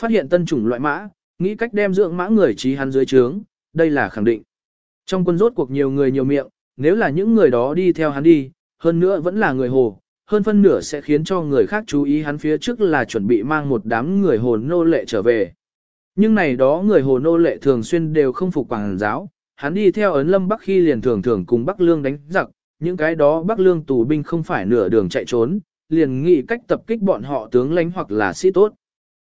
Phát hiện tân chủng loại mã, nghĩ cách đem dưỡng mã người trí hắn dưới trướng, đây là khẳng định. Trong quân rốt cuộc nhiều người nhiều miệng, nếu là những người đó đi theo hắn đi, hơn nữa vẫn là người hồ, hơn phân nửa sẽ khiến cho người khác chú ý hắn phía trước là chuẩn bị mang một đám người hồ nô lệ trở về. Nhưng này đó người hồ nô lệ thường xuyên đều không phục quảng giáo, hắn đi theo ấn lâm Bắc khi liền thường thường cùng Bắc Lương đánh giặc, những cái đó Bắc Lương tù binh không phải nửa đường chạy trốn, liền nghĩ cách tập kích bọn họ tướng lãnh hoặc là sĩ tốt.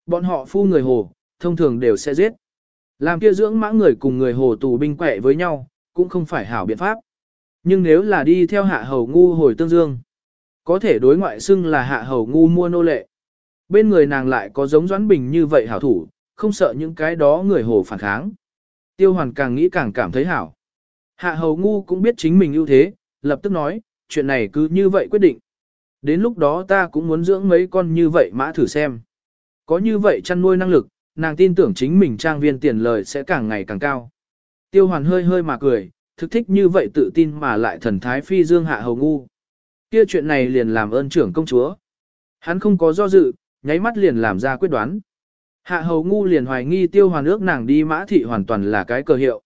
Bọn họ phu người hồ, thông thường đều sẽ giết. Làm kia dưỡng mã người cùng người hồ tù binh quẻ với nhau, cũng không phải hảo biện pháp. Nhưng nếu là đi theo hạ hầu ngu hồi tương dương, có thể đối ngoại xưng là hạ hầu ngu mua nô lệ. Bên người nàng lại có giống doãn bình như vậy hảo thủ, không sợ những cái đó người hồ phản kháng. Tiêu hoàn càng nghĩ càng cảm thấy hảo. Hạ hầu ngu cũng biết chính mình ưu thế, lập tức nói, chuyện này cứ như vậy quyết định. Đến lúc đó ta cũng muốn dưỡng mấy con như vậy mã thử xem. Có như vậy chăn nuôi năng lực, nàng tin tưởng chính mình trang viên tiền lời sẽ càng ngày càng cao. Tiêu hoàn hơi hơi mà cười, thực thích như vậy tự tin mà lại thần thái phi dương hạ hầu ngu. Kia chuyện này liền làm ơn trưởng công chúa. Hắn không có do dự, nháy mắt liền làm ra quyết đoán. Hạ hầu ngu liền hoài nghi tiêu hoàn ước nàng đi mã thị hoàn toàn là cái cờ hiệu.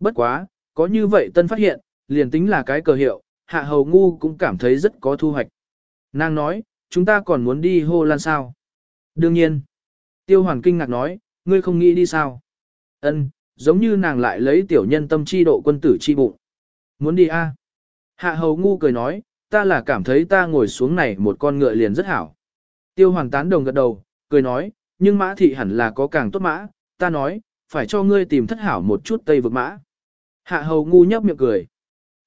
Bất quá, có như vậy tân phát hiện, liền tính là cái cờ hiệu, hạ hầu ngu cũng cảm thấy rất có thu hoạch. Nàng nói, chúng ta còn muốn đi hô lan sao? Đương nhiên. Tiêu hoàn kinh ngạc nói, ngươi không nghĩ đi sao? Ân, giống như nàng lại lấy tiểu nhân tâm chi độ quân tử chi bụng. Muốn đi a? À? Hạ hầu ngu cười nói, ta là cảm thấy ta ngồi xuống này một con ngựa liền rất hảo. Tiêu hoàng tán đồng gật đầu, cười nói, nhưng mã thị hẳn là có càng tốt mã, ta nói, phải cho ngươi tìm thất hảo một chút tây vực mã. Hạ hầu ngu nhấp miệng cười.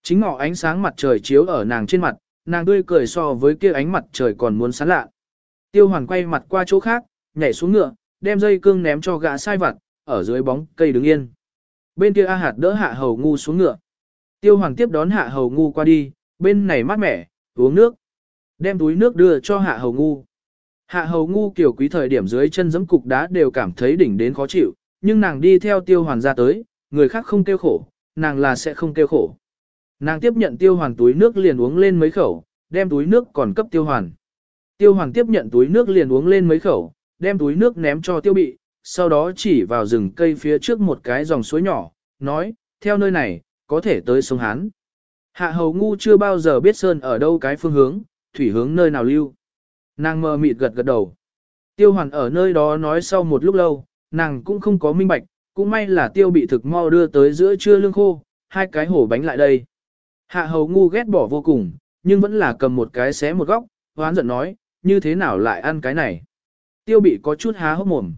Chính ngọ ánh sáng mặt trời chiếu ở nàng trên mặt, nàng tươi cười so với kia ánh mặt trời còn muốn sáng lạ. Tiêu hoàn quay mặt qua chỗ khác, nhảy xuống ngựa, đem dây cương ném cho gã sai vặt, ở dưới bóng cây đứng yên. Bên kia A Hạt đỡ Hạ Hầu Ngu xuống ngựa. Tiêu Hoàng tiếp đón Hạ Hầu Ngu qua đi, bên này mát mẻ, uống nước. Đem túi nước đưa cho Hạ Hầu Ngu. Hạ Hầu Ngu kiểu quý thời điểm dưới chân giẫm cục đá đều cảm thấy đỉnh đến khó chịu, nhưng nàng đi theo Tiêu Hoàng ra tới, người khác không kêu khổ, nàng là sẽ không kêu khổ. Nàng tiếp nhận Tiêu Hoàng túi nước liền uống lên mấy khẩu, đem túi nước còn cấp Tiêu Hoàng. Tiêu Hoàng tiếp nhận túi nước liền uống lên mấy khẩu, đem túi nước ném cho Tiêu Bị, sau đó chỉ vào rừng cây phía trước một cái dòng suối nhỏ, nói, theo nơi này, có thể tới sông Hán. Hạ hầu ngu chưa bao giờ biết sơn ở đâu cái phương hướng, thủy hướng nơi nào lưu. Nàng mờ mịt gật gật đầu. Tiêu hoàn ở nơi đó nói sau một lúc lâu, nàng cũng không có minh bạch, cũng may là tiêu bị thực mau đưa tới giữa trưa lương khô, hai cái hổ bánh lại đây. Hạ hầu ngu ghét bỏ vô cùng, nhưng vẫn là cầm một cái xé một góc, hoán giận nói, như thế nào lại ăn cái này. Tiêu bị có chút há hốc mồm.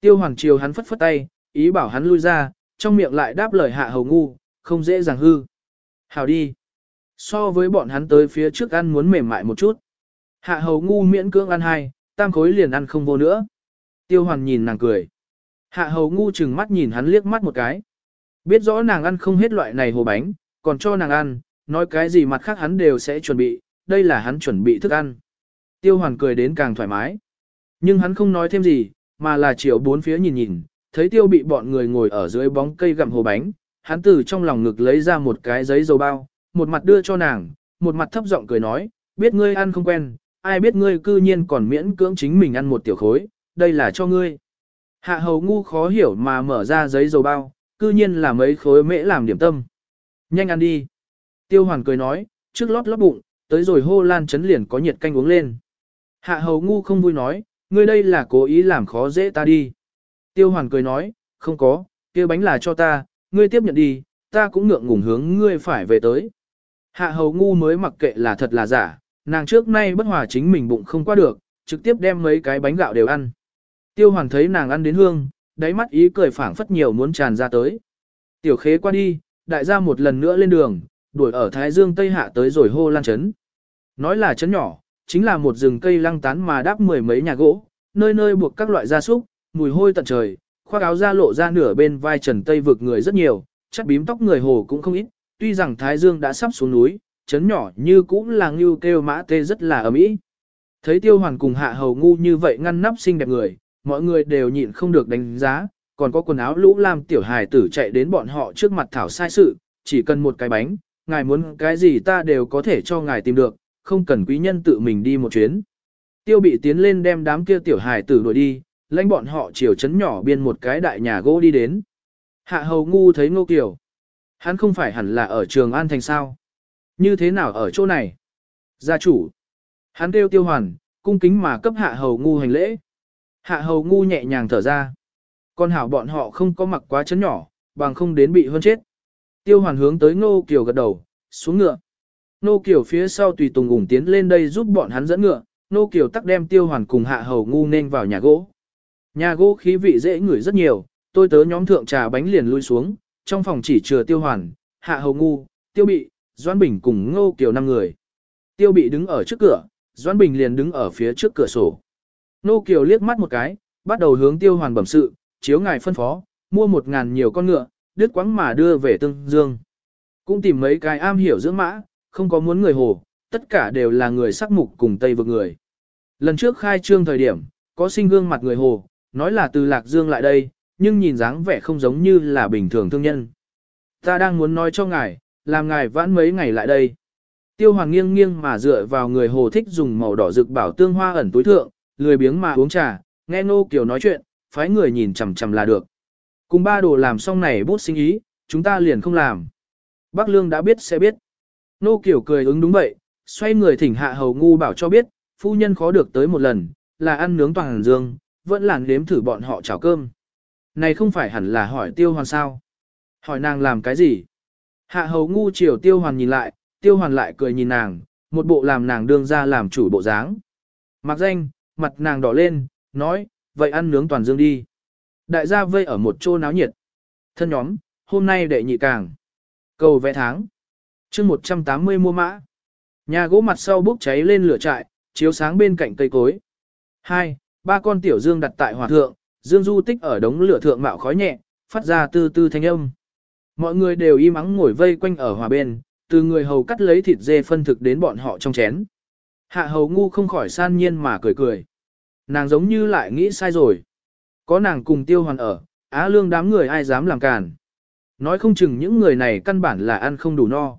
Tiêu hoàng triều hắn phất phất tay, ý bảo hắn lui ra, trong miệng lại đáp lời hạ hầu ngu, không dễ dàng hư. Hào đi. So với bọn hắn tới phía trước ăn muốn mềm mại một chút. Hạ hầu ngu miễn cưỡng ăn hai, tam khối liền ăn không vô nữa. Tiêu hoàn nhìn nàng cười. Hạ hầu ngu chừng mắt nhìn hắn liếc mắt một cái. Biết rõ nàng ăn không hết loại này hồ bánh, còn cho nàng ăn, nói cái gì mặt khác hắn đều sẽ chuẩn bị, đây là hắn chuẩn bị thức ăn. Tiêu hoàn cười đến càng thoải mái. Nhưng hắn không nói thêm gì, mà là chiều bốn phía nhìn nhìn, thấy tiêu bị bọn người ngồi ở dưới bóng cây gặm hồ bánh, hắn từ trong lòng ngực lấy ra một cái giấy dầu bao, một mặt đưa cho nàng, một mặt thấp giọng cười nói, biết ngươi ăn không quen, ai biết ngươi cư nhiên còn miễn cưỡng chính mình ăn một tiểu khối, đây là cho ngươi. Hạ hầu ngu khó hiểu mà mở ra giấy dầu bao, cư nhiên là mấy khối mễ làm điểm tâm. Nhanh ăn đi. Tiêu hoàn cười nói, trước lót lót bụng, tới rồi hô lan chấn liền có nhiệt canh uống lên. Hạ hầu ngu không vui nói, ngươi đây là cố ý làm khó dễ ta đi. Tiêu hoàn cười nói, không có, kia bánh là cho ta, ngươi tiếp nhận đi, ta cũng ngượng ngùng hướng ngươi phải về tới. Hạ hầu ngu mới mặc kệ là thật là giả, nàng trước nay bất hòa chính mình bụng không qua được, trực tiếp đem mấy cái bánh gạo đều ăn. Tiêu hoàn thấy nàng ăn đến hương, đáy mắt ý cười phảng phất nhiều muốn tràn ra tới. Tiểu khế qua đi, đại gia một lần nữa lên đường, đuổi ở Thái Dương Tây Hạ tới rồi hô lan chấn. Nói là chấn nhỏ, chính là một rừng cây lăng tán mà đáp mười mấy nhà gỗ, nơi nơi buộc các loại gia súc, mùi hôi tận trời, khoác áo da lộ ra nửa bên vai trần tây vực người rất nhiều, chắc bím tóc người hồ cũng không ít, tuy rằng Thái Dương đã sắp xuống núi, chấn nhỏ như cũng là ngưu kêu mã tê rất là ấm ý. Thấy tiêu hoàn cùng hạ hầu ngu như vậy ngăn nắp xinh đẹp người, mọi người đều nhịn không được đánh giá, còn có quần áo lũ lam tiểu hài tử chạy đến bọn họ trước mặt thảo sai sự, chỉ cần một cái bánh, ngài muốn cái gì ta đều có thể cho ngài tìm được, không cần quý nhân tự mình đi một chuyến. Tiêu bị tiến lên đem đám kia tiểu hài tử đuổi đi, lãnh bọn họ chiều chấn nhỏ biên một cái đại nhà gỗ đi đến. Hạ hầu ngu thấy ngô kiều. Hắn không phải hẳn là ở trường An Thành sao. Như thế nào ở chỗ này? Gia chủ. Hắn kêu tiêu hoàn, cung kính mà cấp hạ hầu ngu hành lễ. Hạ hầu ngu nhẹ nhàng thở ra. Con hảo bọn họ không có mặc quá chấn nhỏ, bằng không đến bị hơn chết. Tiêu hoàn hướng tới ngô kiều gật đầu, xuống ngựa. Nô Kiều phía sau tùy tùng ủng tiến lên đây giúp bọn hắn dẫn ngựa, Nô Kiều tắc đem tiêu hoàn cùng hạ hầu ngu nên vào nhà gỗ. Nhà gỗ khí vị dễ ngửi rất nhiều, tôi tớ nhóm thượng trà bánh liền lui xuống, trong phòng chỉ chừa tiêu hoàn, hạ hầu ngu, tiêu bị, Doan Bình cùng Ngô Kiều năm người. Tiêu bị đứng ở trước cửa, Doan Bình liền đứng ở phía trước cửa sổ. Nô Kiều liếc mắt một cái, bắt đầu hướng tiêu hoàn bẩm sự, chiếu ngài phân phó, mua một ngàn nhiều con ngựa, đứt quãng mà đưa về tương dương. Cũng tìm mấy cái am hiểu dưỡng mã, không có muốn người hồ, tất cả đều là người sắc mục cùng Tây vực người. Lần trước khai trương thời điểm, có sinh gương mặt người hồ, nói là từ Lạc Dương lại đây, nhưng nhìn dáng vẻ không giống như là bình thường thương nhân. Ta đang muốn nói cho ngài, làm ngài vãn mấy ngày lại đây. Tiêu hoàng nghiêng nghiêng mà dựa vào người hồ thích dùng màu đỏ rực bảo tương hoa ẩn túi thượng, lười biếng mà uống trà, nghe nô kiều nói chuyện, phái người nhìn chằm chằm là được. Cùng ba đồ làm xong này bút sinh ý, chúng ta liền không làm. Bác Lương đã biết sẽ biết. Nô Kiều cười ứng đúng vậy, xoay người thỉnh hạ hầu ngu bảo cho biết, phu nhân khó được tới một lần, là ăn nướng toàn dương, vẫn là nếm thử bọn họ chảo cơm. Này không phải hẳn là hỏi tiêu hoàn sao? Hỏi nàng làm cái gì? Hạ hầu ngu chiều tiêu hoàn nhìn lại, tiêu hoàn lại cười nhìn nàng, một bộ làm nàng đương ra làm chủ bộ dáng. Mặc danh, mặt nàng đỏ lên, nói, vậy ăn nướng toàn dương đi. Đại gia vây ở một chỗ náo nhiệt. Thân nhóm, hôm nay đệ nhị càng. Cầu vẽ tháng chương 180 mua mã. Nhà gỗ mặt sau bốc cháy lên lửa trại, chiếu sáng bên cạnh cây cối. Hai, ba con tiểu dương đặt tại hỏa thượng, dương du tích ở đống lửa thượng mạo khói nhẹ, phát ra tư tư thanh âm. Mọi người đều im ắng ngồi vây quanh ở hòa bên, từ người hầu cắt lấy thịt dê phân thực đến bọn họ trong chén. Hạ hầu ngu không khỏi san nhiên mà cười cười. Nàng giống như lại nghĩ sai rồi. Có nàng cùng tiêu hoàn ở, á lương đám người ai dám làm càn. Nói không chừng những người này căn bản là ăn không đủ no.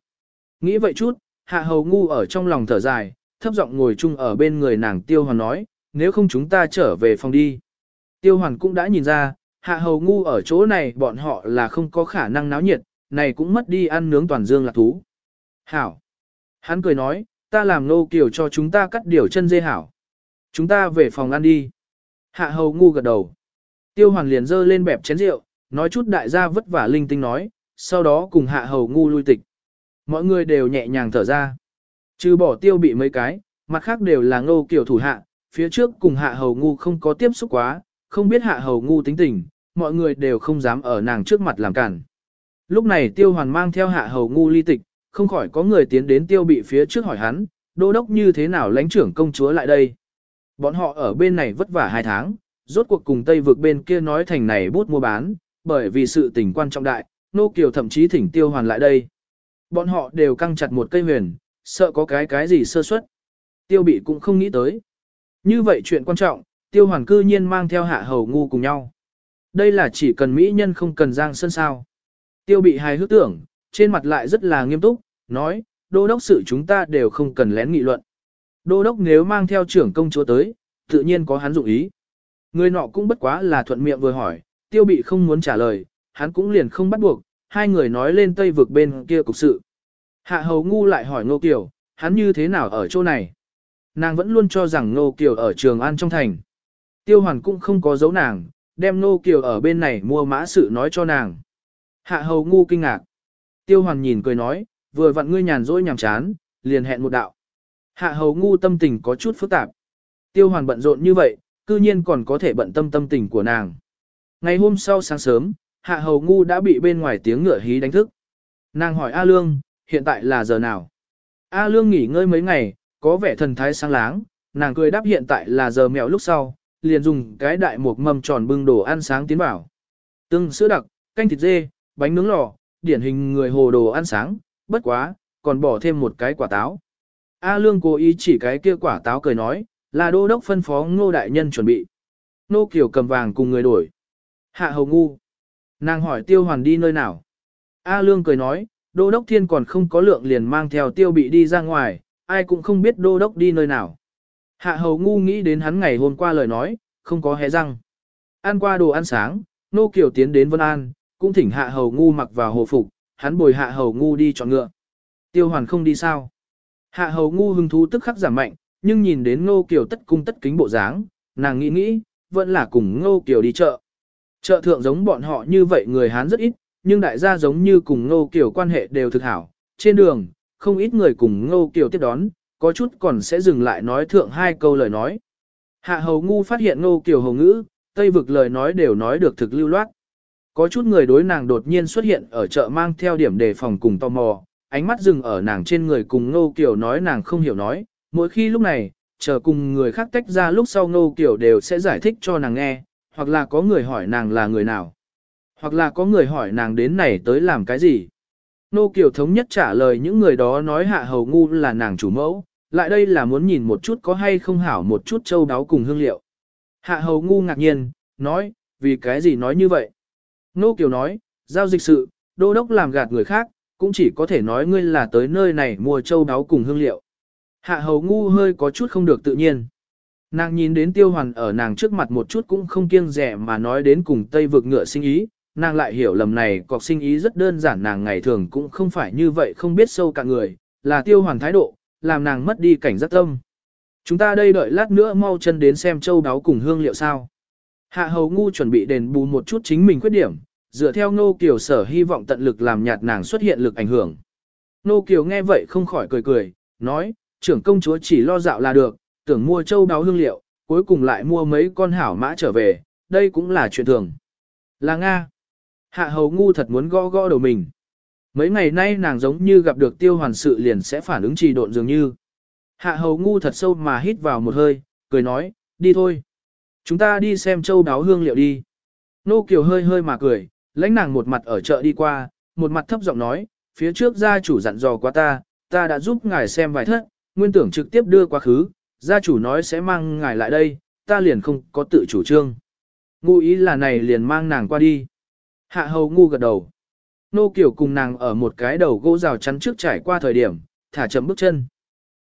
Nghĩ vậy chút, hạ hầu ngu ở trong lòng thở dài, thấp giọng ngồi chung ở bên người nàng tiêu hoàn nói, nếu không chúng ta trở về phòng đi. Tiêu hoàn cũng đã nhìn ra, hạ hầu ngu ở chỗ này bọn họ là không có khả năng náo nhiệt, này cũng mất đi ăn nướng toàn dương là thú. Hảo. Hắn cười nói, ta làm nô kiều cho chúng ta cắt điều chân dê hảo. Chúng ta về phòng ăn đi. Hạ hầu ngu gật đầu. Tiêu hoàn liền dơ lên bẹp chén rượu, nói chút đại gia vất vả linh tinh nói, sau đó cùng hạ hầu ngu lui tịch. Mọi người đều nhẹ nhàng thở ra. Trừ bỏ tiêu bị mấy cái, mặt khác đều là ngô kiểu thủ hạ, phía trước cùng hạ hầu ngu không có tiếp xúc quá, không biết hạ hầu ngu tính tình, mọi người đều không dám ở nàng trước mặt làm cản. Lúc này tiêu hoàn mang theo hạ hầu ngu ly tịch, không khỏi có người tiến đến tiêu bị phía trước hỏi hắn, đô đốc như thế nào lãnh trưởng công chúa lại đây. Bọn họ ở bên này vất vả hai tháng, rốt cuộc cùng Tây vực bên kia nói thành này bút mua bán, bởi vì sự tình quan trọng đại, nô kiều thậm chí thỉnh tiêu hoàn lại đây. Bọn họ đều căng chặt một cây huyền, sợ có cái cái gì sơ suất. Tiêu bị cũng không nghĩ tới. Như vậy chuyện quan trọng, tiêu hoàn cư nhiên mang theo hạ hầu ngu cùng nhau. Đây là chỉ cần mỹ nhân không cần giang sân sao. Tiêu bị hài hước tưởng, trên mặt lại rất là nghiêm túc, nói, đô đốc sự chúng ta đều không cần lén nghị luận. Đô đốc nếu mang theo trưởng công chúa tới, tự nhiên có hắn dụng ý. Người nọ cũng bất quá là thuận miệng vừa hỏi, tiêu bị không muốn trả lời, hắn cũng liền không bắt buộc, hai người nói lên tây vực bên kia cục sự. Hạ hầu ngu lại hỏi Ngô Kiều, hắn như thế nào ở chỗ này? Nàng vẫn luôn cho rằng Ngô Kiều ở trường An trong thành. Tiêu hoàn cũng không có dấu nàng, đem Ngô Kiều ở bên này mua mã sự nói cho nàng. Hạ hầu ngu kinh ngạc. Tiêu hoàn nhìn cười nói, vừa vặn ngươi nhàn rỗi nhàm chán, liền hẹn một đạo. Hạ hầu ngu tâm tình có chút phức tạp. Tiêu hoàn bận rộn như vậy, cư nhiên còn có thể bận tâm tâm tình của nàng. Ngày hôm sau sáng sớm, hạ hầu ngu đã bị bên ngoài tiếng ngựa hí đánh thức. Nàng hỏi A Lương, hiện tại là giờ nào? A Lương nghỉ ngơi mấy ngày, có vẻ thần thái sáng láng, nàng cười đáp hiện tại là giờ mèo lúc sau, liền dùng cái đại một mâm tròn bưng đồ ăn sáng tiến vào. Tương sữa đặc, canh thịt dê, bánh nướng lò, điển hình người hồ đồ ăn sáng, bất quá, còn bỏ thêm một cái quả táo. A Lương cố ý chỉ cái kia quả táo cười nói, là đô đốc phân phó ngô đại nhân chuẩn bị. Nô Kiều cầm vàng cùng người đổi. Hạ hầu ngu. Nàng hỏi tiêu hoàn đi nơi nào. A Lương cười nói, đô đốc thiên còn không có lượng liền mang theo tiêu bị đi ra ngoài, ai cũng không biết đô đốc đi nơi nào. Hạ hầu ngu nghĩ đến hắn ngày hôm qua lời nói, không có hé răng. ăn qua đồ ăn sáng, Nô Kiều tiến đến Vân An, cũng thỉnh Hạ Hầu Ngu mặc vào hồ phục, hắn bồi Hạ Hầu Ngu đi chọn ngựa. Tiêu Hoàn không đi sao? Hạ Hầu Ngu hứng thú tức khắc giảm mạnh, nhưng nhìn đến Nô Kiều tất cung tất kính bộ dáng, nàng nghĩ nghĩ, vẫn là cùng Nô Kiều đi chợ. Chợ thượng giống bọn họ như vậy người Hán rất ít, nhưng đại gia giống như cùng Ngô Kiều quan hệ đều thực hảo. Trên đường, không ít người cùng Ngô Kiều tiếp đón, có chút còn sẽ dừng lại nói thượng hai câu lời nói. Hạ Hầu Ngu phát hiện Ngô Kiều hầu ngữ, Tây vực lời nói đều nói được thực lưu loát. Có chút người đối nàng đột nhiên xuất hiện ở chợ mang theo điểm đề phòng cùng tò mò, ánh mắt dừng ở nàng trên người cùng Ngô Kiều nói nàng không hiểu nói, mỗi khi lúc này, chờ cùng người khác tách ra lúc sau Ngô Kiều đều sẽ giải thích cho nàng nghe, hoặc là có người hỏi nàng là người nào, hoặc là có người hỏi nàng đến này tới làm cái gì. Nô Kiều thống nhất trả lời những người đó nói hạ hầu ngu là nàng chủ mẫu, lại đây là muốn nhìn một chút có hay không hảo một chút châu đáo cùng hương liệu. Hạ hầu ngu ngạc nhiên, nói, vì cái gì nói như vậy? Nô Kiều nói, giao dịch sự, đô đốc làm gạt người khác, cũng chỉ có thể nói ngươi là tới nơi này mua châu đáo cùng hương liệu. Hạ hầu ngu hơi có chút không được tự nhiên. Nàng nhìn đến tiêu hoàn ở nàng trước mặt một chút cũng không kiêng rẻ mà nói đến cùng tây vực ngựa sinh ý, nàng lại hiểu lầm này cọc sinh ý rất đơn giản nàng ngày thường cũng không phải như vậy không biết sâu cả người, là tiêu hoàn thái độ, làm nàng mất đi cảnh giác tâm. Chúng ta đây đợi lát nữa mau chân đến xem châu đáo cùng hương liệu sao. Hạ hầu ngu chuẩn bị đền bù một chút chính mình khuyết điểm, dựa theo Nô Kiều sở hy vọng tận lực làm nhạt nàng xuất hiện lực ảnh hưởng. Nô Kiều nghe vậy không khỏi cười cười, nói, trưởng công chúa chỉ lo dạo là được, tưởng mua châu đáo hương liệu, cuối cùng lại mua mấy con hảo mã trở về, đây cũng là chuyện thường. Là Nga. Hạ hầu ngu thật muốn gõ gõ đầu mình. Mấy ngày nay nàng giống như gặp được tiêu hoàn sự liền sẽ phản ứng trì độn dường như. Hạ hầu ngu thật sâu mà hít vào một hơi, cười nói, đi thôi. Chúng ta đi xem châu đáo hương liệu đi. Nô Kiều hơi hơi mà cười, lãnh nàng một mặt ở chợ đi qua, một mặt thấp giọng nói, phía trước gia chủ dặn dò qua ta, ta đã giúp ngài xem vài thất, nguyên tưởng trực tiếp đưa quá khứ, gia chủ nói sẽ mang ngài lại đây, ta liền không có tự chủ trương. Ngu ý là này liền mang nàng qua đi. Hạ hầu ngu gật đầu. Nô Kiều cùng nàng ở một cái đầu gỗ rào chắn trước trải qua thời điểm, thả chậm bước chân.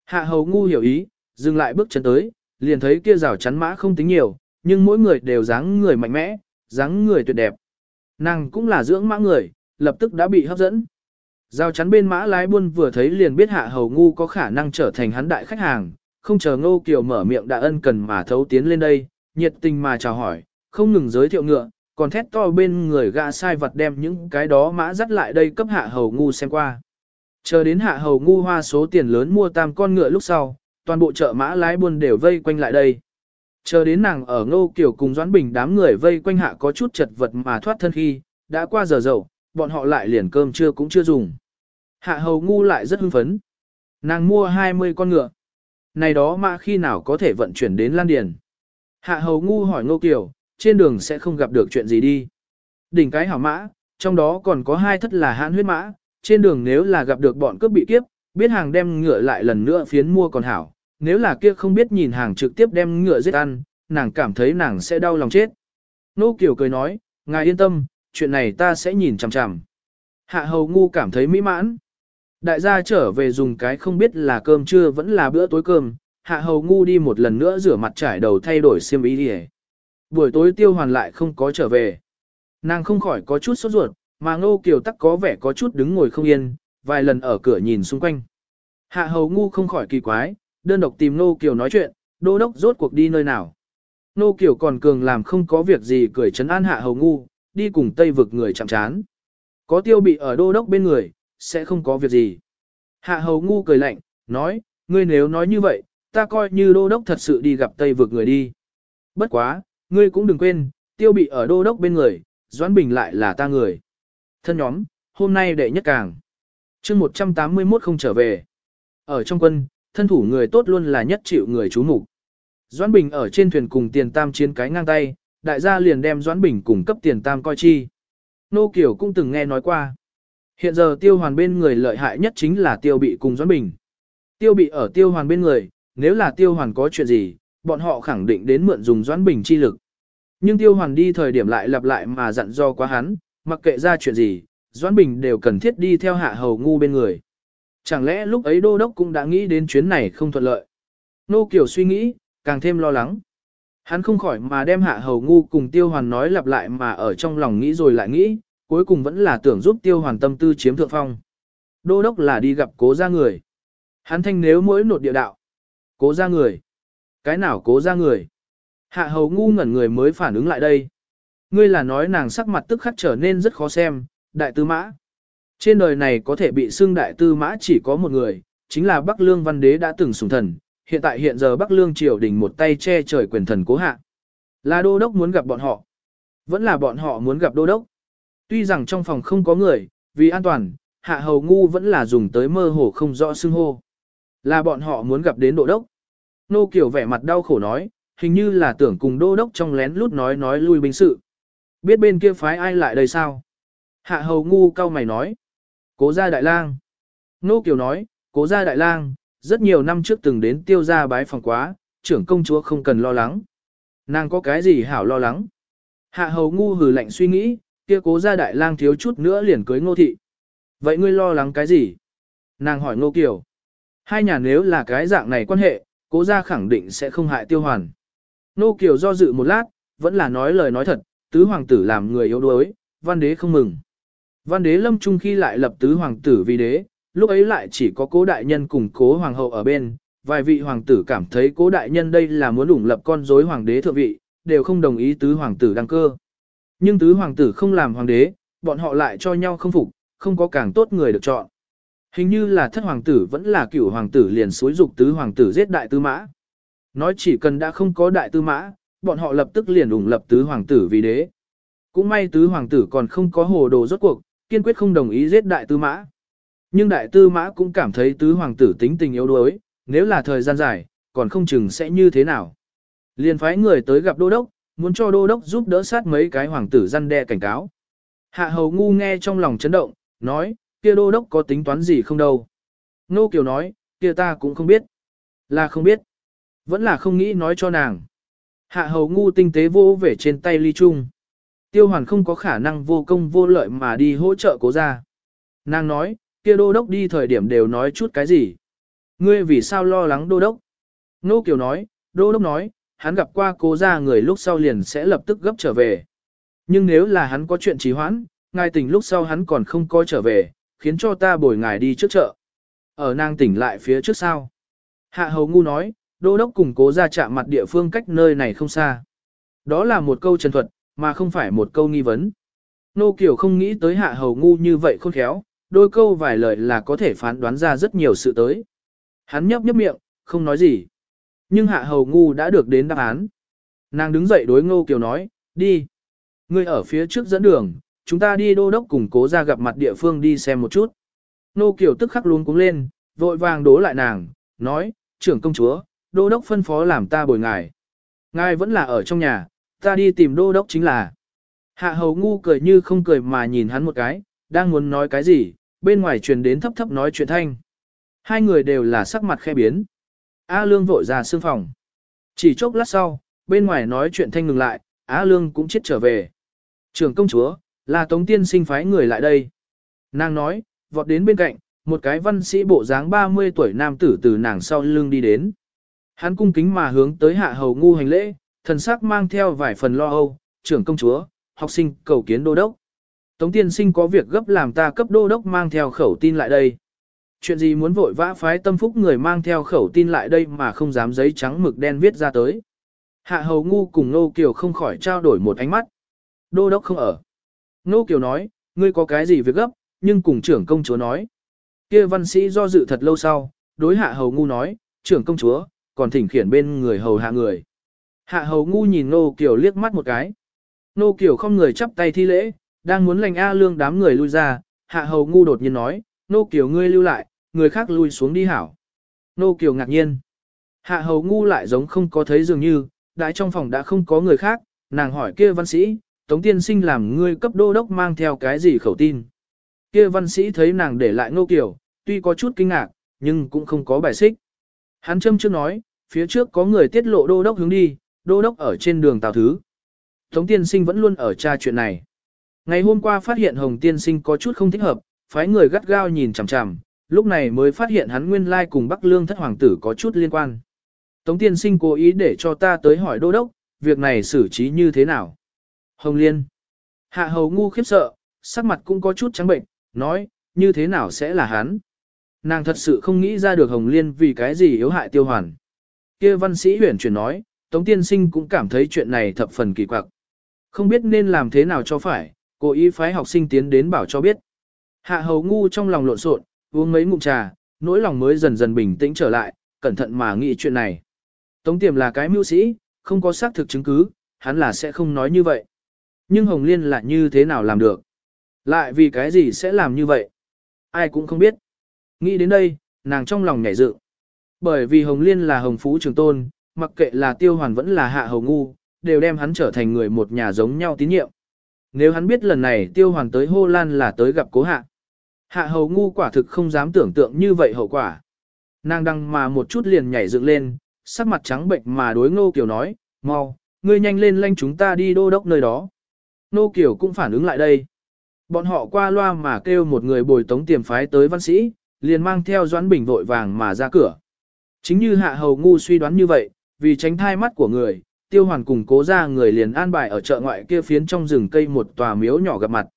Hạ hầu ngu hiểu ý, dừng lại bước chân tới, liền thấy kia rào chắn mã không tính nhiều, nhưng mỗi người đều dáng người mạnh mẽ, dáng người tuyệt đẹp. Nàng cũng là dưỡng mã người, lập tức đã bị hấp dẫn. Rào chắn bên mã lái buôn vừa thấy liền biết hạ hầu ngu có khả năng trở thành hắn đại khách hàng, không chờ ngô kiều mở miệng đã ân cần mà thấu tiến lên đây, nhiệt tình mà chào hỏi, không ngừng giới thiệu ngựa, còn thét to bên người gã sai vật đem những cái đó mã dắt lại đây cấp hạ hầu ngu xem qua. Chờ đến hạ hầu ngu hoa số tiền lớn mua tam con ngựa lúc sau, toàn bộ chợ mã lái buôn đều vây quanh lại đây. Chờ đến nàng ở ngô kiểu cùng Doãn Bình đám người vây quanh hạ có chút chật vật mà thoát thân khi, đã qua giờ dậu, bọn họ lại liền cơm trưa cũng chưa dùng. Hạ hầu ngu lại rất hưng phấn. Nàng mua 20 con ngựa. Này đó mà khi nào có thể vận chuyển đến Lan Điền. Hạ hầu ngu hỏi ngô kiểu, trên đường sẽ không gặp được chuyện gì đi. Đỉnh cái hảo mã, trong đó còn có hai thất là hãn huyết mã, trên đường nếu là gặp được bọn cướp bị kiếp, biết hàng đem ngựa lại lần nữa phiến mua còn hảo, nếu là kia không biết nhìn hàng trực tiếp đem ngựa giết ăn, nàng cảm thấy nàng sẽ đau lòng chết. Nô Kiều cười nói, ngài yên tâm, chuyện này ta sẽ nhìn chằm chằm. Hạ hầu ngu cảm thấy mỹ mãn. Đại gia trở về dùng cái không biết là cơm trưa vẫn là bữa tối cơm, hạ hầu ngu đi một lần nữa rửa mặt trải đầu thay đổi xiêm ý đi Buổi tối tiêu hoàn lại không có trở về. Nàng không khỏi có chút sốt ruột, mà ngô kiều tắc có vẻ có chút đứng ngồi không yên, vài lần ở cửa nhìn xung quanh. Hạ hầu ngu không khỏi kỳ quái, đơn độc tìm Nô Kiều nói chuyện, đô đốc rốt cuộc đi nơi nào. Nô Kiều còn cường làm không có việc gì cười chấn an hạ hầu ngu, đi cùng Tây vực người chạm chán. Có tiêu bị ở đô đốc bên người, sẽ không có việc gì. Hạ hầu ngu cười lạnh, nói, ngươi nếu nói như vậy, ta coi như đô đốc thật sự đi gặp Tây vực người đi. Bất quá, ngươi cũng đừng quên, tiêu bị ở đô đốc bên người, Doãn Bình lại là ta người. Thân nhóm, hôm nay đệ nhất càng. chương 181 không trở về. Ở trong quân, thân thủ người tốt luôn là nhất chịu người chú mục. Doãn Bình ở trên thuyền cùng tiền tam chiến cái ngang tay, đại gia liền đem Doãn Bình cùng cấp tiền tam coi chi. Nô Kiều cũng từng nghe nói qua. Hiện giờ tiêu hoàn bên người lợi hại nhất chính là tiêu bị cùng Doãn Bình. Tiêu bị ở tiêu hoàn bên người, nếu là tiêu hoàn có chuyện gì, bọn họ khẳng định đến mượn dùng Doãn Bình chi lực. Nhưng tiêu hoàn đi thời điểm lại lặp lại mà dặn do quá hắn, mặc kệ ra chuyện gì, Doãn Bình đều cần thiết đi theo hạ hầu ngu bên người. Chẳng lẽ lúc ấy đô đốc cũng đã nghĩ đến chuyến này không thuận lợi? Nô Kiều suy nghĩ, càng thêm lo lắng. Hắn không khỏi mà đem hạ hầu ngu cùng tiêu hoàn nói lặp lại mà ở trong lòng nghĩ rồi lại nghĩ, cuối cùng vẫn là tưởng giúp tiêu hoàn tâm tư chiếm thượng phong. Đô đốc là đi gặp cố gia người. Hắn thanh nếu mỗi nột địa đạo. Cố gia người. Cái nào cố ra người? Hạ hầu ngu ngẩn người mới phản ứng lại đây. Ngươi là nói nàng sắc mặt tức khắc trở nên rất khó xem, đại tư mã. Trên đời này có thể bị xưng đại tư mã chỉ có một người, chính là Bắc Lương Văn Đế đã từng sùng thần, hiện tại hiện giờ Bắc Lương triều đình một tay che trời quyền thần cố hạ. Là đô đốc muốn gặp bọn họ. Vẫn là bọn họ muốn gặp đô đốc. Tuy rằng trong phòng không có người, vì an toàn, hạ hầu ngu vẫn là dùng tới mơ hồ không rõ xưng hô. Là bọn họ muốn gặp đến đô đốc. Nô Kiều vẻ mặt đau khổ nói, hình như là tưởng cùng đô đốc trong lén lút nói nói lui binh sự. Biết bên kia phái ai lại đây sao? Hạ hầu ngu cao mày nói. Cố gia đại lang. Nô Kiều nói, cố gia đại lang, rất nhiều năm trước từng đến tiêu gia bái phòng quá, trưởng công chúa không cần lo lắng. Nàng có cái gì hảo lo lắng? Hạ hầu ngu hừ lạnh suy nghĩ, kia cố gia đại lang thiếu chút nữa liền cưới ngô thị. Vậy ngươi lo lắng cái gì? Nàng hỏi ngô kiều. Hai nhà nếu là cái dạng này quan hệ, cố gia khẳng định sẽ không hại tiêu hoàn. Nô kiều do dự một lát, vẫn là nói lời nói thật, tứ hoàng tử làm người yếu đuối, văn đế không mừng. Văn đế lâm trung khi lại lập tứ hoàng tử vì đế, lúc ấy lại chỉ có cố đại nhân cùng cố hoàng hậu ở bên, vài vị hoàng tử cảm thấy cố đại nhân đây là muốn ủng lập con rối hoàng đế thượng vị, đều không đồng ý tứ hoàng tử đăng cơ. Nhưng tứ hoàng tử không làm hoàng đế, bọn họ lại cho nhau không phục, không có càng tốt người được chọn. Hình như là thất hoàng tử vẫn là cửu hoàng tử liền suối dục tứ hoàng tử giết đại tư mã. Nói chỉ cần đã không có đại tư mã, bọn họ lập tức liền ủng lập tứ hoàng tử vì đế. Cũng may tứ hoàng tử còn không có hồ đồ rốt cuộc, kiên quyết không đồng ý giết đại tư mã. Nhưng đại tư mã cũng cảm thấy tứ hoàng tử tính tình yếu đuối, nếu là thời gian dài, còn không chừng sẽ như thế nào. Liền phái người tới gặp đô đốc, muốn cho đô đốc giúp đỡ sát mấy cái hoàng tử răn đe cảnh cáo. Hạ hầu ngu nghe trong lòng chấn động, nói, kia đô đốc có tính toán gì không đâu. Nô Kiều nói, kia ta cũng không biết. Là không biết. Vẫn là không nghĩ nói cho nàng. Hạ hầu ngu tinh tế vô về trên tay ly trung. Tiêu hoàn không có khả năng vô công vô lợi mà đi hỗ trợ cố ra. Nàng nói, kia đô đốc đi thời điểm đều nói chút cái gì. Ngươi vì sao lo lắng đô đốc? Nô Kiều nói, đô đốc nói, hắn gặp qua cố ra người lúc sau liền sẽ lập tức gấp trở về. Nhưng nếu là hắn có chuyện trì hoãn, ngay tình lúc sau hắn còn không có trở về, khiến cho ta bồi ngài đi trước chợ. Ở nàng tỉnh lại phía trước sau. Hạ hầu ngu nói, đô đốc cùng cố ra chạm mặt địa phương cách nơi này không xa. Đó là một câu trần thuật, mà không phải một câu nghi vấn. Nô Kiều không nghĩ tới hạ hầu ngu như vậy khôn khéo, đôi câu vài lời là có thể phán đoán ra rất nhiều sự tới. Hắn nhấp nhấp miệng, không nói gì. Nhưng hạ hầu ngu đã được đến đáp án. Nàng đứng dậy đối ngô kiều nói, đi. Ngươi ở phía trước dẫn đường, chúng ta đi đô đốc cùng cố ra gặp mặt địa phương đi xem một chút. nô kiều tức khắc luôn cuống lên, vội vàng đố lại nàng, nói, trưởng công chúa, đô đốc phân phó làm ta bồi ngài. Ngài vẫn là ở trong nhà, ta đi tìm đô đốc chính là. Hạ hầu ngu cười như không cười mà nhìn hắn một cái, đang muốn nói cái gì, bên ngoài truyền đến thấp thấp nói chuyện thanh. Hai người đều là sắc mặt khe biến. A Lương vội ra xương phòng. Chỉ chốc lát sau, bên ngoài nói chuyện thanh ngừng lại, A Lương cũng chết trở về. Trường công chúa, là Tống Tiên sinh phái người lại đây. Nàng nói, vọt đến bên cạnh, một cái văn sĩ bộ dáng 30 tuổi nam tử từ nàng sau lưng đi đến. Hắn cung kính mà hướng tới hạ hầu ngu hành lễ, thần sắc mang theo vài phần lo âu, trưởng công chúa, học sinh cầu kiến đô đốc. Tống tiên sinh có việc gấp làm ta cấp đô đốc mang theo khẩu tin lại đây. Chuyện gì muốn vội vã phái tâm phúc người mang theo khẩu tin lại đây mà không dám giấy trắng mực đen viết ra tới. Hạ hầu ngu cùng Nô Kiều không khỏi trao đổi một ánh mắt. Đô đốc không ở. Nô Kiều nói, ngươi có cái gì việc gấp, nhưng cùng trưởng công chúa nói. kia văn sĩ do dự thật lâu sau, đối hạ hầu ngu nói, trưởng công chúa, còn thỉnh khiển bên người hầu hạ người. Hạ hầu ngu nhìn Nô Kiều liếc mắt một cái. Nô Kiều không người chắp tay thi lễ, đang muốn lành A lương đám người lui ra, hạ hầu ngu đột nhiên nói, Nô Kiều ngươi lưu lại, người khác lui xuống đi hảo. Nô Kiều ngạc nhiên. Hạ hầu ngu lại giống không có thấy dường như, đại trong phòng đã không có người khác, nàng hỏi kia văn sĩ, Tống tiên sinh làm ngươi cấp đô đốc mang theo cái gì khẩu tin. Kia văn sĩ thấy nàng để lại Nô Kiều, tuy có chút kinh ngạc, nhưng cũng không có bài xích. Hắn châm trước nói, phía trước có người tiết lộ đô đốc hướng đi, đô đốc ở trên đường Tào Thứ. Tống tiên sinh vẫn luôn ở tra chuyện này. Ngày hôm qua phát hiện Hồng tiên sinh có chút không thích hợp, phái người gắt gao nhìn chằm chằm, lúc này mới phát hiện hắn nguyên lai cùng Bắc Lương thất hoàng tử có chút liên quan. Tống tiên sinh cố ý để cho ta tới hỏi đô đốc, việc này xử trí như thế nào? Hồng Liên. Hạ hầu ngu khiếp sợ, sắc mặt cũng có chút trắng bệnh, nói, như thế nào sẽ là hắn? Nàng thật sự không nghĩ ra được Hồng Liên vì cái gì yếu hại tiêu hoàn. kia văn sĩ huyển chuyển nói, Tống Tiên Sinh cũng cảm thấy chuyện này thập phần kỳ quặc. Không biết nên làm thế nào cho phải, cố ý phái học sinh tiến đến bảo cho biết. Hạ hầu ngu trong lòng lộn xộn, uống mấy ngụm trà, nỗi lòng mới dần dần bình tĩnh trở lại, cẩn thận mà nghĩ chuyện này. Tống tiềm là cái mưu sĩ, không có xác thực chứng cứ, hắn là sẽ không nói như vậy. Nhưng Hồng Liên lại như thế nào làm được? Lại vì cái gì sẽ làm như vậy? Ai cũng không biết. Nghĩ đến đây, nàng trong lòng nhảy dựng. Bởi vì Hồng Liên là Hồng Phú Trường Tôn, mặc kệ là Tiêu Hoàn vẫn là Hạ Hầu Ngu, đều đem hắn trở thành người một nhà giống nhau tín nhiệm. Nếu hắn biết lần này Tiêu Hoàn tới Hô Lan là tới gặp cố Hạ. Hạ Hầu Ngu quả thực không dám tưởng tượng như vậy hậu quả. Nàng đăng mà một chút liền nhảy dựng lên, sắc mặt trắng bệnh mà đối Ngô Kiều nói, mau, ngươi nhanh lên lanh chúng ta đi đô đốc nơi đó. Nô Kiều cũng phản ứng lại đây. Bọn họ qua loa mà kêu một người bồi tống tiềm phái tới văn sĩ, liền mang theo Doãn Bình vội vàng mà ra cửa. Chính như Hạ Hầu Ngu suy đoán như vậy, vì tránh thai mắt của người, tiêu hoàn cùng cố ra người liền an bài ở chợ ngoại kia phiến trong rừng cây một tòa miếu nhỏ gặp mặt.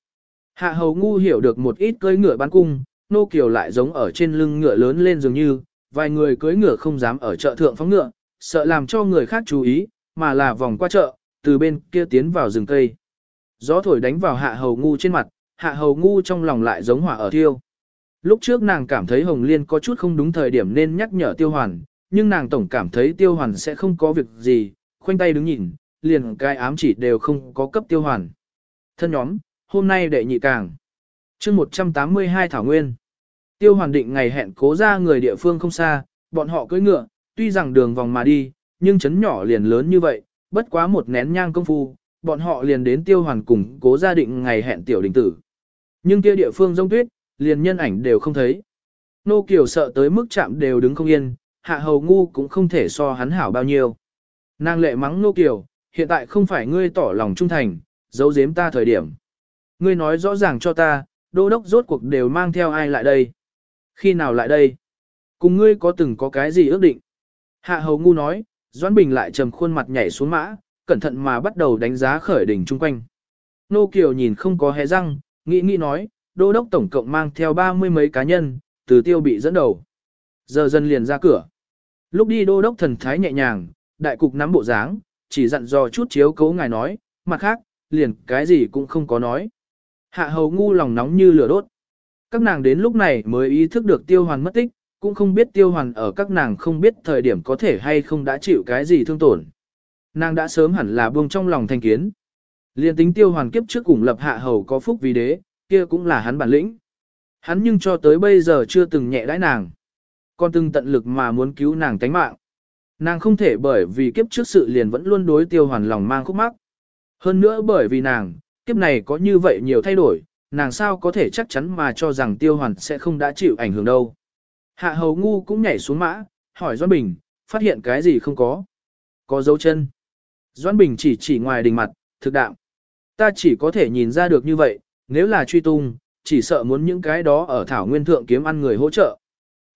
Hạ Hầu Ngu hiểu được một ít cưỡi ngựa bán cung, nô kiều lại giống ở trên lưng ngựa lớn lên dường như, vài người cưỡi ngựa không dám ở chợ thượng phóng ngựa, sợ làm cho người khác chú ý, mà là vòng qua chợ, từ bên kia tiến vào rừng cây. Gió thổi đánh vào Hạ Hầu Ngu trên mặt, Hạ Hầu Ngu trong lòng lại giống hỏa ở thiêu. Lúc trước nàng cảm thấy Hồng Liên có chút không đúng thời điểm nên nhắc nhở Tiêu Hoàn, nhưng nàng tổng cảm thấy Tiêu Hoàn sẽ không có việc gì, khoanh tay đứng nhìn, liền cái ám chỉ đều không có cấp Tiêu Hoàn. Thân nhóm, hôm nay đệ nhị càng. chương 182 Thảo Nguyên. Tiêu Hoàn định ngày hẹn cố ra người địa phương không xa, bọn họ cưỡi ngựa, tuy rằng đường vòng mà đi, nhưng chấn nhỏ liền lớn như vậy, bất quá một nén nhang công phu, bọn họ liền đến Tiêu Hoàn cùng cố gia định ngày hẹn tiểu đình tử. Nhưng kia địa phương rông tuyết, liền nhân ảnh đều không thấy. Nô Kiều sợ tới mức chạm đều đứng không yên, hạ hầu ngu cũng không thể so hắn hảo bao nhiêu. Nàng lệ mắng Nô Kiều, hiện tại không phải ngươi tỏ lòng trung thành, giấu giếm ta thời điểm. Ngươi nói rõ ràng cho ta, đô đốc rốt cuộc đều mang theo ai lại đây. Khi nào lại đây? Cùng ngươi có từng có cái gì ước định? Hạ hầu ngu nói, Doãn Bình lại trầm khuôn mặt nhảy xuống mã, cẩn thận mà bắt đầu đánh giá khởi đỉnh chung quanh. Nô Kiều nhìn không có hé răng, nghĩ nghĩ nói, đô đốc tổng cộng mang theo ba mươi mấy cá nhân, từ tiêu bị dẫn đầu. Giờ dần liền ra cửa. Lúc đi đô đốc thần thái nhẹ nhàng, đại cục nắm bộ dáng, chỉ dặn dò chút chiếu cấu ngài nói, mặt khác, liền cái gì cũng không có nói. Hạ hầu ngu lòng nóng như lửa đốt. Các nàng đến lúc này mới ý thức được tiêu hoàn mất tích, cũng không biết tiêu hoàn ở các nàng không biết thời điểm có thể hay không đã chịu cái gì thương tổn. Nàng đã sớm hẳn là buông trong lòng thành kiến. Liên tính tiêu hoàn kiếp trước cùng lập hạ hầu có phúc vì đế, kia cũng là hắn bản lĩnh. Hắn nhưng cho tới bây giờ chưa từng nhẹ đãi nàng. Còn từng tận lực mà muốn cứu nàng tánh mạng. Nàng không thể bởi vì kiếp trước sự liền vẫn luôn đối tiêu hoàn lòng mang khúc mắc. Hơn nữa bởi vì nàng, kiếp này có như vậy nhiều thay đổi, nàng sao có thể chắc chắn mà cho rằng tiêu hoàn sẽ không đã chịu ảnh hưởng đâu. Hạ hầu ngu cũng nhảy xuống mã, hỏi Doan Bình, phát hiện cái gì không có. Có dấu chân. Doãn Bình chỉ chỉ ngoài đình mặt, thực đạm. Ta chỉ có thể nhìn ra được như vậy, nếu là truy tung, chỉ sợ muốn những cái đó ở Thảo Nguyên Thượng kiếm ăn người hỗ trợ.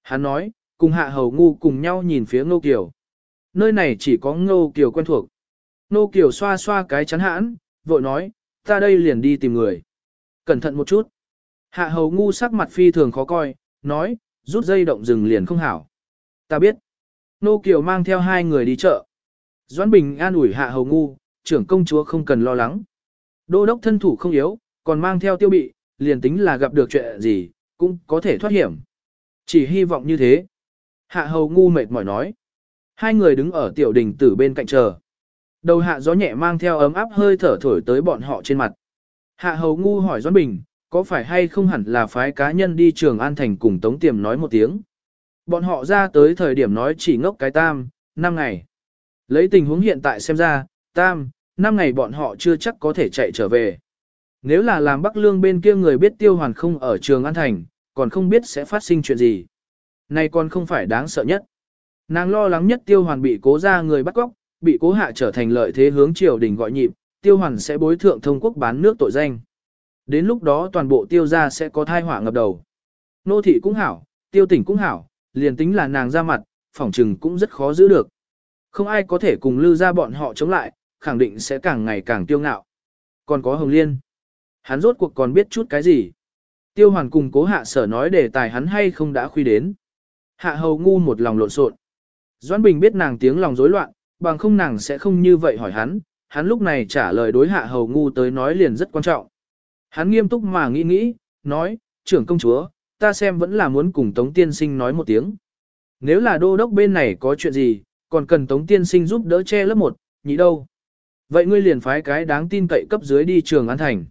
Hắn nói, cùng hạ hầu ngu cùng nhau nhìn phía Ngô Kiều. Nơi này chỉ có Ngô Kiều quen thuộc. Ngô Kiều xoa xoa cái chắn hãn, vội nói, ta đây liền đi tìm người. Cẩn thận một chút. Hạ hầu ngu sắc mặt phi thường khó coi, nói, rút dây động rừng liền không hảo. Ta biết. Nô Kiều mang theo hai người đi chợ. Doãn Bình an ủi hạ hầu ngu, trưởng công chúa không cần lo lắng. Đô đốc thân thủ không yếu, còn mang theo tiêu bị, liền tính là gặp được chuyện gì, cũng có thể thoát hiểm. Chỉ hy vọng như thế. Hạ hầu ngu mệt mỏi nói. Hai người đứng ở tiểu đình tử bên cạnh chờ. Đầu hạ gió nhẹ mang theo ấm áp hơi thở thổi tới bọn họ trên mặt. Hạ hầu ngu hỏi Doãn Bình, có phải hay không hẳn là phái cá nhân đi trường An Thành cùng Tống Tiềm nói một tiếng. Bọn họ ra tới thời điểm nói chỉ ngốc cái tam, 5 ngày. Lấy tình huống hiện tại xem ra, tam, năm ngày bọn họ chưa chắc có thể chạy trở về. Nếu là làm Bắc Lương bên kia người biết Tiêu Hoàn không ở trường An Thành, còn không biết sẽ phát sinh chuyện gì. Này còn không phải đáng sợ nhất. Nàng lo lắng nhất Tiêu Hoàn bị cố ra người bắt cóc, bị cố hạ trở thành lợi thế hướng triều đình gọi nhịp, Tiêu Hoàn sẽ bối thượng thông quốc bán nước tội danh. Đến lúc đó toàn bộ tiêu gia sẽ có thai họa ngập đầu. Nô thị cũng hảo, tiêu tỉnh cũng hảo, liền tính là nàng ra mặt, phỏng trừng cũng rất khó giữ được. Không ai có thể cùng lưu ra bọn họ chống lại, khẳng định sẽ càng ngày càng tiêu ngạo. Còn có Hồng Liên. Hắn rốt cuộc còn biết chút cái gì. Tiêu hoàn cùng cố hạ sở nói đề tài hắn hay không đã khuy đến. Hạ hầu ngu một lòng lộn xộn. Doãn Bình biết nàng tiếng lòng rối loạn, bằng không nàng sẽ không như vậy hỏi hắn, hắn lúc này trả lời đối hạ hầu ngu tới nói liền rất quan trọng. Hắn nghiêm túc mà nghĩ nghĩ, nói, trưởng công chúa, ta xem vẫn là muốn cùng Tống Tiên Sinh nói một tiếng. Nếu là đô đốc bên này có chuyện gì, còn cần Tống Tiên Sinh giúp đỡ che lớp một, nhị đâu. Vậy ngươi liền phái cái đáng tin cậy cấp dưới đi trường An Thành.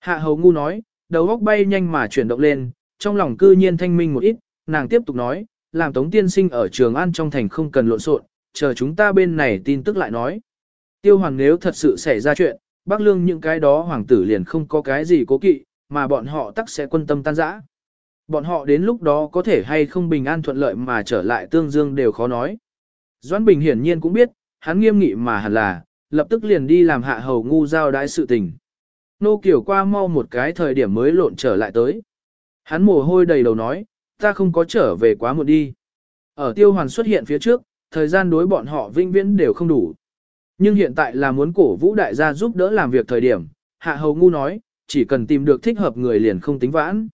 Hạ hầu ngu nói, đầu óc bay nhanh mà chuyển động lên, trong lòng cư nhiên thanh minh một ít, nàng tiếp tục nói, làm Tống Tiên Sinh ở trường An trong thành không cần lộn xộn, chờ chúng ta bên này tin tức lại nói. Tiêu hoàng nếu thật sự xảy ra chuyện, Bắc Lương những cái đó hoàng tử liền không có cái gì cố kỵ, mà bọn họ tắc sẽ quân tâm tan rã. Bọn họ đến lúc đó có thể hay không bình an thuận lợi mà trở lại tương dương đều khó nói. Doãn Bình hiển nhiên cũng biết, hắn nghiêm nghị mà hẳn là, lập tức liền đi làm hạ hầu ngu giao đãi sự tình. Nô Kiều qua mau một cái thời điểm mới lộn trở lại tới. Hắn mồ hôi đầy đầu nói, ta không có trở về quá muộn đi. Ở tiêu hoàn xuất hiện phía trước, thời gian đối bọn họ vinh viễn đều không đủ. Nhưng hiện tại là muốn cổ vũ đại gia giúp đỡ làm việc thời điểm, hạ hầu ngu nói, chỉ cần tìm được thích hợp người liền không tính vãn.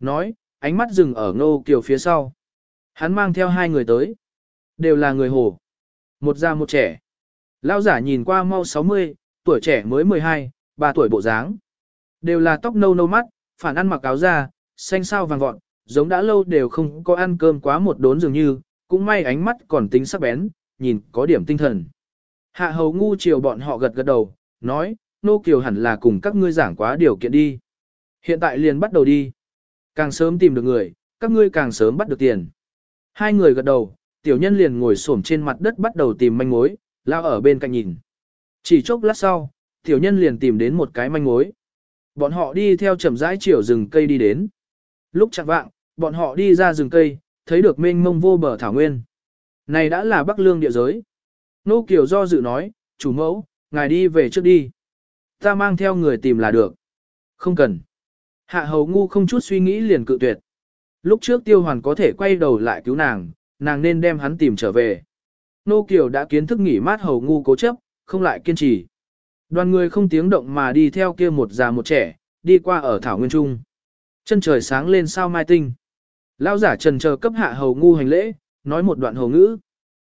Nói, ánh mắt dừng ở Nô kiều phía sau. Hắn mang theo hai người tới. Đều là người hồ. Một già một trẻ. Lão giả nhìn qua mau 60, tuổi trẻ mới 12, 3 tuổi bộ dáng. Đều là tóc nâu nâu mắt, phản ăn mặc áo da, xanh sao vàng vọt, giống đã lâu đều không có ăn cơm quá một đốn dường như, cũng may ánh mắt còn tính sắc bén, nhìn có điểm tinh thần. Hạ hầu ngu chiều bọn họ gật gật đầu, nói, nô kiều hẳn là cùng các ngươi giảng quá điều kiện đi. Hiện tại liền bắt đầu đi. Càng sớm tìm được người, các ngươi càng sớm bắt được tiền. Hai người gật đầu, tiểu nhân liền ngồi xổm trên mặt đất bắt đầu tìm manh mối, lao ở bên cạnh nhìn. Chỉ chốc lát sau, tiểu nhân liền tìm đến một cái manh mối. Bọn họ đi theo chậm rãi chiều rừng cây đi đến. Lúc chạng vạng, bọn họ đi ra rừng cây, thấy được mênh mông vô bờ thảo nguyên. Này đã là Bắc Lương địa giới. Nô Kiều do dự nói, chủ mẫu, ngài đi về trước đi. Ta mang theo người tìm là được. Không cần. Hạ hầu ngu không chút suy nghĩ liền cự tuyệt. Lúc trước tiêu hoàn có thể quay đầu lại cứu nàng, nàng nên đem hắn tìm trở về. Nô Kiều đã kiến thức nghỉ mát hầu ngu cố chấp, không lại kiên trì. Đoàn người không tiếng động mà đi theo kia một già một trẻ, đi qua ở Thảo Nguyên Trung. Chân trời sáng lên sao mai tinh. Lão giả trần chờ cấp hạ hầu ngu hành lễ, nói một đoạn hầu ngữ.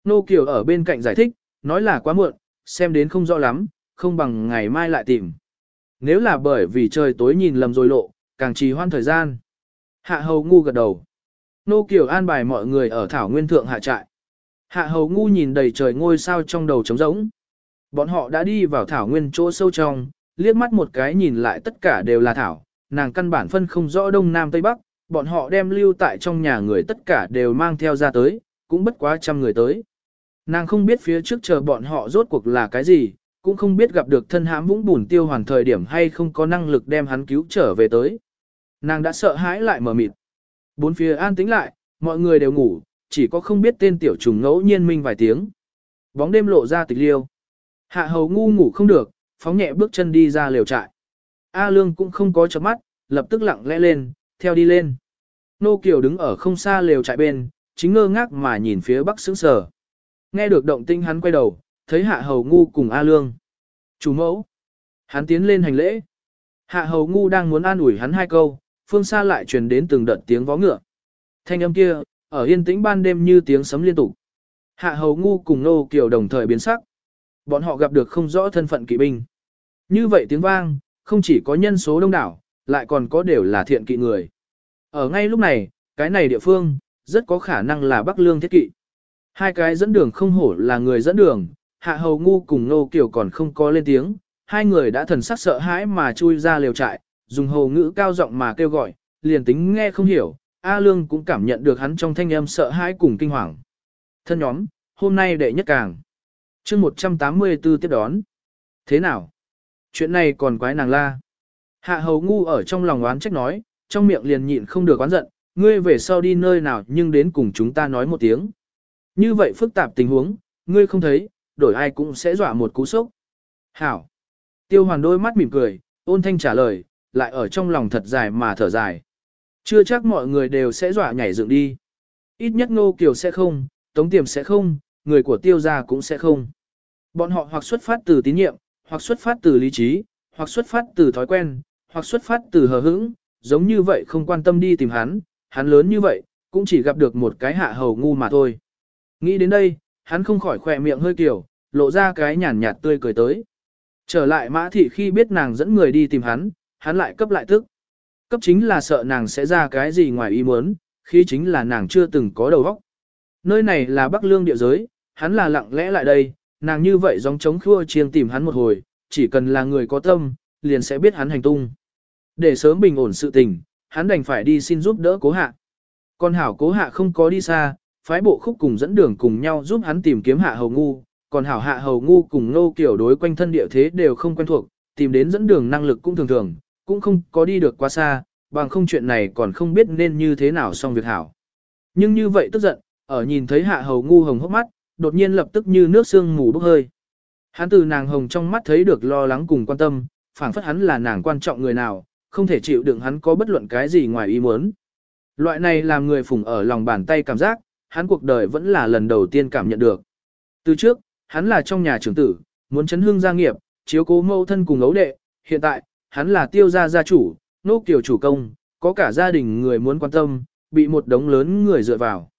Nô Kiều ở bên cạnh giải thích, nói là quá muộn, xem đến không rõ lắm, không bằng ngày mai lại tìm. Nếu là bởi vì trời tối nhìn lầm rồi lộ, càng trì hoãn thời gian. Hạ hầu ngu gật đầu. Nô Kiều an bài mọi người ở Thảo Nguyên Thượng hạ trại. Hạ hầu ngu nhìn đầy trời ngôi sao trong đầu trống rỗng. Bọn họ đã đi vào Thảo Nguyên chỗ sâu trong, liếc mắt một cái nhìn lại tất cả đều là Thảo, nàng căn bản phân không rõ Đông Nam Tây Bắc, bọn họ đem lưu tại trong nhà người tất cả đều mang theo ra tới, cũng bất quá trăm người tới. Nàng không biết phía trước chờ bọn họ rốt cuộc là cái gì, cũng không biết gặp được thân hãm vũng bùn tiêu hoàn thời điểm hay không có năng lực đem hắn cứu trở về tới. Nàng đã sợ hãi lại mở mịt. Bốn phía an tĩnh lại, mọi người đều ngủ, chỉ có không biết tên tiểu trùng ngẫu nhiên minh vài tiếng. Bóng đêm lộ ra tịch liêu. Hạ hầu ngu ngủ không được, phóng nhẹ bước chân đi ra lều trại. A lương cũng không có chớp mắt, lập tức lặng lẽ lên, theo đi lên. Nô Kiều đứng ở không xa lều trại bên, chính ngơ ngác mà nhìn phía bắc sững sờ. Nghe được động tinh hắn quay đầu, thấy hạ hầu ngu cùng A lương. Chủ mẫu. Hắn tiến lên hành lễ. Hạ hầu ngu đang muốn an ủi hắn hai câu, phương xa lại truyền đến từng đợt tiếng vó ngựa. Thanh âm kia, ở yên tĩnh ban đêm như tiếng sấm liên tục. Hạ hầu ngu cùng nô kiều đồng thời biến sắc. Bọn họ gặp được không rõ thân phận kỵ binh. Như vậy tiếng vang, không chỉ có nhân số đông đảo, lại còn có đều là thiện kỵ người. Ở ngay lúc này, cái này địa phương, rất có khả năng là Bắc Lương thiết kỵ. Hai cái dẫn đường không hổ là người dẫn đường, Hạ Hầu Ngu cùng Nô Kiều còn không có lên tiếng, hai người đã thần sắc sợ hãi mà chui ra lều trại, dùng hầu ngữ cao giọng mà kêu gọi, liền tính nghe không hiểu, A Lương cũng cảm nhận được hắn trong thanh âm sợ hãi cùng kinh hoàng. Thân nhóm, hôm nay đệ nhất càng chương 184 tiếp đón. Thế nào? Chuyện này còn quái nàng la. Hạ hầu ngu ở trong lòng oán trách nói, trong miệng liền nhịn không được oán giận, ngươi về sau đi nơi nào nhưng đến cùng chúng ta nói một tiếng. Như vậy phức tạp tình huống, ngươi không thấy, đổi ai cũng sẽ dọa một cú sốc. Hảo. Tiêu hoàn đôi mắt mỉm cười, ôn thanh trả lời, lại ở trong lòng thật dài mà thở dài. Chưa chắc mọi người đều sẽ dọa nhảy dựng đi. Ít nhất ngô kiều sẽ không, tống tiềm sẽ không, người của tiêu gia cũng sẽ không. Bọn họ hoặc xuất phát từ tín nhiệm, hoặc xuất phát từ lý trí, hoặc xuất phát từ thói quen, hoặc xuất phát từ hờ hững, giống như vậy không quan tâm đi tìm hắn, hắn lớn như vậy, cũng chỉ gặp được một cái hạ hầu ngu mà thôi. Nghĩ đến đây, hắn không khỏi khỏe miệng hơi kiểu, lộ ra cái nhàn nhạt tươi cười tới. Trở lại mã thị khi biết nàng dẫn người đi tìm hắn, hắn lại cấp lại tức. Cấp chính là sợ nàng sẽ ra cái gì ngoài ý muốn, khi chính là nàng chưa từng có đầu óc. Nơi này là Bắc Lương địa giới, hắn là lặng lẽ lại đây, nàng như vậy giống chống khua chiêng tìm hắn một hồi, chỉ cần là người có tâm, liền sẽ biết hắn hành tung. Để sớm bình ổn sự tình, hắn đành phải đi xin giúp đỡ cố hạ. Con hảo cố hạ không có đi xa, phái bộ khúc cùng dẫn đường cùng nhau giúp hắn tìm kiếm hạ hầu ngu, còn hảo hạ hầu ngu cùng nô kiểu đối quanh thân địa thế đều không quen thuộc, tìm đến dẫn đường năng lực cũng thường thường, cũng không có đi được quá xa, bằng không chuyện này còn không biết nên như thế nào xong việc hảo. Nhưng như vậy tức giận, ở nhìn thấy hạ hầu ngu hồng hốc mắt, đột nhiên lập tức như nước sương mù bốc hơi. Hắn từ nàng hồng trong mắt thấy được lo lắng cùng quan tâm, phảng phất hắn là nàng quan trọng người nào, không thể chịu đựng hắn có bất luận cái gì ngoài ý muốn. Loại này làm người phủng ở lòng bàn tay cảm giác, hắn cuộc đời vẫn là lần đầu tiên cảm nhận được. Từ trước, hắn là trong nhà trưởng tử, muốn chấn hương gia nghiệp, chiếu cố mâu thân cùng ấu đệ, hiện tại, hắn là tiêu gia gia chủ, nô kiểu chủ công, có cả gia đình người muốn quan tâm, bị một đống lớn người dựa vào.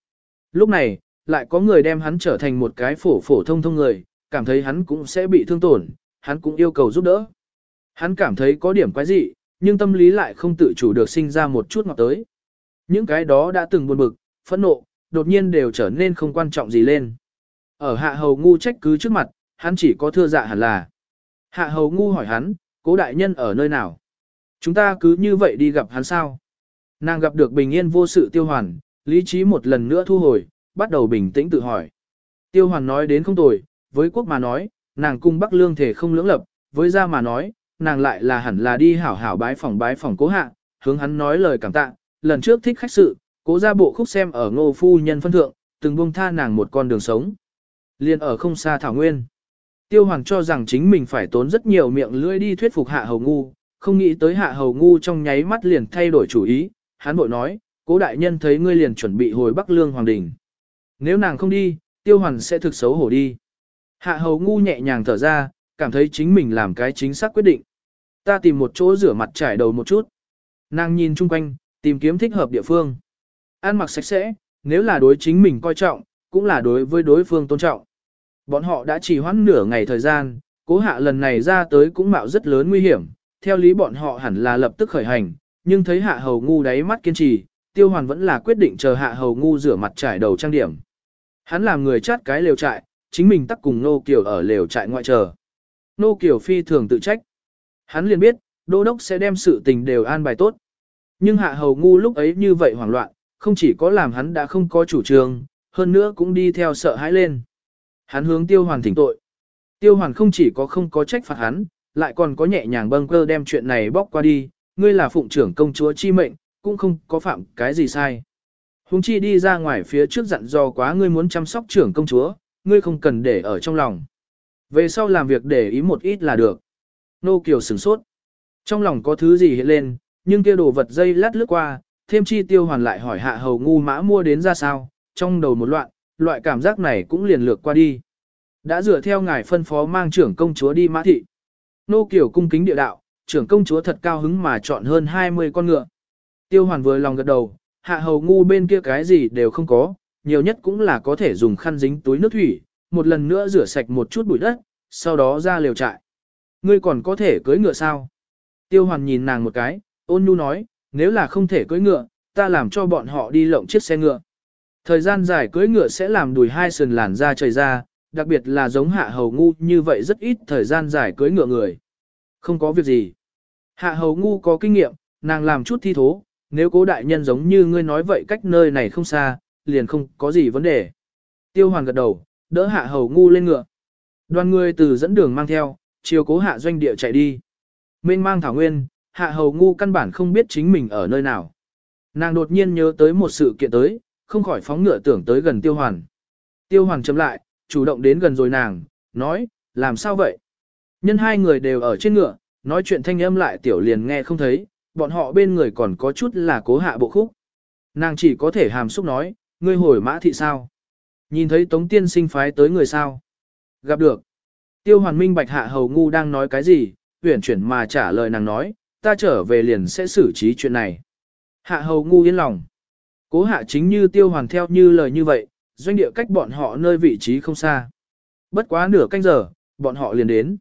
Lúc này, lại có người đem hắn trở thành một cái phổ phổ thông thông người, cảm thấy hắn cũng sẽ bị thương tổn, hắn cũng yêu cầu giúp đỡ. Hắn cảm thấy có điểm quái dị, nhưng tâm lý lại không tự chủ được sinh ra một chút ngọt tới. Những cái đó đã từng buồn bực, phẫn nộ, đột nhiên đều trở nên không quan trọng gì lên. Ở hạ hầu ngu trách cứ trước mặt, hắn chỉ có thưa dạ hẳn là. Hạ hầu ngu hỏi hắn, cố đại nhân ở nơi nào? Chúng ta cứ như vậy đi gặp hắn sao? Nàng gặp được bình yên vô sự tiêu hoàn, lý trí một lần nữa thu hồi, bắt đầu bình tĩnh tự hỏi. Tiêu hoàn nói đến không tồi, với quốc mà nói, nàng cung Bắc Lương thể không lưỡng lập, với gia mà nói, nàng lại là hẳn là đi hảo hảo bái phòng bái phòng cố hạ, hướng hắn nói lời cảm tạ, lần trước thích khách sự, cố gia bộ khúc xem ở ngô phu nhân phân thượng, từng buông tha nàng một con đường sống. Liên ở không xa Thảo Nguyên. Tiêu Hoàng cho rằng chính mình phải tốn rất nhiều miệng lưỡi đi thuyết phục hạ hầu ngu, không nghĩ tới hạ hầu ngu trong nháy mắt liền thay đổi chủ ý, hắn bội nói, cố đại nhân thấy ngươi liền chuẩn bị hồi Bắc Lương Hoàng Đình. Nếu nàng không đi, tiêu Hoàng sẽ thực xấu hổ đi. Hạ hầu ngu nhẹ nhàng thở ra, cảm thấy chính mình làm cái chính xác quyết định. Ta tìm một chỗ rửa mặt trải đầu một chút. Nàng nhìn chung quanh, tìm kiếm thích hợp địa phương. Ăn mặc sạch sẽ, nếu là đối chính mình coi trọng, cũng là đối với đối phương tôn trọng. Bọn họ đã chỉ hoãn nửa ngày thời gian, cố hạ lần này ra tới cũng mạo rất lớn nguy hiểm, theo lý bọn họ hẳn là lập tức khởi hành, nhưng thấy hạ hầu ngu đáy mắt kiên trì, tiêu hoàn vẫn là quyết định chờ hạ hầu ngu rửa mặt trải đầu trang điểm. Hắn làm người chát cái lều trại, chính mình tắc cùng Nô Kiều ở lều trại ngoại chờ. Nô Kiều phi thường tự trách. Hắn liền biết, đô đốc sẽ đem sự tình đều an bài tốt. Nhưng hạ hầu ngu lúc ấy như vậy hoảng loạn, không chỉ có làm hắn đã không có chủ trương, hơn nữa cũng đi theo sợ hãi lên. Hắn hướng tiêu hoàn thỉnh tội. Tiêu hoàn không chỉ có không có trách phạt hắn, lại còn có nhẹ nhàng bâng cơ đem chuyện này bóc qua đi, ngươi là phụng trưởng công chúa chi mệnh, cũng không có phạm cái gì sai. Hùng chi đi ra ngoài phía trước dặn dò quá ngươi muốn chăm sóc trưởng công chúa, ngươi không cần để ở trong lòng. Về sau làm việc để ý một ít là được. Nô Kiều sửng sốt. Trong lòng có thứ gì hiện lên, nhưng kia đồ vật dây lát lướt qua, thêm chi tiêu hoàn lại hỏi hạ hầu ngu mã mua đến ra sao, trong đầu một loạn, loại cảm giác này cũng liền lược qua đi. Đã dựa theo ngài phân phó mang trưởng công chúa đi mã thị. Nô Kiều cung kính địa đạo, trưởng công chúa thật cao hứng mà chọn hơn 20 con ngựa. Tiêu hoàn vừa lòng gật đầu, hạ hầu ngu bên kia cái gì đều không có, nhiều nhất cũng là có thể dùng khăn dính túi nước thủy, một lần nữa rửa sạch một chút bụi đất, sau đó ra liều trại. Ngươi còn có thể cưới ngựa sao? Tiêu hoàn nhìn nàng một cái, ôn nhu nói, nếu là không thể cưới ngựa, ta làm cho bọn họ đi lộng chiếc xe ngựa. Thời gian dài cưỡi ngựa sẽ làm đùi hai sườn làn da trời ra, đặc biệt là giống hạ hầu ngu như vậy rất ít thời gian dài cưỡi ngựa người. Không có việc gì. Hạ hầu ngu có kinh nghiệm, nàng làm chút thi thố, nếu cố đại nhân giống như ngươi nói vậy cách nơi này không xa, liền không có gì vấn đề. Tiêu hoàn gật đầu, đỡ hạ hầu ngu lên ngựa. Đoàn người từ dẫn đường mang theo, chiều cố hạ doanh địa chạy đi. Mênh mang thảo nguyên, hạ hầu ngu căn bản không biết chính mình ở nơi nào. Nàng đột nhiên nhớ tới một sự kiện tới, không khỏi phóng ngựa tưởng tới gần tiêu hoàn. Tiêu hoàn chậm lại, chủ động đến gần rồi nàng, nói, làm sao vậy? Nhân hai người đều ở trên ngựa, nói chuyện thanh âm lại tiểu liền nghe không thấy, bọn họ bên người còn có chút là cố hạ bộ khúc. Nàng chỉ có thể hàm xúc nói, ngươi hồi mã thị sao? Nhìn thấy tống tiên sinh phái tới người sao? Gặp được. Tiêu hoàn minh bạch hạ hầu ngu đang nói cái gì, huyển chuyển mà trả lời nàng nói, ta trở về liền sẽ xử trí chuyện này. Hạ hầu ngu yên lòng. Cố hạ chính như tiêu hoàn theo như lời như vậy, doanh địa cách bọn họ nơi vị trí không xa. Bất quá nửa canh giờ, bọn họ liền đến.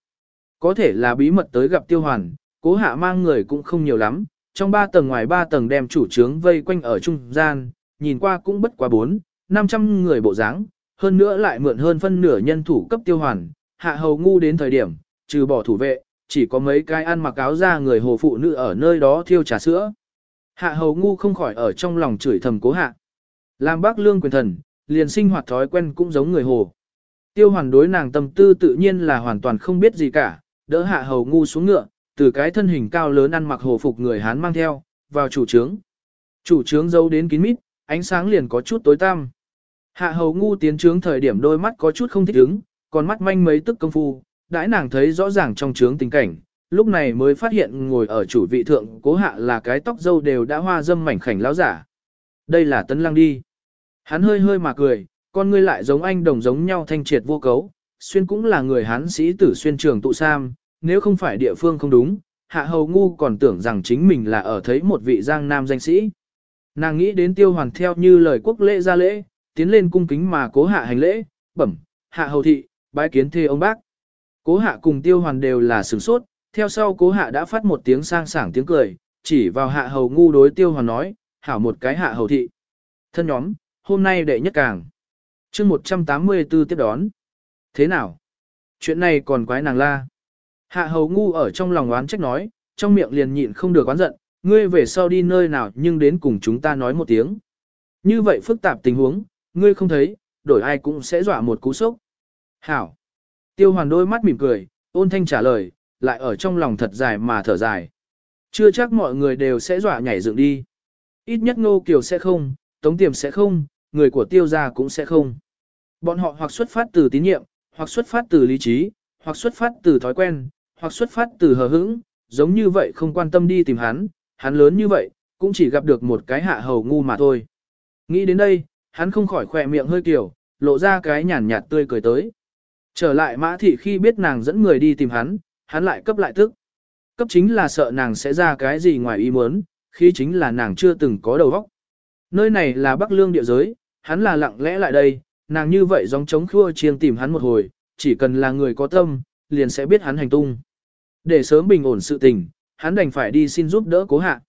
Có thể là bí mật tới gặp tiêu hoàn, cố hạ mang người cũng không nhiều lắm, trong ba tầng ngoài ba tầng đem chủ trướng vây quanh ở trung gian, nhìn qua cũng bất quá bốn, năm trăm người bộ dáng, hơn nữa lại mượn hơn phân nửa nhân thủ cấp tiêu hoàn, hạ hầu ngu đến thời điểm, trừ bỏ thủ vệ, chỉ có mấy cái ăn mặc áo ra người hồ phụ nữ ở nơi đó thiêu trà sữa. Hạ hầu ngu không khỏi ở trong lòng chửi thầm cố hạ. Làm bác lương quyền thần, liền sinh hoạt thói quen cũng giống người hồ. Tiêu hoàn đối nàng tâm tư tự nhiên là hoàn toàn không biết gì cả, đỡ hạ hầu ngu xuống ngựa, từ cái thân hình cao lớn ăn mặc hồ phục người Hán mang theo, vào chủ trướng. Chủ trướng giấu đến kín mít, ánh sáng liền có chút tối tăm. Hạ hầu ngu tiến trướng thời điểm đôi mắt có chút không thích ứng, còn mắt manh mấy tức công phu, đãi nàng thấy rõ ràng trong trướng tình cảnh, lúc này mới phát hiện ngồi ở chủ vị thượng cố hạ là cái tóc dâu đều đã hoa dâm mảnh khảnh láo giả. Đây là tấn lăng đi. Hắn hơi hơi mà cười, con ngươi lại giống anh đồng giống nhau thanh triệt vô cấu, xuyên cũng là người hán sĩ tử xuyên trường tụ sam, nếu không phải địa phương không đúng, hạ hầu ngu còn tưởng rằng chính mình là ở thấy một vị giang nam danh sĩ. Nàng nghĩ đến tiêu hoàn theo như lời quốc lễ ra lễ, tiến lên cung kính mà cố hạ hành lễ, bẩm, hạ hầu thị, bái kiến thê ông bác. Cố hạ cùng tiêu hoàn đều là sửng sốt, theo sau cố hạ đã phát một tiếng sang sảng tiếng cười, chỉ vào hạ hầu ngu đối tiêu hoàn nói, hảo một cái hạ hầu thị. Thân nhóm, hôm nay đệ nhất càng. chương 184 tiếp đón. Thế nào? Chuyện này còn quái nàng la. Hạ hầu ngu ở trong lòng oán trách nói, trong miệng liền nhịn không được oán giận, ngươi về sau đi nơi nào nhưng đến cùng chúng ta nói một tiếng. Như vậy phức tạp tình huống, ngươi không thấy, đổi ai cũng sẽ dọa một cú sốc. Hảo. Tiêu hoàn đôi mắt mỉm cười, ôn thanh trả lời, lại ở trong lòng thật dài mà thở dài. Chưa chắc mọi người đều sẽ dọa nhảy dựng đi. Ít nhất ngô kiều sẽ không, tống tiềm sẽ không, người của tiêu gia cũng sẽ không. Bọn họ hoặc xuất phát từ tín nhiệm, hoặc xuất phát từ lý trí, hoặc xuất phát từ thói quen, hoặc xuất phát từ hờ hững, giống như vậy không quan tâm đi tìm hắn, hắn lớn như vậy, cũng chỉ gặp được một cái hạ hầu ngu mà thôi. Nghĩ đến đây, hắn không khỏi khỏe miệng hơi kiểu, lộ ra cái nhàn nhạt tươi cười tới. Trở lại mã thị khi biết nàng dẫn người đi tìm hắn, hắn lại cấp lại tức. Cấp chính là sợ nàng sẽ ra cái gì ngoài ý muốn, khi chính là nàng chưa từng có đầu óc. Nơi này là Bắc Lương địa giới, hắn là lặng lẽ lại đây, nàng như vậy giống chống khua chiêng tìm hắn một hồi, chỉ cần là người có tâm, liền sẽ biết hắn hành tung. Để sớm bình ổn sự tình, hắn đành phải đi xin giúp đỡ cố hạ.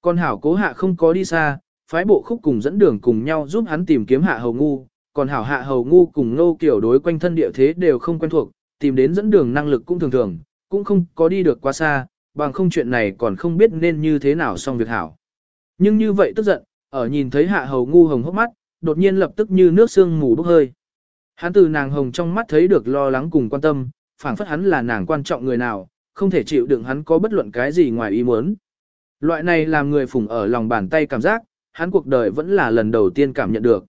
Còn hảo cố hạ không có đi xa, phái bộ khúc cùng dẫn đường cùng nhau giúp hắn tìm kiếm hạ hầu ngu, còn hảo hạ hầu ngu cùng nô kiểu đối quanh thân địa thế đều không quen thuộc, tìm đến dẫn đường năng lực cũng thường thường, cũng không có đi được quá xa, bằng không chuyện này còn không biết nên như thế nào xong việc hảo. Nhưng như vậy tức giận, ở nhìn thấy hạ hầu ngu hồng hốc mắt, đột nhiên lập tức như nước sương mù bốc hơi. Hắn từ nàng hồng trong mắt thấy được lo lắng cùng quan tâm, phảng phất hắn là nàng quan trọng người nào, không thể chịu đựng hắn có bất luận cái gì ngoài ý muốn. Loại này làm người phủng ở lòng bàn tay cảm giác, hắn cuộc đời vẫn là lần đầu tiên cảm nhận được.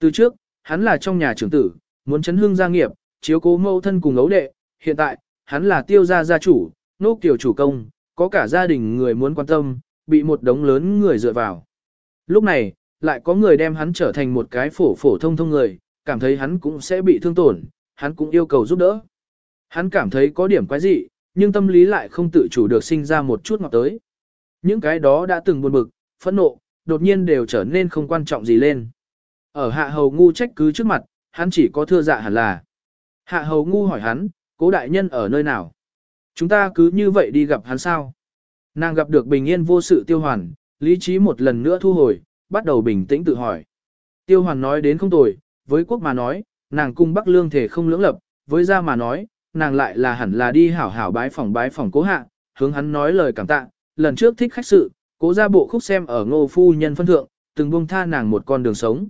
Từ trước, hắn là trong nhà trưởng tử, muốn chấn hương gia nghiệp, chiếu cố mâu thân cùng ấu đệ, hiện tại, hắn là tiêu gia gia chủ, nô kiều chủ công, có cả gia đình người muốn quan tâm, bị một đống lớn người dựa vào. Lúc này, lại có người đem hắn trở thành một cái phổ phổ thông thông người, cảm thấy hắn cũng sẽ bị thương tổn, hắn cũng yêu cầu giúp đỡ. Hắn cảm thấy có điểm quái dị, nhưng tâm lý lại không tự chủ được sinh ra một chút ngọt tới. Những cái đó đã từng buồn bực, phẫn nộ, đột nhiên đều trở nên không quan trọng gì lên. Ở hạ hầu ngu trách cứ trước mặt, hắn chỉ có thưa dạ hẳn là. Hạ hầu ngu hỏi hắn, cố đại nhân ở nơi nào? Chúng ta cứ như vậy đi gặp hắn sao? Nàng gặp được bình yên vô sự tiêu hoàn, lý trí một lần nữa thu hồi, bắt đầu bình tĩnh tự hỏi. Tiêu hoàn nói đến không tồi, với quốc mà nói, nàng cung bắc lương thể không lưỡng lập, với gia mà nói, nàng lại là hẳn là đi hảo hảo bái phòng bái phòng cố hạ, hướng hắn nói lời cảm tạ, lần trước thích khách sự, cố ra bộ khúc xem ở ngô phu nhân phân thượng, từng buông tha nàng một con đường sống.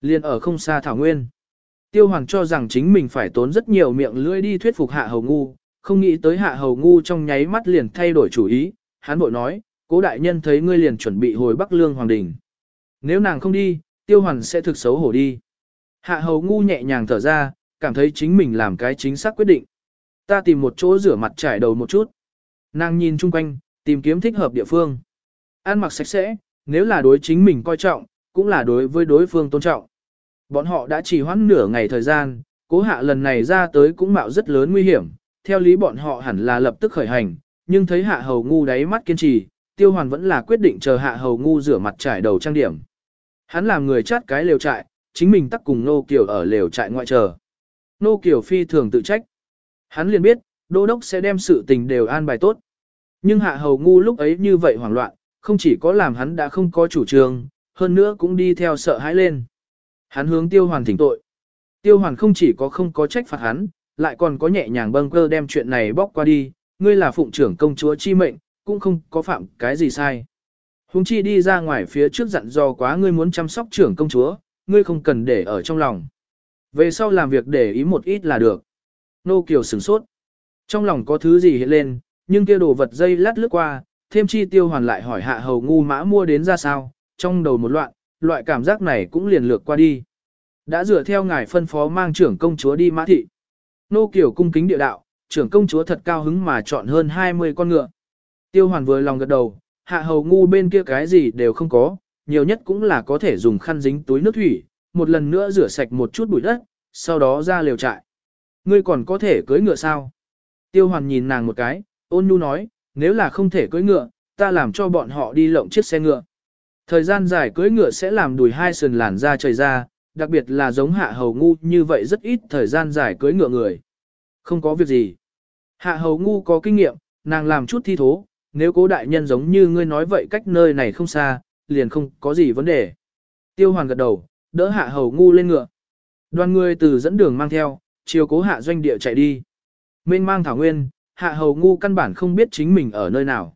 Liên ở không xa Thảo Nguyên. Tiêu Hoàng cho rằng chính mình phải tốn rất nhiều miệng lưỡi đi thuyết phục Hạ Hầu Ngu, không nghĩ tới Hạ Hầu Ngu trong nháy mắt liền thay đổi chủ ý, hắn bội nói, cố đại nhân thấy ngươi liền chuẩn bị hồi Bắc Lương Hoàng Đình. Nếu nàng không đi, Tiêu Hoàng sẽ thực xấu hổ đi. Hạ Hầu Ngu nhẹ nhàng thở ra, cảm thấy chính mình làm cái chính xác quyết định. Ta tìm một chỗ rửa mặt trải đầu một chút. Nàng nhìn chung quanh, tìm kiếm thích hợp địa phương. Ăn mặc sạch sẽ, nếu là đối chính mình coi trọng, cũng là đối với đối phương tôn trọng. Bọn họ đã chỉ hoãn nửa ngày thời gian, Cố hạ lần này ra tới cũng mạo rất lớn nguy hiểm, theo lý bọn họ hẳn là lập tức khởi hành, nhưng thấy hạ hầu ngu đáy mắt kiên trì, tiêu hoàn vẫn là quyết định chờ hạ hầu ngu rửa mặt trải đầu trang điểm. Hắn làm người chát cái lều trại, chính mình tắc cùng nô kiều ở lều trại ngoại chờ. Nô kiều phi thường tự trách. Hắn liền biết, đô đốc sẽ đem sự tình đều an bài tốt. Nhưng hạ hầu ngu lúc ấy như vậy hoảng loạn, không chỉ có làm hắn đã không có chủ trương, hơn nữa cũng đi theo sợ hãi lên. Hắn hướng tiêu hoàn thỉnh tội. Tiêu hoàn không chỉ có không có trách phạt hắn, lại còn có nhẹ nhàng bâng cơ đem chuyện này bóc qua đi, ngươi là phụng trưởng công chúa chi mệnh, cũng không có phạm cái gì sai. Hùng chi đi ra ngoài phía trước dặn dò quá ngươi muốn chăm sóc trưởng công chúa, ngươi không cần để ở trong lòng. Về sau làm việc để ý một ít là được. Nô Kiều sửng sốt. Trong lòng có thứ gì hiện lên, nhưng kia đồ vật dây lát lướt qua, thêm chi tiêu hoàn lại hỏi hạ hầu ngu mã mua đến ra sao, trong đầu một loạn, loại cảm giác này cũng liền lược qua đi. Đã dựa theo ngài phân phó mang trưởng công chúa đi mã thị. Nô Kiều cung kính địa đạo, trưởng công chúa thật cao hứng mà chọn hơn 20 con ngựa. Tiêu hoàn vừa lòng gật đầu, hạ hầu ngu bên kia cái gì đều không có, nhiều nhất cũng là có thể dùng khăn dính túi nước thủy, một lần nữa rửa sạch một chút bụi đất, sau đó ra liều trại. Ngươi còn có thể cưới ngựa sao? Tiêu hoàn nhìn nàng một cái, ôn nhu nói, nếu là không thể cưới ngựa, ta làm cho bọn họ đi lộng chiếc xe ngựa. Thời gian dài cưỡi ngựa sẽ làm đùi hai sườn làn da trời ra, đặc biệt là giống hạ hầu ngu như vậy rất ít thời gian dài cưỡi ngựa người. Không có việc gì. Hạ hầu ngu có kinh nghiệm, nàng làm chút thi thố, nếu cố đại nhân giống như ngươi nói vậy cách nơi này không xa, liền không có gì vấn đề. Tiêu hoàn gật đầu, đỡ hạ hầu ngu lên ngựa. Đoàn người từ dẫn đường mang theo, chiều cố hạ doanh địa chạy đi. Mênh mang thảo nguyên, hạ hầu ngu căn bản không biết chính mình ở nơi nào.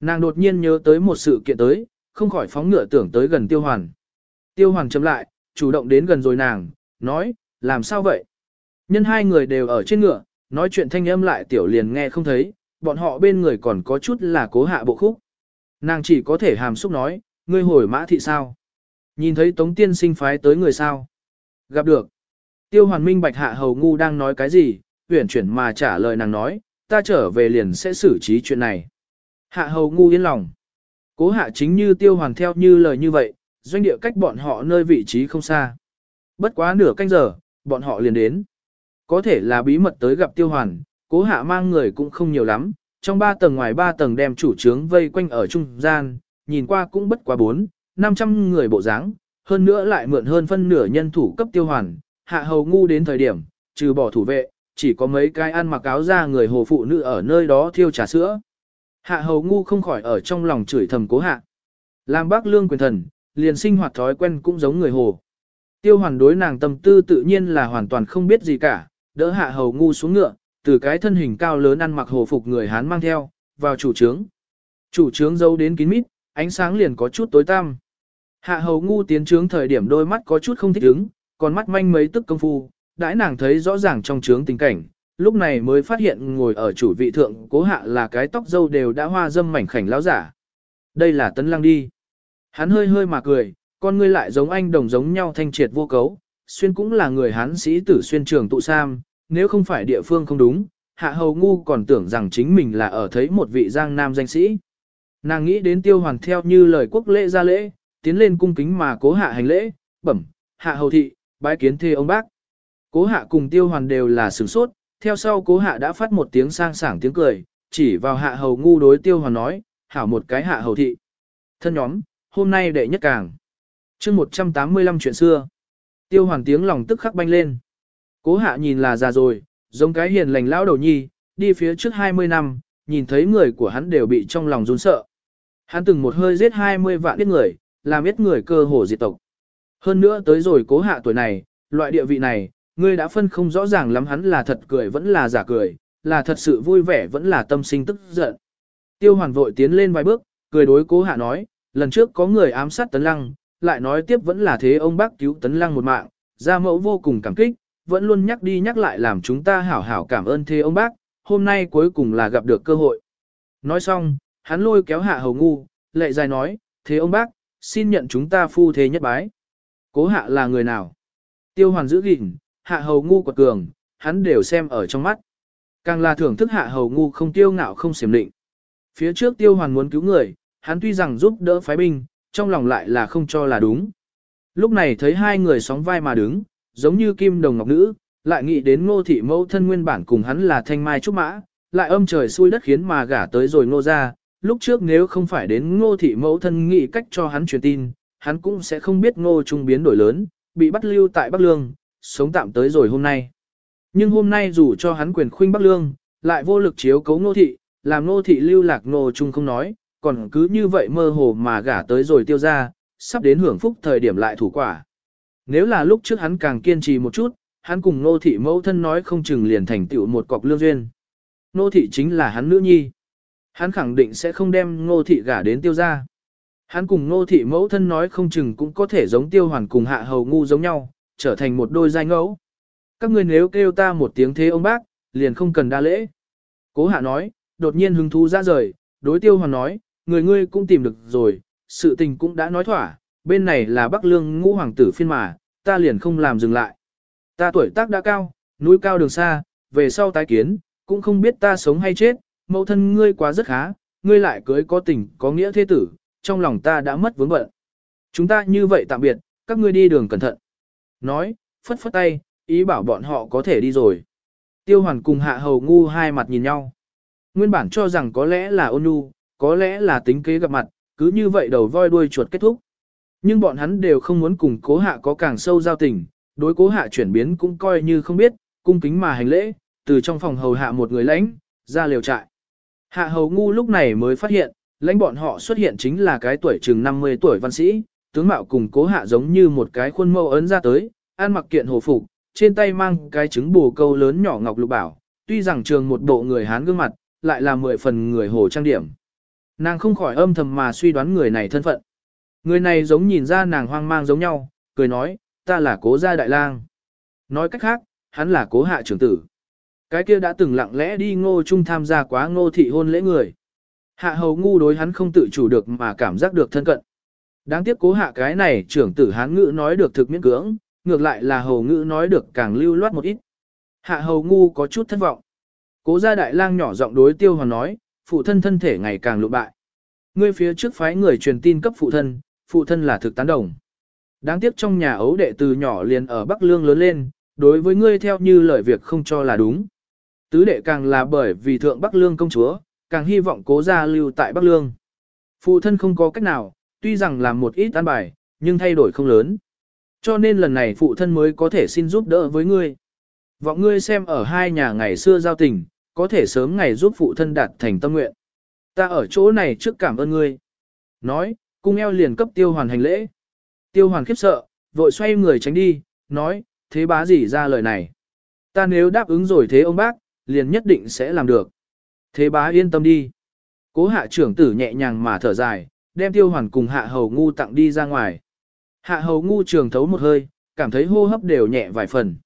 Nàng đột nhiên nhớ tới một sự kiện tới, không khỏi phóng ngựa tưởng tới gần tiêu hoàn. Tiêu hoàn chấm lại, chủ động đến gần rồi nàng, nói, làm sao vậy? Nhân hai người đều ở trên ngựa, nói chuyện thanh âm lại tiểu liền nghe không thấy, bọn họ bên người còn có chút là cố hạ bộ khúc. Nàng chỉ có thể hàm xúc nói, ngươi hồi mã thị sao? Nhìn thấy tống tiên sinh phái tới người sao? Gặp được. Tiêu hoàn minh bạch hạ hầu ngu đang nói cái gì, huyển chuyển mà trả lời nàng nói, ta trở về liền sẽ xử trí chuyện này. Hạ hầu ngu yên lòng. Cố hạ chính như tiêu hoàn theo như lời như vậy, doanh địa cách bọn họ nơi vị trí không xa. Bất quá nửa canh giờ, bọn họ liền đến. Có thể là bí mật tới gặp tiêu hoàn, cố hạ mang người cũng không nhiều lắm, trong ba tầng ngoài ba tầng đem chủ trướng vây quanh ở trung gian, nhìn qua cũng bất quá bốn, năm trăm người bộ dáng, hơn nữa lại mượn hơn phân nửa nhân thủ cấp tiêu hoàn, hạ hầu ngu đến thời điểm, trừ bỏ thủ vệ, chỉ có mấy cái ăn mặc áo ra người hồ phụ nữ ở nơi đó thiêu trà sữa. Hạ hầu ngu không khỏi ở trong lòng chửi thầm cố hạ. Làm bác lương quyền thần, liền sinh hoạt thói quen cũng giống người hồ. Tiêu hoàn đối nàng tâm tư tự nhiên là hoàn toàn không biết gì cả, đỡ hạ hầu ngu xuống ngựa, từ cái thân hình cao lớn ăn mặc hồ phục người Hán mang theo, vào chủ trướng. Chủ trướng giấu đến kín mít, ánh sáng liền có chút tối tăm. Hạ hầu ngu tiến trướng thời điểm đôi mắt có chút không thích ứng, còn mắt manh mấy tức công phu, đãi nàng thấy rõ ràng trong trướng tình cảnh, lúc này mới phát hiện ngồi ở chủ vị thượng cố hạ là cái tóc dâu đều đã hoa dâm mảnh khảnh lão giả. Đây là tấn lăng đi. Hắn hơi hơi mà cười, con ngươi lại giống anh đồng giống nhau thanh triệt vô cấu, xuyên cũng là người hán sĩ tử xuyên trường tụ sam, nếu không phải địa phương không đúng, hạ hầu ngu còn tưởng rằng chính mình là ở thấy một vị giang nam danh sĩ. Nàng nghĩ đến tiêu hoàn theo như lời quốc lễ ra lễ, tiến lên cung kính mà cố hạ hành lễ, bẩm, hạ hầu thị, bái kiến thê ông bác. Cố hạ cùng tiêu hoàn đều là sửng sốt, theo sau cố hạ đã phát một tiếng sang sảng tiếng cười, chỉ vào hạ hầu ngu đối tiêu hoàn nói, hảo một cái hạ hầu thị. Thân nhóm, hôm nay đệ nhất càng. chương 185 chuyện xưa. Tiêu hoàn tiếng lòng tức khắc banh lên. Cố hạ nhìn là già rồi, giống cái hiền lành lão đầu nhi, đi phía trước 20 năm, nhìn thấy người của hắn đều bị trong lòng run sợ. Hắn từng một hơi giết 20 vạn biết người, làm ít người cơ hồ diệt tộc. Hơn nữa tới rồi cố hạ tuổi này, loại địa vị này, ngươi đã phân không rõ ràng lắm hắn là thật cười vẫn là giả cười, là thật sự vui vẻ vẫn là tâm sinh tức giận. Tiêu hoàn vội tiến lên vài bước, cười đối cố hạ nói, lần trước có người ám sát tấn lăng, lại nói tiếp vẫn là thế ông bác cứu tấn lăng một mạng, gia mẫu vô cùng cảm kích, vẫn luôn nhắc đi nhắc lại làm chúng ta hảo hảo cảm ơn thế ông bác, hôm nay cuối cùng là gặp được cơ hội. Nói xong, hắn lôi kéo hạ hầu ngu, lệ dài nói, thế ông bác, xin nhận chúng ta phu thế nhất bái. Cố hạ là người nào? Tiêu hoàn giữ gìn, hạ hầu ngu quật cường, hắn đều xem ở trong mắt. Càng là thưởng thức hạ hầu ngu không tiêu ngạo không xiểm định. Phía trước tiêu hoàn muốn cứu người, hắn tuy rằng giúp đỡ phái binh, trong lòng lại là không cho là đúng. Lúc này thấy hai người sóng vai mà đứng, giống như kim đồng ngọc nữ, Lại nghĩ đến ngô thị mẫu thân nguyên bản cùng hắn là thanh mai trúc mã, lại âm trời xui đất khiến mà gả tới rồi ngô ra, lúc trước nếu không phải đến ngô thị mẫu thân nghĩ cách cho hắn truyền tin, hắn cũng sẽ không biết ngô trung biến đổi lớn, bị bắt lưu tại Bắc Lương, sống tạm tới rồi hôm nay. Nhưng hôm nay dù cho hắn quyền khuynh Bắc Lương, lại vô lực chiếu cấu ngô thị, làm ngô thị lưu lạc nô trung không nói, còn cứ như vậy mơ hồ mà gả tới rồi tiêu ra, sắp đến hưởng phúc thời điểm lại thủ quả. Nếu là lúc trước hắn càng kiên trì một chút, hắn cùng nô thị mẫu thân nói không chừng liền thành tựu một cọc lương duyên. Nô thị chính là hắn nữ nhi. Hắn khẳng định sẽ không đem nô thị gả đến tiêu gia. Hắn cùng nô thị mẫu thân nói không chừng cũng có thể giống tiêu hoàn cùng hạ hầu ngu giống nhau, trở thành một đôi giai ngẫu. Các ngươi nếu kêu ta một tiếng thế ông bác, liền không cần đa lễ. Cố hạ nói, đột nhiên hứng thú ra rời, đối tiêu hoàn nói, người ngươi cũng tìm được rồi, sự tình cũng đã nói thỏa, bên này là Bắc Lương ngũ hoàng tử phiên mà, ta liền không làm dừng lại. Ta tuổi tác đã cao, núi cao đường xa, về sau tái kiến, cũng không biết ta sống hay chết, mẫu thân ngươi quá rất khá, ngươi lại cưới có tình, có nghĩa thế tử, trong lòng ta đã mất vướng bận. Chúng ta như vậy tạm biệt, các ngươi đi đường cẩn thận. Nói, phất phất tay, ý bảo bọn họ có thể đi rồi. Tiêu hoàn cùng hạ hầu ngu hai mặt nhìn nhau. Nguyên bản cho rằng có lẽ là ôn nhu, có lẽ là tính kế gặp mặt, cứ như vậy đầu voi đuôi chuột kết thúc. Nhưng bọn hắn đều không muốn cùng cố hạ có càng sâu giao tình, đối cố hạ chuyển biến cũng coi như không biết, cung kính mà hành lễ, từ trong phòng hầu hạ một người lãnh, ra liều trại. Hạ hầu ngu lúc này mới phát hiện, lãnh bọn họ xuất hiện chính là cái tuổi chừng 50 tuổi văn sĩ, tướng mạo cùng cố hạ giống như một cái khuôn mẫu ấn ra tới, ăn mặc kiện hồ phục, trên tay mang cái trứng bù câu lớn nhỏ ngọc lục bảo, tuy rằng trường một bộ người Hán gương mặt, lại là mười phần người hồ trang điểm. Nàng không khỏi âm thầm mà suy đoán người này thân phận. Người này giống nhìn ra nàng hoang mang giống nhau, cười nói, ta là cố gia đại lang. Nói cách khác, hắn là cố hạ trưởng tử. Cái kia đã từng lặng lẽ đi ngô trung tham gia quá ngô thị hôn lễ người. Hạ hầu ngu đối hắn không tự chủ được mà cảm giác được thân cận. Đáng tiếc cố hạ cái này trưởng tử hán ngữ nói được thực miễn cưỡng, ngược lại là hầu ngữ nói được càng lưu loát một ít. Hạ hầu ngu có chút thất vọng. Cố gia đại lang nhỏ giọng đối tiêu hoàn nói, phụ thân thân thể ngày càng lụ bại. Ngươi phía trước phái người truyền tin cấp phụ thân, phụ thân là thực tán đồng. Đáng tiếc trong nhà ấu đệ từ nhỏ liền ở Bắc Lương lớn lên, đối với ngươi theo như lời việc không cho là đúng. Tứ đệ càng là bởi vì thượng Bắc Lương công chúa, càng hy vọng cố gia lưu tại Bắc Lương. Phụ thân không có cách nào, tuy rằng làm một ít an bài, nhưng thay đổi không lớn. Cho nên lần này phụ thân mới có thể xin giúp đỡ với ngươi. Vọng ngươi xem ở hai nhà ngày xưa giao tình, có thể sớm ngày giúp phụ thân đạt thành tâm nguyện. Ta ở chỗ này trước cảm ơn ngươi. Nói, cung eo liền cấp tiêu hoàn hành lễ. Tiêu hoàn khiếp sợ, vội xoay người tránh đi, nói, thế bá gì ra lời này. Ta nếu đáp ứng rồi thế ông bác, liền nhất định sẽ làm được. Thế bá yên tâm đi. Cố hạ trưởng tử nhẹ nhàng mà thở dài, đem tiêu hoàn cùng hạ hầu ngu tặng đi ra ngoài. Hạ hầu ngu trường thấu một hơi, cảm thấy hô hấp đều nhẹ vài phần.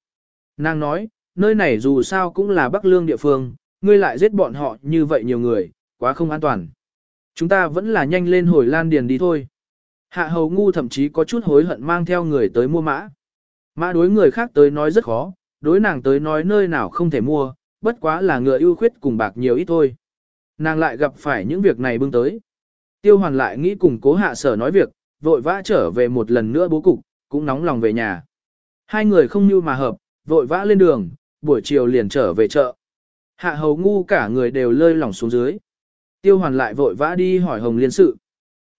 Nàng nói, nơi này dù sao cũng là Bắc Lương địa phương, ngươi lại giết bọn họ như vậy nhiều người, quá không an toàn. Chúng ta vẫn là nhanh lên hồi Lan Điền đi thôi. Hạ hầu ngu thậm chí có chút hối hận mang theo người tới mua mã. Mã đối người khác tới nói rất khó, đối nàng tới nói nơi nào không thể mua, bất quá là ngựa ưu khuyết cùng bạc nhiều ít thôi. Nàng lại gặp phải những việc này bưng tới. Tiêu hoàn lại nghĩ cùng cố hạ sở nói việc, vội vã trở về một lần nữa bố cục, cũng nóng lòng về nhà. Hai người không như mà hợp, vội vã lên đường, buổi chiều liền trở về chợ. Hạ hầu ngu cả người đều lơi lỏng xuống dưới. Tiêu hoàn lại vội vã đi hỏi hồng liên sự.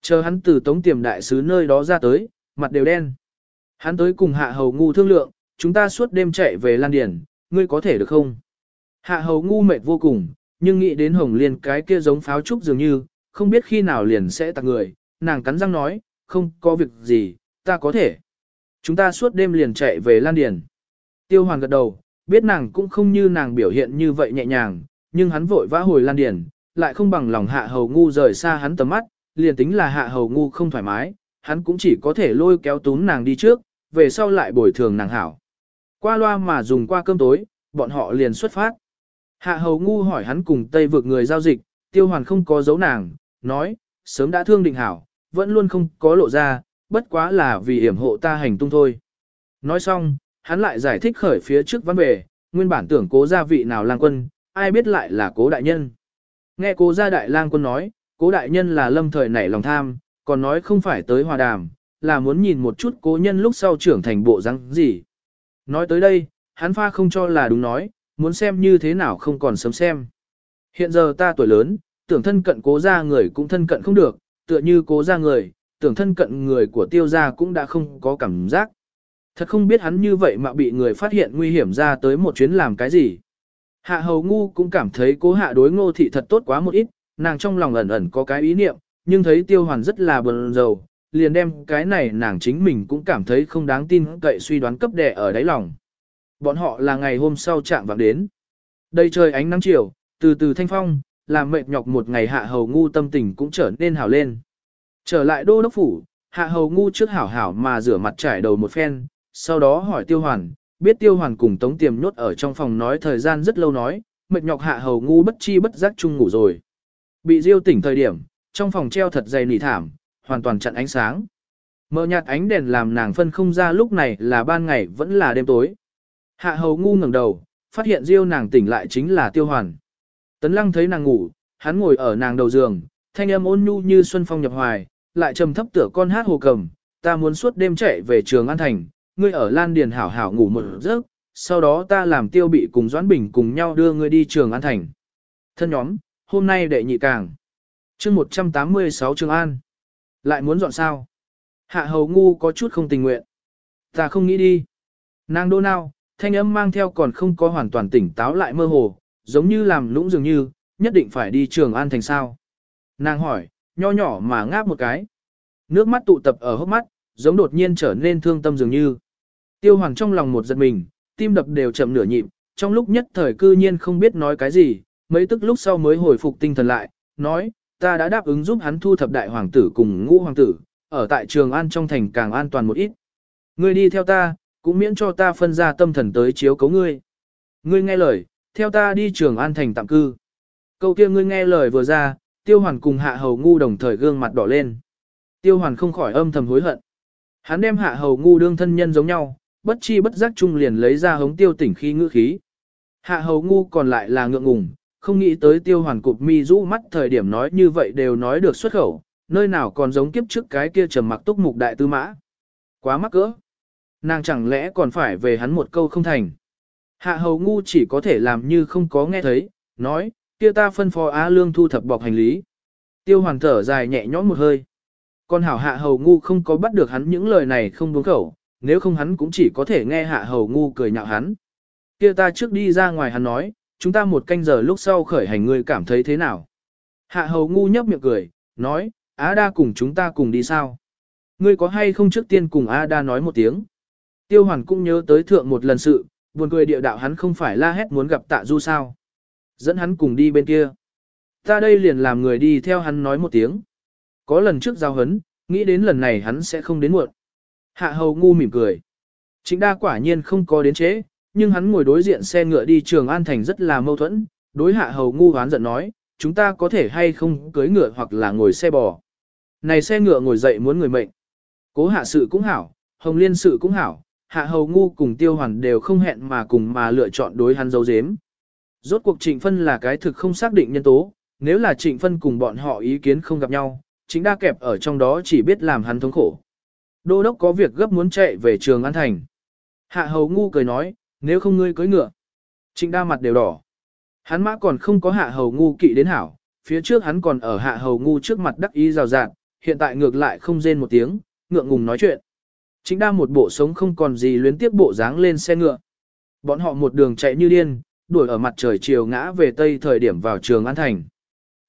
Chờ hắn từ tống tiềm đại sứ nơi đó ra tới, mặt đều đen. Hắn tới cùng hạ hầu ngu thương lượng, chúng ta suốt đêm chạy về Lan Điền, ngươi có thể được không? Hạ hầu ngu mệt vô cùng, nhưng nghĩ đến hồng liên cái kia giống pháo trúc dường như, không biết khi nào liền sẽ tặng người, nàng cắn răng nói, không có việc gì, ta có thể. Chúng ta suốt đêm liền chạy về Lan Điền. Tiêu hoàn gật đầu, biết nàng cũng không như nàng biểu hiện như vậy nhẹ nhàng, nhưng hắn vội vã hồi Lan Điền, lại không bằng lòng hạ hầu ngu rời xa hắn tầm mắt, liền tính là hạ hầu ngu không thoải mái, hắn cũng chỉ có thể lôi kéo tún nàng đi trước, về sau lại bồi thường nàng hảo. Qua loa mà dùng qua cơm tối, bọn họ liền xuất phát. Hạ hầu ngu hỏi hắn cùng Tây vượt người giao dịch, tiêu hoàn không có dấu nàng, nói, sớm đã thương định hảo, vẫn luôn không có lộ ra, bất quá là vì hiểm hộ ta hành tung thôi. Nói xong, hắn lại giải thích khởi phía trước văn về, nguyên bản tưởng cố gia vị nào lang quân, ai biết lại là cố đại nhân. Nghe cố gia đại lang quân nói, cố đại nhân là lâm thời nảy lòng tham, còn nói không phải tới hòa đàm, là muốn nhìn một chút cố nhân lúc sau trưởng thành bộ răng gì. Nói tới đây, hắn pha không cho là đúng nói, muốn xem như thế nào không còn sớm xem. Hiện giờ ta tuổi lớn, tưởng thân cận cố ra người cũng thân cận không được, tựa như cố ra người, tưởng thân cận người của tiêu gia cũng đã không có cảm giác. Thật không biết hắn như vậy mà bị người phát hiện nguy hiểm ra tới một chuyến làm cái gì. Hạ hầu ngu cũng cảm thấy cố hạ đối ngô thị thật tốt quá một ít, nàng trong lòng ẩn ẩn có cái ý niệm, nhưng thấy tiêu hoàn rất là bần dầu, liền đem cái này nàng chính mình cũng cảm thấy không đáng tin cậy suy đoán cấp đẻ ở đáy lòng. Bọn họ là ngày hôm sau chạm vạng đến. Đây trời ánh nắng chiều, từ từ thanh phong, làm mệt nhọc một ngày hạ hầu ngu tâm tình cũng trở nên hảo lên. Trở lại đô đốc phủ, hạ hầu ngu trước hảo hảo mà rửa mặt trải đầu một phen, sau đó hỏi tiêu hoàn, biết tiêu hoàn cùng tống tiềm nhốt ở trong phòng nói thời gian rất lâu nói, mệt nhọc hạ hầu ngu bất chi bất giác chung ngủ rồi. Bị diêu tỉnh thời điểm, trong phòng treo thật dày nỉ thảm, hoàn toàn chặn ánh sáng. Mở nhạt ánh đèn làm nàng phân không ra lúc này là ban ngày vẫn là đêm tối. Hạ hầu ngu ngẩng đầu, phát hiện diêu nàng tỉnh lại chính là tiêu hoàn. Tấn lăng thấy nàng ngủ, hắn ngồi ở nàng đầu giường, thanh âm ôn nhu như xuân phong nhập hoài, lại trầm thấp tựa con hát hồ cầm, ta muốn suốt đêm chạy về trường An Thành, ngươi ở Lan Điền hảo hảo ngủ một giấc, sau đó ta làm tiêu bị cùng Doãn Bình cùng nhau đưa ngươi đi trường An Thành. Thân nhóm, hôm nay đệ nhị càng. chương 186 Trường An. Lại muốn dọn sao? Hạ hầu ngu có chút không tình nguyện. Ta không nghĩ đi. Nàng đô nào, thanh âm mang theo còn không có hoàn toàn tỉnh táo lại mơ hồ, giống như làm lũng dường như, nhất định phải đi trường An Thành sao. Nàng hỏi, nho nhỏ mà ngáp một cái. Nước mắt tụ tập ở hốc mắt, giống đột nhiên trở nên thương tâm dường như. Tiêu hoàng trong lòng một giật mình, tim đập đều chậm nửa nhịp, trong lúc nhất thời cư nhiên không biết nói cái gì, mấy tức lúc sau mới hồi phục tinh thần lại, nói, ta đã đáp ứng giúp hắn thu thập đại hoàng tử cùng ngũ hoàng tử, ở tại trường an trong thành càng an toàn một ít. Ngươi đi theo ta, cũng miễn cho ta phân ra tâm thần tới chiếu cấu ngươi. Ngươi nghe lời, theo ta đi trường an thành tạm cư. Câu kia ngươi nghe lời vừa ra, tiêu hoàn cùng hạ hầu ngu đồng thời gương mặt đỏ lên. Tiêu hoàn không khỏi âm thầm hối hận. Hắn đem hạ hầu ngu đương thân nhân giống nhau, bất chi bất giác chung liền lấy ra hống tiêu tỉnh khi ngữ khí. Hạ hầu ngu còn lại là ngượng ngùng, không nghĩ tới tiêu hoàn cụp mi rũ mắt thời điểm nói như vậy đều nói được xuất khẩu, nơi nào còn giống kiếp trước cái kia trầm mặc túc mục đại tư mã. Quá mắc cỡ. Nàng chẳng lẽ còn phải về hắn một câu không thành. Hạ hầu ngu chỉ có thể làm như không có nghe thấy, nói, kia ta phân phó Á Lương thu thập bọc hành lý. Tiêu hoàn thở dài nhẹ nhõm một hơi. Con hảo hạ hầu ngu không có bắt được hắn những lời này không đúng khẩu, nếu không hắn cũng chỉ có thể nghe hạ hầu ngu cười nhạo hắn. Kia ta trước đi ra ngoài hắn nói, chúng ta một canh giờ lúc sau khởi hành ngươi cảm thấy thế nào? Hạ hầu ngu nhấp miệng cười, nói, Á đa cùng chúng ta cùng đi sao? Ngươi có hay không trước tiên cùng Á đa nói một tiếng? Tiêu hoàn cũng nhớ tới thượng một lần sự, buồn cười địa đạo hắn không phải la hét muốn gặp tạ du sao? Dẫn hắn cùng đi bên kia. Ta đây liền làm người đi theo hắn nói một tiếng. Có lần trước giao hấn, nghĩ đến lần này hắn sẽ không đến muộn. Hạ hầu ngu mỉm cười. Chính đa quả nhiên không có đến chế, nhưng hắn ngồi đối diện xe ngựa đi trường An Thành rất là mâu thuẫn. Đối hạ hầu ngu hoán giận nói, chúng ta có thể hay không cưới ngựa hoặc là ngồi xe bò. Này xe ngựa ngồi dậy muốn người mệnh. Cố hạ sự cũng hảo, hồng liên sự cũng hảo, hạ hầu ngu cùng tiêu hoàn đều không hẹn mà cùng mà lựa chọn đối hắn dấu dếm. Rốt cuộc trịnh phân là cái thực không xác định nhân tố, nếu là trịnh phân cùng bọn họ ý kiến không gặp nhau, chính đa kẹp ở trong đó chỉ biết làm hắn thống khổ. Đô đốc có việc gấp muốn chạy về trường An Thành. Hạ hầu ngu cười nói, nếu không ngươi cưới ngựa. Trịnh đa mặt đều đỏ. Hắn mã còn không có hạ hầu ngu kỵ đến hảo, phía trước hắn còn ở hạ hầu ngu trước mặt đắc ý rào rạt, hiện tại ngược lại không rên một tiếng, ngượng ngùng nói chuyện chính đa một bộ sống không còn gì luyến tiếp bộ dáng lên xe ngựa. Bọn họ một đường chạy như điên, đuổi ở mặt trời chiều ngã về tây thời điểm vào trường An Thành.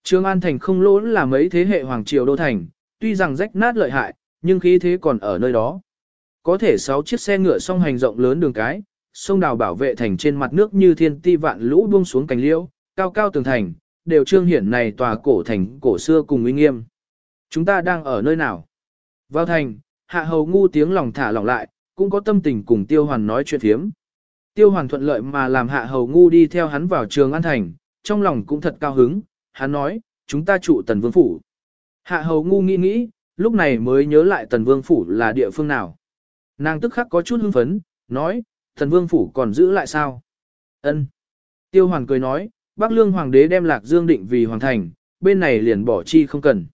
Trường An Thành không lỗ là mấy thế hệ hoàng triều đô thành, tuy rằng rách nát lợi hại, nhưng khí thế còn ở nơi đó. Có thể 6 chiếc xe ngựa song hành rộng lớn đường cái, sông đào bảo vệ thành trên mặt nước như thiên ti vạn lũ buông xuống cành liễu, cao cao tường thành, đều trương hiển này tòa cổ thành cổ xưa cùng uy nghiêm. Chúng ta đang ở nơi nào? Vào thành, hạ hầu ngu tiếng lòng thả lỏng lại, cũng có tâm tình cùng tiêu hoàn nói chuyện thiếm. Tiêu hoàn thuận lợi mà làm hạ hầu ngu đi theo hắn vào trường an thành, trong lòng cũng thật cao hứng, hắn nói, chúng ta trụ tần vương phủ. Hạ hầu ngu nghĩ nghĩ, lúc này mới nhớ lại tần vương phủ là địa phương nào. Nàng tức khắc có chút hưng phấn, nói, tần vương phủ còn giữ lại sao? Ân. Tiêu hoàn cười nói, Bắc Lương Hoàng đế đem Lạc Dương định vì Hoàng thành, bên này liền bỏ chi không cần.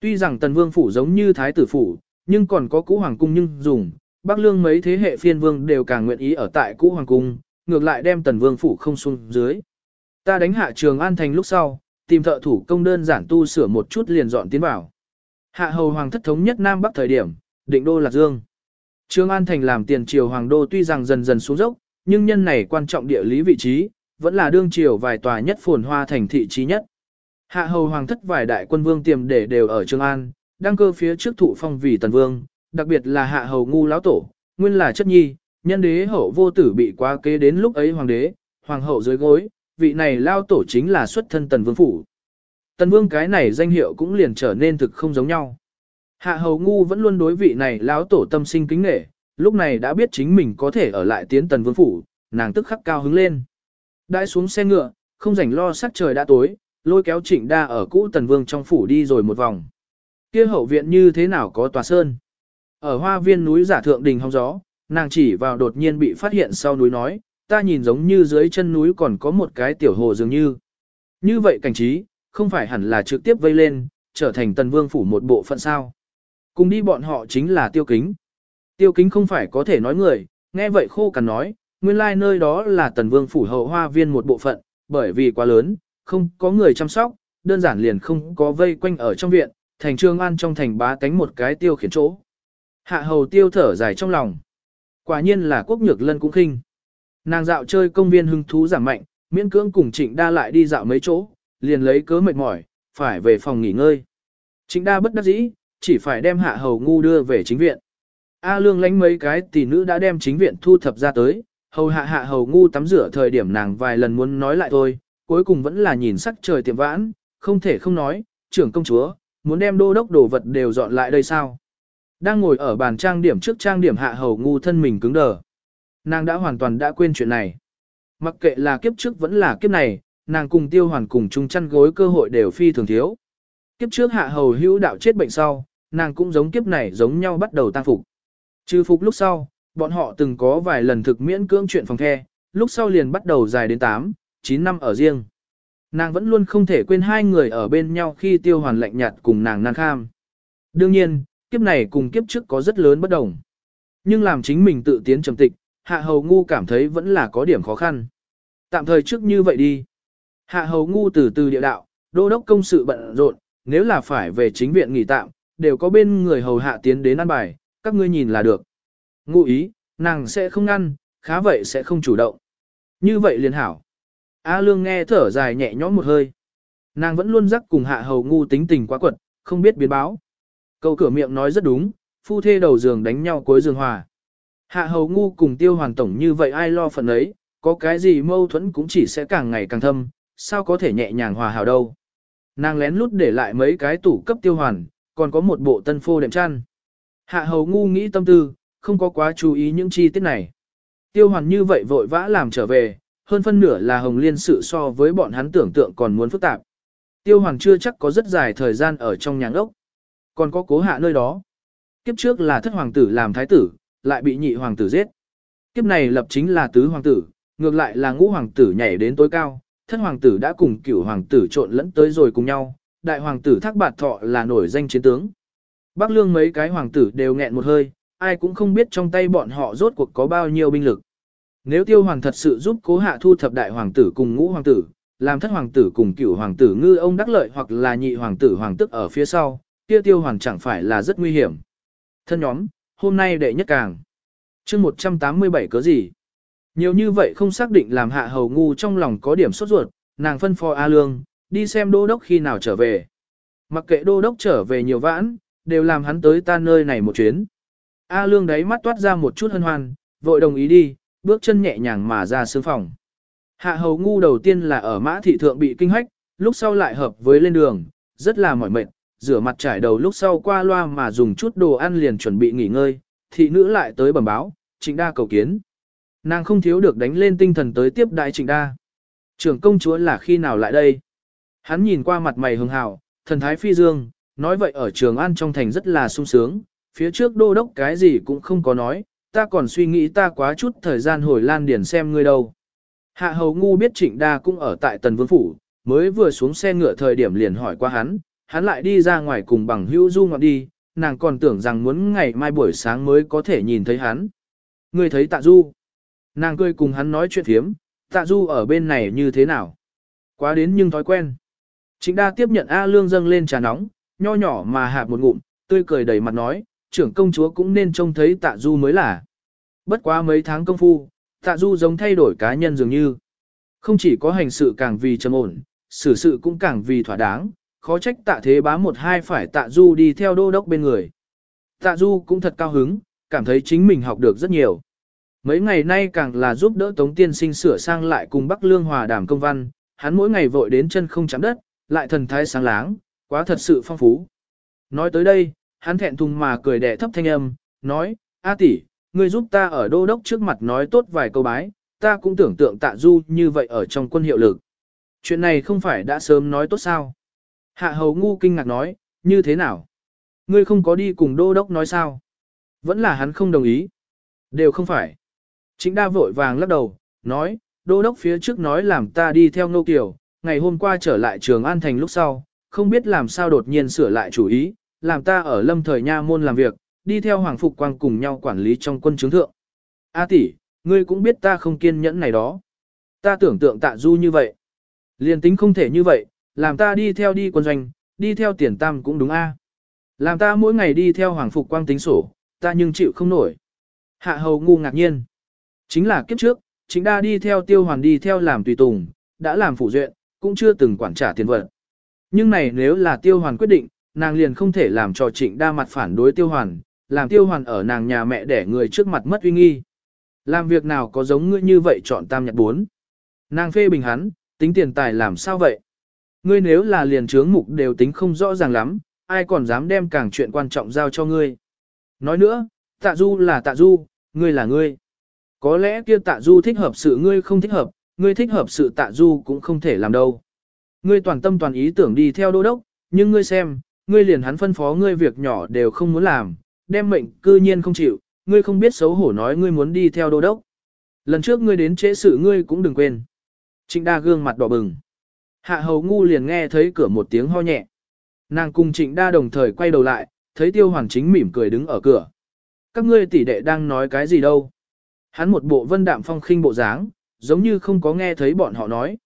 Tuy rằng tần vương phủ giống như thái tử phủ, nhưng còn có cũ hoàng cung nhưng dùng, Bắc Lương mấy thế hệ phiên vương đều càng nguyện ý ở tại cũ hoàng cung, ngược lại đem tần vương phủ không xuống dưới. Ta đánh hạ trường an thành lúc sau, tìm thợ thủ công đơn giản tu sửa một chút liền dọn tiến vào. Hạ hầu hoàng thất thống nhất Nam Bắc thời điểm, định đô lạc dương. Trường An Thành làm tiền triều hoàng đô tuy rằng dần dần xuống dốc, nhưng nhân này quan trọng địa lý vị trí, vẫn là đương triều vài tòa nhất phồn hoa thành thị trí nhất. Hạ hầu hoàng thất vài đại quân vương tiềm để đều ở Trường An, đăng cơ phía trước thụ phong vì tần vương, đặc biệt là hạ hầu ngu lão tổ, nguyên là chất nhi, nhân đế hậu vô tử bị quá kế đến lúc ấy hoàng đế, hoàng hậu dưới gối, vị này lao tổ chính là xuất thân tần vương phủ. Tần vương cái này danh hiệu cũng liền trở nên thực không giống nhau. Hạ hầu ngu vẫn luôn đối vị này lão tổ tâm sinh kính nghệ, lúc này đã biết chính mình có thể ở lại tiến tần vương phủ, nàng tức khắc cao hứng lên. Đãi xuống xe ngựa, không rảnh lo sắc trời đã tối, lôi kéo trịnh đa ở cũ tần vương trong phủ đi rồi một vòng. Kia hậu viện như thế nào có tòa sơn. Ở hoa viên núi giả thượng đình hong gió, nàng chỉ vào đột nhiên bị phát hiện sau núi nói, ta nhìn giống như dưới chân núi còn có một cái tiểu hồ dường như. Như vậy cảnh trí, không phải hẳn là trực tiếp vây lên, trở thành tần vương phủ một bộ phận sao. Cùng đi bọn họ chính là tiêu kính. Tiêu kính không phải có thể nói người, nghe vậy khô cằn nói, nguyên lai like nơi đó là tần vương phủ hậu hoa viên một bộ phận, bởi vì quá lớn, không có người chăm sóc, đơn giản liền không có vây quanh ở trong viện, thành trương an trong thành bá tánh một cái tiêu khiển chỗ. Hạ hầu tiêu thở dài trong lòng. Quả nhiên là quốc nhược lân cũng khinh. Nàng dạo chơi công viên hưng thú giảm mạnh, miễn cưỡng cùng trịnh đa lại đi dạo mấy chỗ, liền lấy cớ mệt mỏi, phải về phòng nghỉ ngơi. Trịnh đa bất đắc dĩ, chỉ phải đem hạ hầu ngu đưa về chính viện. A lương lánh mấy cái tỷ nữ đã đem chính viện thu thập ra tới, hầu hạ hạ hầu ngu tắm rửa thời điểm nàng vài lần muốn nói lại thôi, cuối cùng vẫn là nhìn sắc trời tiệm vãn, không thể không nói, trưởng công chúa, muốn đem đô đốc đồ vật đều dọn lại đây sao. Đang ngồi ở bàn trang điểm trước trang điểm hạ hầu ngu thân mình cứng đờ. Nàng đã hoàn toàn đã quên chuyện này. Mặc kệ là kiếp trước vẫn là kiếp này, nàng cùng tiêu hoàn cùng chung chăn gối cơ hội đều phi thường thiếu. Kiếp trước hạ hầu hữu đạo chết bệnh sau, nàng cũng giống kiếp này giống nhau bắt đầu tăng phục. Trừ phục lúc sau, bọn họ từng có vài lần thực miễn cưỡng chuyện phòng the, lúc sau liền bắt đầu dài đến 8, 9 năm ở riêng. Nàng vẫn luôn không thể quên hai người ở bên nhau khi tiêu hoàn lạnh nhạt cùng nàng nan kham. Đương nhiên, kiếp này cùng kiếp trước có rất lớn bất đồng. Nhưng làm chính mình tự tiến trầm tịch, hạ hầu ngu cảm thấy vẫn là có điểm khó khăn. Tạm thời trước như vậy đi. Hạ hầu ngu từ từ địa đạo, đô đốc công sự bận rộn, nếu là phải về chính viện nghỉ tạm, đều có bên người hầu hạ tiến đến ăn bài, các ngươi nhìn là được. Ngụ ý, nàng sẽ không ngăn, khá vậy sẽ không chủ động. Như vậy liền hảo. A lương nghe thở dài nhẹ nhõm một hơi. Nàng vẫn luôn rắc cùng hạ hầu ngu tính tình quá quật, không biết biến báo. Câu cửa miệng nói rất đúng, phu thê đầu giường đánh nhau cuối giường hòa. Hạ hầu ngu cùng tiêu hoàn tổng như vậy ai lo phần ấy, có cái gì mâu thuẫn cũng chỉ sẽ càng ngày càng thâm, sao có thể nhẹ nhàng hòa hảo đâu. Nàng lén lút để lại mấy cái tủ cấp tiêu hoàn, còn có một bộ tân phô đệm chăn. Hạ hầu ngu nghĩ tâm tư, không có quá chú ý những chi tiết này. Tiêu hoàn như vậy vội vã làm trở về, hơn phân nửa là hồng liên sự so với bọn hắn tưởng tượng còn muốn phức tạp. Tiêu hoàng chưa chắc có rất dài thời gian ở trong nhà ốc. Còn có cố hạ nơi đó. Kiếp trước là thất hoàng tử làm thái tử, lại bị nhị hoàng tử giết. Kiếp này lập chính là tứ hoàng tử, ngược lại là ngũ hoàng tử nhảy đến tối cao, thất hoàng tử đã cùng cửu hoàng tử trộn lẫn tới rồi cùng nhau, đại hoàng tử thác bạt thọ là nổi danh chiến tướng. Bắc lương mấy cái hoàng tử đều nghẹn một hơi, ai cũng không biết trong tay bọn họ rốt cuộc có bao nhiêu binh lực. Nếu tiêu hoàng thật sự giúp cố hạ thu thập đại hoàng tử cùng ngũ hoàng tử, làm thất hoàng tử cùng cửu hoàng tử ngư ông đắc lợi hoặc là nhị hoàng tử hoàng tức ở phía sau, kia tiêu hoàng chẳng phải là rất nguy hiểm. Thân nhóm, hôm nay đệ nhất càng. chương 187 cớ gì? Nhiều như vậy không xác định làm hạ hầu ngu trong lòng có điểm sốt ruột, nàng phân phò A Lương, đi xem đô đốc khi nào trở về. Mặc kệ đô đốc trở về nhiều vãn, đều làm hắn tới ta nơi này một chuyến. A Lương đấy mắt toát ra một chút hân hoan, vội đồng ý đi, bước chân nhẹ nhàng mà ra sương phòng. Hạ hầu ngu đầu tiên là ở mã thị thượng bị kinh hách, lúc sau lại hợp với lên đường, rất là mỏi mệt, rửa mặt trải đầu lúc sau qua loa mà dùng chút đồ ăn liền chuẩn bị nghỉ ngơi, thị nữ lại tới bẩm báo, trịnh đa cầu kiến. Nàng không thiếu được đánh lên tinh thần tới tiếp đại trịnh đa. Trưởng công chúa là khi nào lại đây? Hắn nhìn qua mặt mày hưng hào, thần thái phi dương, nói vậy ở trường an trong thành rất là sung sướng, phía trước đô đốc cái gì cũng không có nói, ta còn suy nghĩ ta quá chút thời gian hồi lan Điền xem ngươi đâu. Hạ hầu ngu biết trịnh đa cũng ở tại tần vương phủ, mới vừa xuống xe ngựa thời điểm liền hỏi qua hắn, hắn lại đi ra ngoài cùng bằng hữu du ngọt đi, nàng còn tưởng rằng muốn ngày mai buổi sáng mới có thể nhìn thấy hắn. Ngươi thấy tạ du. Nàng cười cùng hắn nói chuyện thiếm, tạ du ở bên này như thế nào. Quá đến nhưng thói quen. Trịnh đa tiếp nhận A Lương dâng lên trà nóng, nho nhỏ mà hạp một ngụm, tươi cười đầy mặt nói, trưởng công chúa cũng nên trông thấy tạ du mới là. Bất quá mấy tháng công phu, tạ du giống thay đổi cá nhân dường như. Không chỉ có hành sự càng vì trầm ổn, xử sự cũng càng vì thỏa đáng, khó trách tạ thế bá một hai phải tạ du đi theo đô đốc bên người. Tạ du cũng thật cao hứng, cảm thấy chính mình học được rất nhiều. Mấy ngày nay càng là giúp đỡ Tống Tiên Sinh sửa sang lại cùng Bắc Lương Hòa đàm công văn, hắn mỗi ngày vội đến chân không chạm đất, lại thần thái sáng láng, quá thật sự phong phú. Nói tới đây, hắn thẹn thùng mà cười đẻ thấp thanh âm, nói, A tỷ, ngươi giúp ta ở đô đốc trước mặt nói tốt vài câu bái, ta cũng tưởng tượng tạ du như vậy ở trong quân hiệu lực. Chuyện này không phải đã sớm nói tốt sao? Hạ hầu ngu kinh ngạc nói, như thế nào? Ngươi không có đi cùng đô đốc nói sao? Vẫn là hắn không đồng ý. Đều không phải. Chính đa vội vàng lắc đầu, nói, đô đốc phía trước nói làm ta đi theo Ngô kiều, ngày hôm qua trở lại trường An Thành lúc sau, không biết làm sao đột nhiên sửa lại chủ ý, làm ta ở lâm thời nha môn làm việc, đi theo Hoàng Phục Quang cùng nhau quản lý trong quân chứng thượng. A tỷ, ngươi cũng biết ta không kiên nhẫn này đó. Ta tưởng tượng tạ du như vậy. Liên tính không thể như vậy, làm ta đi theo đi quân doanh, đi theo tiền tam cũng đúng a. Làm ta mỗi ngày đi theo Hoàng Phục Quang tính sổ, ta nhưng chịu không nổi. Hạ hầu ngu ngạc nhiên. Chính là kiếp trước, chính đa đi theo tiêu hoàn đi theo làm tùy tùng, đã làm phụ duyện, cũng chưa từng quản trả tiền vật. Nhưng này nếu là tiêu hoàn quyết định, nàng liền không thể làm cho trịnh đa mặt phản đối tiêu hoàn, làm tiêu hoàn ở nàng nhà mẹ để người trước mặt mất uy nghi. Làm việc nào có giống ngươi như vậy chọn tam nhật bốn. Nàng phê bình hắn, tính tiền tài làm sao vậy? Ngươi nếu là liền trướng mục đều tính không rõ ràng lắm, ai còn dám đem càng chuyện quan trọng giao cho ngươi. Nói nữa, tạ du là tạ du, ngươi là ngươi. Có lẽ kia tạ du thích hợp sự ngươi không thích hợp, ngươi thích hợp sự tạ du cũng không thể làm đâu. Ngươi toàn tâm toàn ý tưởng đi theo đô đốc, nhưng ngươi xem, ngươi liền hắn phân phó ngươi việc nhỏ đều không muốn làm, đem mệnh cư nhiên không chịu, ngươi không biết xấu hổ nói ngươi muốn đi theo đô đốc. Lần trước ngươi đến trễ sự ngươi cũng đừng quên. Trịnh đa gương mặt đỏ bừng. Hạ hầu ngu liền nghe thấy cửa một tiếng ho nhẹ. Nàng cùng trịnh đa đồng thời quay đầu lại, thấy tiêu hoàn chính mỉm cười đứng ở cửa. Các ngươi tỷ đệ đang nói cái gì đâu. Hắn một bộ vân đạm phong khinh bộ dáng, giống như không có nghe thấy bọn họ nói.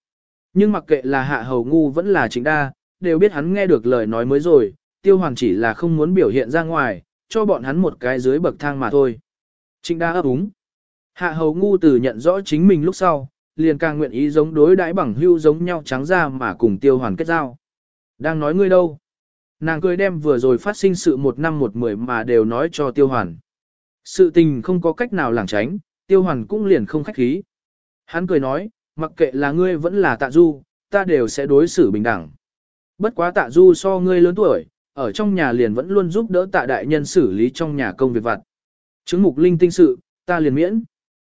Nhưng mặc kệ là hạ hầu ngu vẫn là trịnh đa, đều biết hắn nghe được lời nói mới rồi, tiêu hoàn chỉ là không muốn biểu hiện ra ngoài, cho bọn hắn một cái dưới bậc thang mà thôi. Trịnh đa ấp úng. Hạ hầu ngu từ nhận rõ chính mình lúc sau, liền càng nguyện ý giống đối đãi bằng hưu giống nhau trắng ra mà cùng tiêu hoàn kết giao. Đang nói ngươi đâu? Nàng cười đem vừa rồi phát sinh sự một năm một mười mà đều nói cho tiêu hoàn. Sự tình không có cách nào lảng tránh, tiêu hoàn cũng liền không khách khí. Hắn cười nói, mặc kệ là ngươi vẫn là tạ du, ta đều sẽ đối xử bình đẳng. Bất quá tạ du so ngươi lớn tuổi, ở trong nhà liền vẫn luôn giúp đỡ tạ đại nhân xử lý trong nhà công việc vặt. Chứng mục linh tinh sự, ta liền miễn.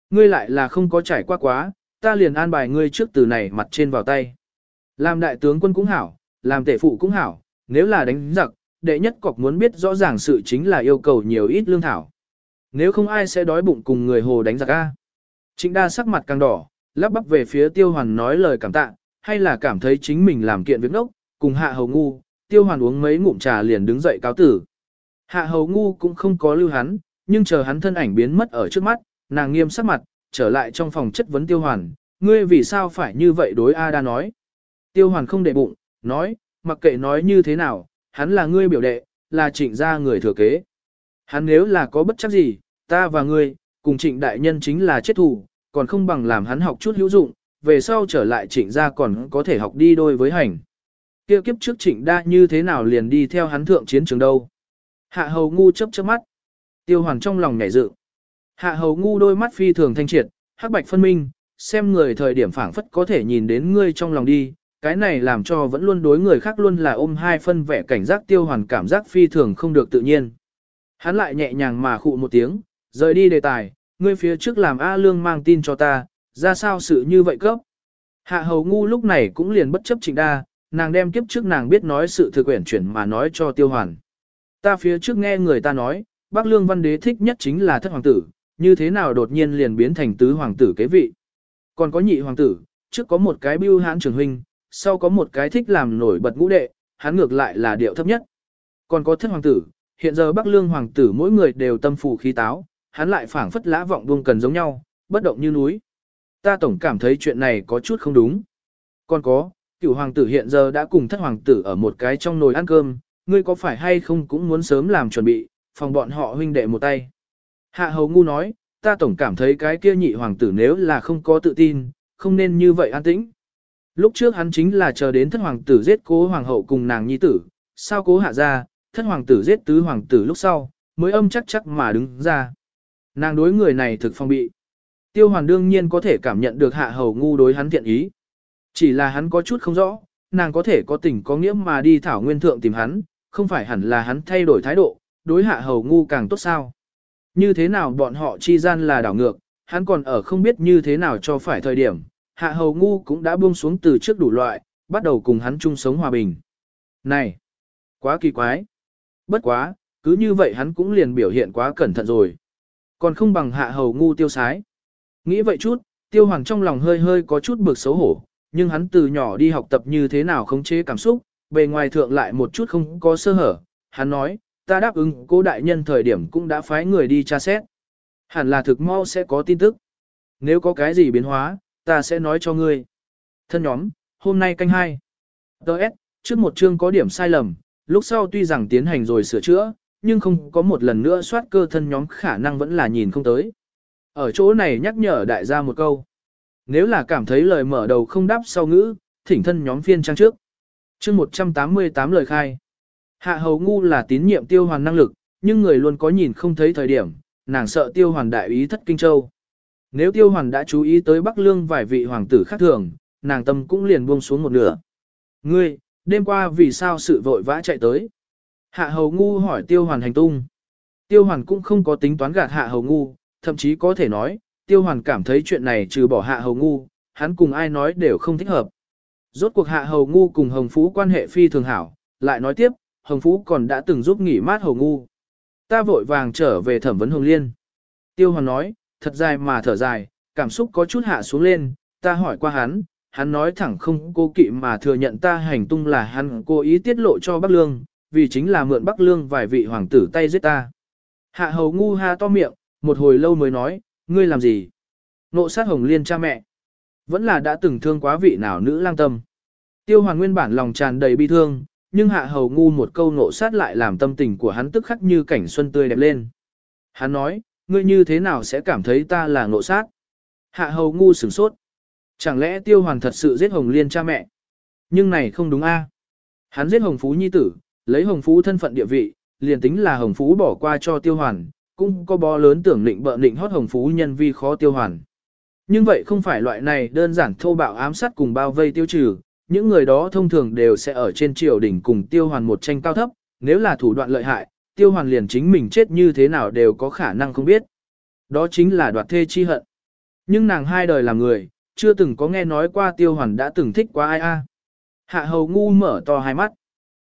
Ngươi lại là không có trải qua quá, ta liền an bài ngươi trước từ này mặt trên vào tay. Làm đại tướng quân cũng hảo, làm tể phụ cũng hảo, nếu là đánh giặc, đệ nhất cọc muốn biết rõ ràng sự chính là yêu cầu nhiều ít lương thảo. Nếu không ai sẽ đói bụng cùng người hồ đánh giặc a. Trịnh đa sắc mặt càng đỏ, lắp bắp về phía tiêu hoàn nói lời cảm tạ, hay là cảm thấy chính mình làm kiện việc nốc, cùng hạ hầu ngu, tiêu hoàn uống mấy ngụm trà liền đứng dậy cáo tử. Hạ hầu ngu cũng không có lưu hắn, nhưng chờ hắn thân ảnh biến mất ở trước mắt, nàng nghiêm sắc mặt, trở lại trong phòng chất vấn tiêu hoàn, ngươi vì sao phải như vậy đối A đa nói. Tiêu hoàn không để bụng, nói, mặc kệ nói như thế nào, hắn là ngươi biểu đệ, là trịnh gia người thừa kế. Hắn nếu là có bất chấp gì, ta và ngươi, cùng trịnh đại nhân chính là chết thù, còn không bằng làm hắn học chút hữu dụng, về sau trở lại trịnh gia còn có thể học đi đôi với hành. Kia kiếp trước trịnh đa như thế nào liền đi theo hắn thượng chiến trường đâu. Hạ hầu ngu chấp chớp mắt. Tiêu hoàn trong lòng nhảy dự. Hạ hầu ngu đôi mắt phi thường thanh triệt, hắc bạch phân minh, xem người thời điểm phảng phất có thể nhìn đến ngươi trong lòng đi, cái này làm cho vẫn luôn đối người khác luôn là ôm hai phân vẻ cảnh giác tiêu hoàn cảm giác phi thường không được tự nhiên. Hắn lại nhẹ nhàng mà khụ một tiếng, rời đi đề tài, ngươi phía trước làm A Lương mang tin cho ta, ra sao sự như vậy cấp. Hạ hầu ngu lúc này cũng liền bất chấp trịnh đa, nàng đem kiếp trước nàng biết nói sự thực quyển chuyển mà nói cho tiêu hoàn. Ta phía trước nghe người ta nói, bác lương văn đế thích nhất chính là thất hoàng tử, như thế nào đột nhiên liền biến thành tứ hoàng tử kế vị. Còn có nhị hoàng tử, trước có một cái bưu hãn trường huynh, sau có một cái thích làm nổi bật ngũ đệ, hắn ngược lại là điệu thấp nhất. Còn có thất hoàng tử, hiện giờ Bắc Lương hoàng tử mỗi người đều tâm phù khí táo, hắn lại phảng phất lã vọng buông cần giống nhau, bất động như núi. Ta tổng cảm thấy chuyện này có chút không đúng. Còn có, Cửu hoàng tử hiện giờ đã cùng thất hoàng tử ở một cái trong nồi ăn cơm, ngươi có phải hay không cũng muốn sớm làm chuẩn bị, phòng bọn họ huynh đệ một tay. Hạ hầu ngu nói, ta tổng cảm thấy cái kia nhị hoàng tử nếu là không có tự tin, không nên như vậy an tĩnh. Lúc trước hắn chính là chờ đến thất hoàng tử giết cố hoàng hậu cùng nàng nhi tử, sao cố hạ ra, thất hoàng tử giết tứ hoàng tử lúc sau, mới âm chắc chắc mà đứng ra. Nàng đối người này thực phong bị. Tiêu hoàn đương nhiên có thể cảm nhận được hạ hầu ngu đối hắn thiện ý. Chỉ là hắn có chút không rõ, nàng có thể có tình có nghĩa mà đi thảo nguyên thượng tìm hắn, không phải hẳn là hắn thay đổi thái độ, đối hạ hầu ngu càng tốt sao. Như thế nào bọn họ chi gian là đảo ngược, hắn còn ở không biết như thế nào cho phải thời điểm, hạ hầu ngu cũng đã buông xuống từ trước đủ loại, bắt đầu cùng hắn chung sống hòa bình. Này, quá kỳ quái. Bất quá, cứ như vậy hắn cũng liền biểu hiện quá cẩn thận rồi. Còn không bằng hạ hầu ngu tiêu sái. Nghĩ vậy chút, tiêu hoàng trong lòng hơi hơi có chút bực xấu hổ, nhưng hắn từ nhỏ đi học tập như thế nào khống chế cảm xúc, bề ngoài thượng lại một chút không có sơ hở. Hắn nói, ta đáp ứng cô đại nhân thời điểm cũng đã phái người đi tra xét. Hẳn là thực mau sẽ có tin tức. Nếu có cái gì biến hóa, ta sẽ nói cho ngươi. Thân nhóm, hôm nay canh hai. Đợt, trước một chương có điểm sai lầm, lúc sau tuy rằng tiến hành rồi sửa chữa, nhưng không có một lần nữa soát cơ thân nhóm khả năng vẫn là nhìn không tới. Ở chỗ này nhắc nhở đại gia một câu. Nếu là cảm thấy lời mở đầu không đáp sau ngữ, thỉnh thân nhóm phiên trang trước. chương 188 lời khai. Hạ hầu ngu là tín nhiệm tiêu hoàn năng lực, nhưng người luôn có nhìn không thấy thời điểm, nàng sợ tiêu hoàn đại ý thất kinh châu. Nếu tiêu hoàn đã chú ý tới Bắc Lương vài vị hoàng tử khác thường, nàng tâm cũng liền buông xuống một nửa. Ngươi, đêm qua vì sao sự vội vã chạy tới? Hạ hầu ngu hỏi tiêu hoàn hành tung. Tiêu hoàn cũng không có tính toán gạt hạ hầu ngu, thậm chí có thể nói, tiêu hoàn cảm thấy chuyện này trừ bỏ hạ hầu ngu, hắn cùng ai nói đều không thích hợp. Rốt cuộc hạ hầu ngu cùng hồng phú quan hệ phi thường hảo, lại nói tiếp, hồng phú còn đã từng giúp nghỉ mát hầu ngu. Ta vội vàng trở về thẩm vấn hồng liên. Tiêu hoàn nói, thật dài mà thở dài, cảm xúc có chút hạ xuống lên, ta hỏi qua hắn, hắn nói thẳng không cô kỵ mà thừa nhận ta hành tung là hắn cố ý tiết lộ cho Bắc Lương, vì chính là mượn Bắc Lương vài vị hoàng tử tay giết ta. Hạ hầu ngu ha to miệng, một hồi lâu mới nói, ngươi làm gì? Nộ sát hồng liên cha mẹ. Vẫn là đã từng thương quá vị nào nữ lang tâm. Tiêu hoàn nguyên bản lòng tràn đầy bi thương, nhưng hạ hầu ngu một câu nộ sát lại làm tâm tình của hắn tức khắc như cảnh xuân tươi đẹp lên. Hắn nói, ngươi như thế nào sẽ cảm thấy ta là nộ sát? Hạ hầu ngu sửng sốt. Chẳng lẽ tiêu hoàn thật sự giết hồng liên cha mẹ? Nhưng này không đúng a. Hắn giết hồng phú nhi tử, lấy hồng phú thân phận địa vị, liền tính là hồng phú bỏ qua cho tiêu hoàn, cũng có bó lớn tưởng định bợ định hót hồng phú nhân vi khó tiêu hoàn. Nhưng vậy không phải loại này đơn giản thô bạo ám sát cùng bao vây tiêu trừ, những người đó thông thường đều sẽ ở trên triều đỉnh cùng tiêu hoàn một tranh cao thấp, nếu là thủ đoạn lợi hại, tiêu hoàn liền chính mình chết như thế nào đều có khả năng không biết. Đó chính là đoạt thê chi hận. Nhưng nàng hai đời làm người, chưa từng có nghe nói qua tiêu hoàn đã từng thích quá ai a. Hạ hầu ngu mở to hai mắt.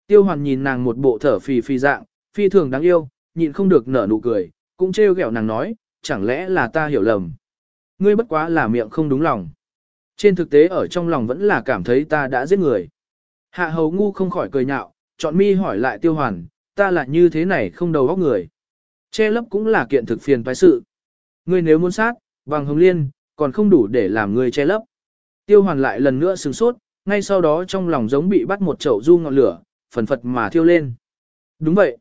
Tiêu hoàn nhìn nàng một bộ thở phì phì dạng, phi thường đáng yêu, nhịn không được nở nụ cười, cũng trêu ghẹo nàng nói, chẳng lẽ là ta hiểu lầm. Ngươi bất quá là miệng không đúng lòng. Trên thực tế ở trong lòng vẫn là cảm thấy ta đã giết người. Hạ hầu ngu không khỏi cười nhạo, chọn mi hỏi lại tiêu hoàn, ta là như thế này không đầu óc người. Che lấp cũng là kiện thực phiền toái sự. Ngươi nếu muốn sát, bằng hồng liên, còn không đủ để làm ngươi che lấp. Tiêu hoàn lại lần nữa sừng sốt, ngay sau đó trong lòng giống bị bắt một chậu du ngọn lửa, phần phật mà thiêu lên. Đúng vậy.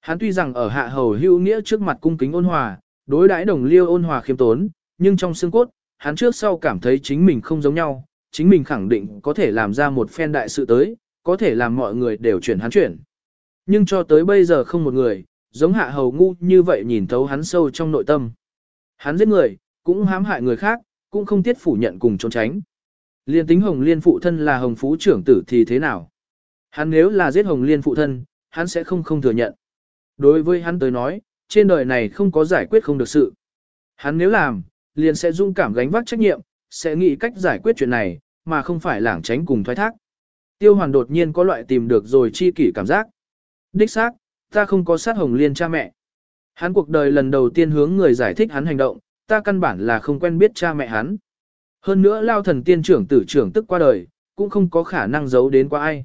Hắn tuy rằng ở hạ hầu hữu nghĩa trước mặt cung kính ôn hòa, đối đãi đồng liêu ôn hòa khiêm tốn, nhưng trong xương cốt, hắn trước sau cảm thấy chính mình không giống nhau, chính mình khẳng định có thể làm ra một phen đại sự tới, có thể làm mọi người đều chuyển hắn chuyển. Nhưng cho tới bây giờ không một người, giống hạ hầu ngu như vậy nhìn thấu hắn sâu trong nội tâm. Hắn giết người, cũng hãm hại người khác, cũng không tiết phủ nhận cùng trốn tránh. Liên tính Hồng Liên phụ thân là Hồng Phú trưởng tử thì thế nào? Hắn nếu là giết Hồng Liên phụ thân, hắn sẽ không không thừa nhận. Đối với hắn tới nói, trên đời này không có giải quyết không được sự. Hắn nếu làm, liền sẽ dung cảm gánh vác trách nhiệm, sẽ nghĩ cách giải quyết chuyện này, mà không phải lảng tránh cùng thoái thác. Tiêu hoàn đột nhiên có loại tìm được rồi chi kỷ cảm giác. Đích xác, ta không có sát hồng liên cha mẹ. Hắn cuộc đời lần đầu tiên hướng người giải thích hắn hành động, ta căn bản là không quen biết cha mẹ hắn. Hơn nữa lao thần tiên trưởng tử trưởng tức qua đời, cũng không có khả năng giấu đến qua ai.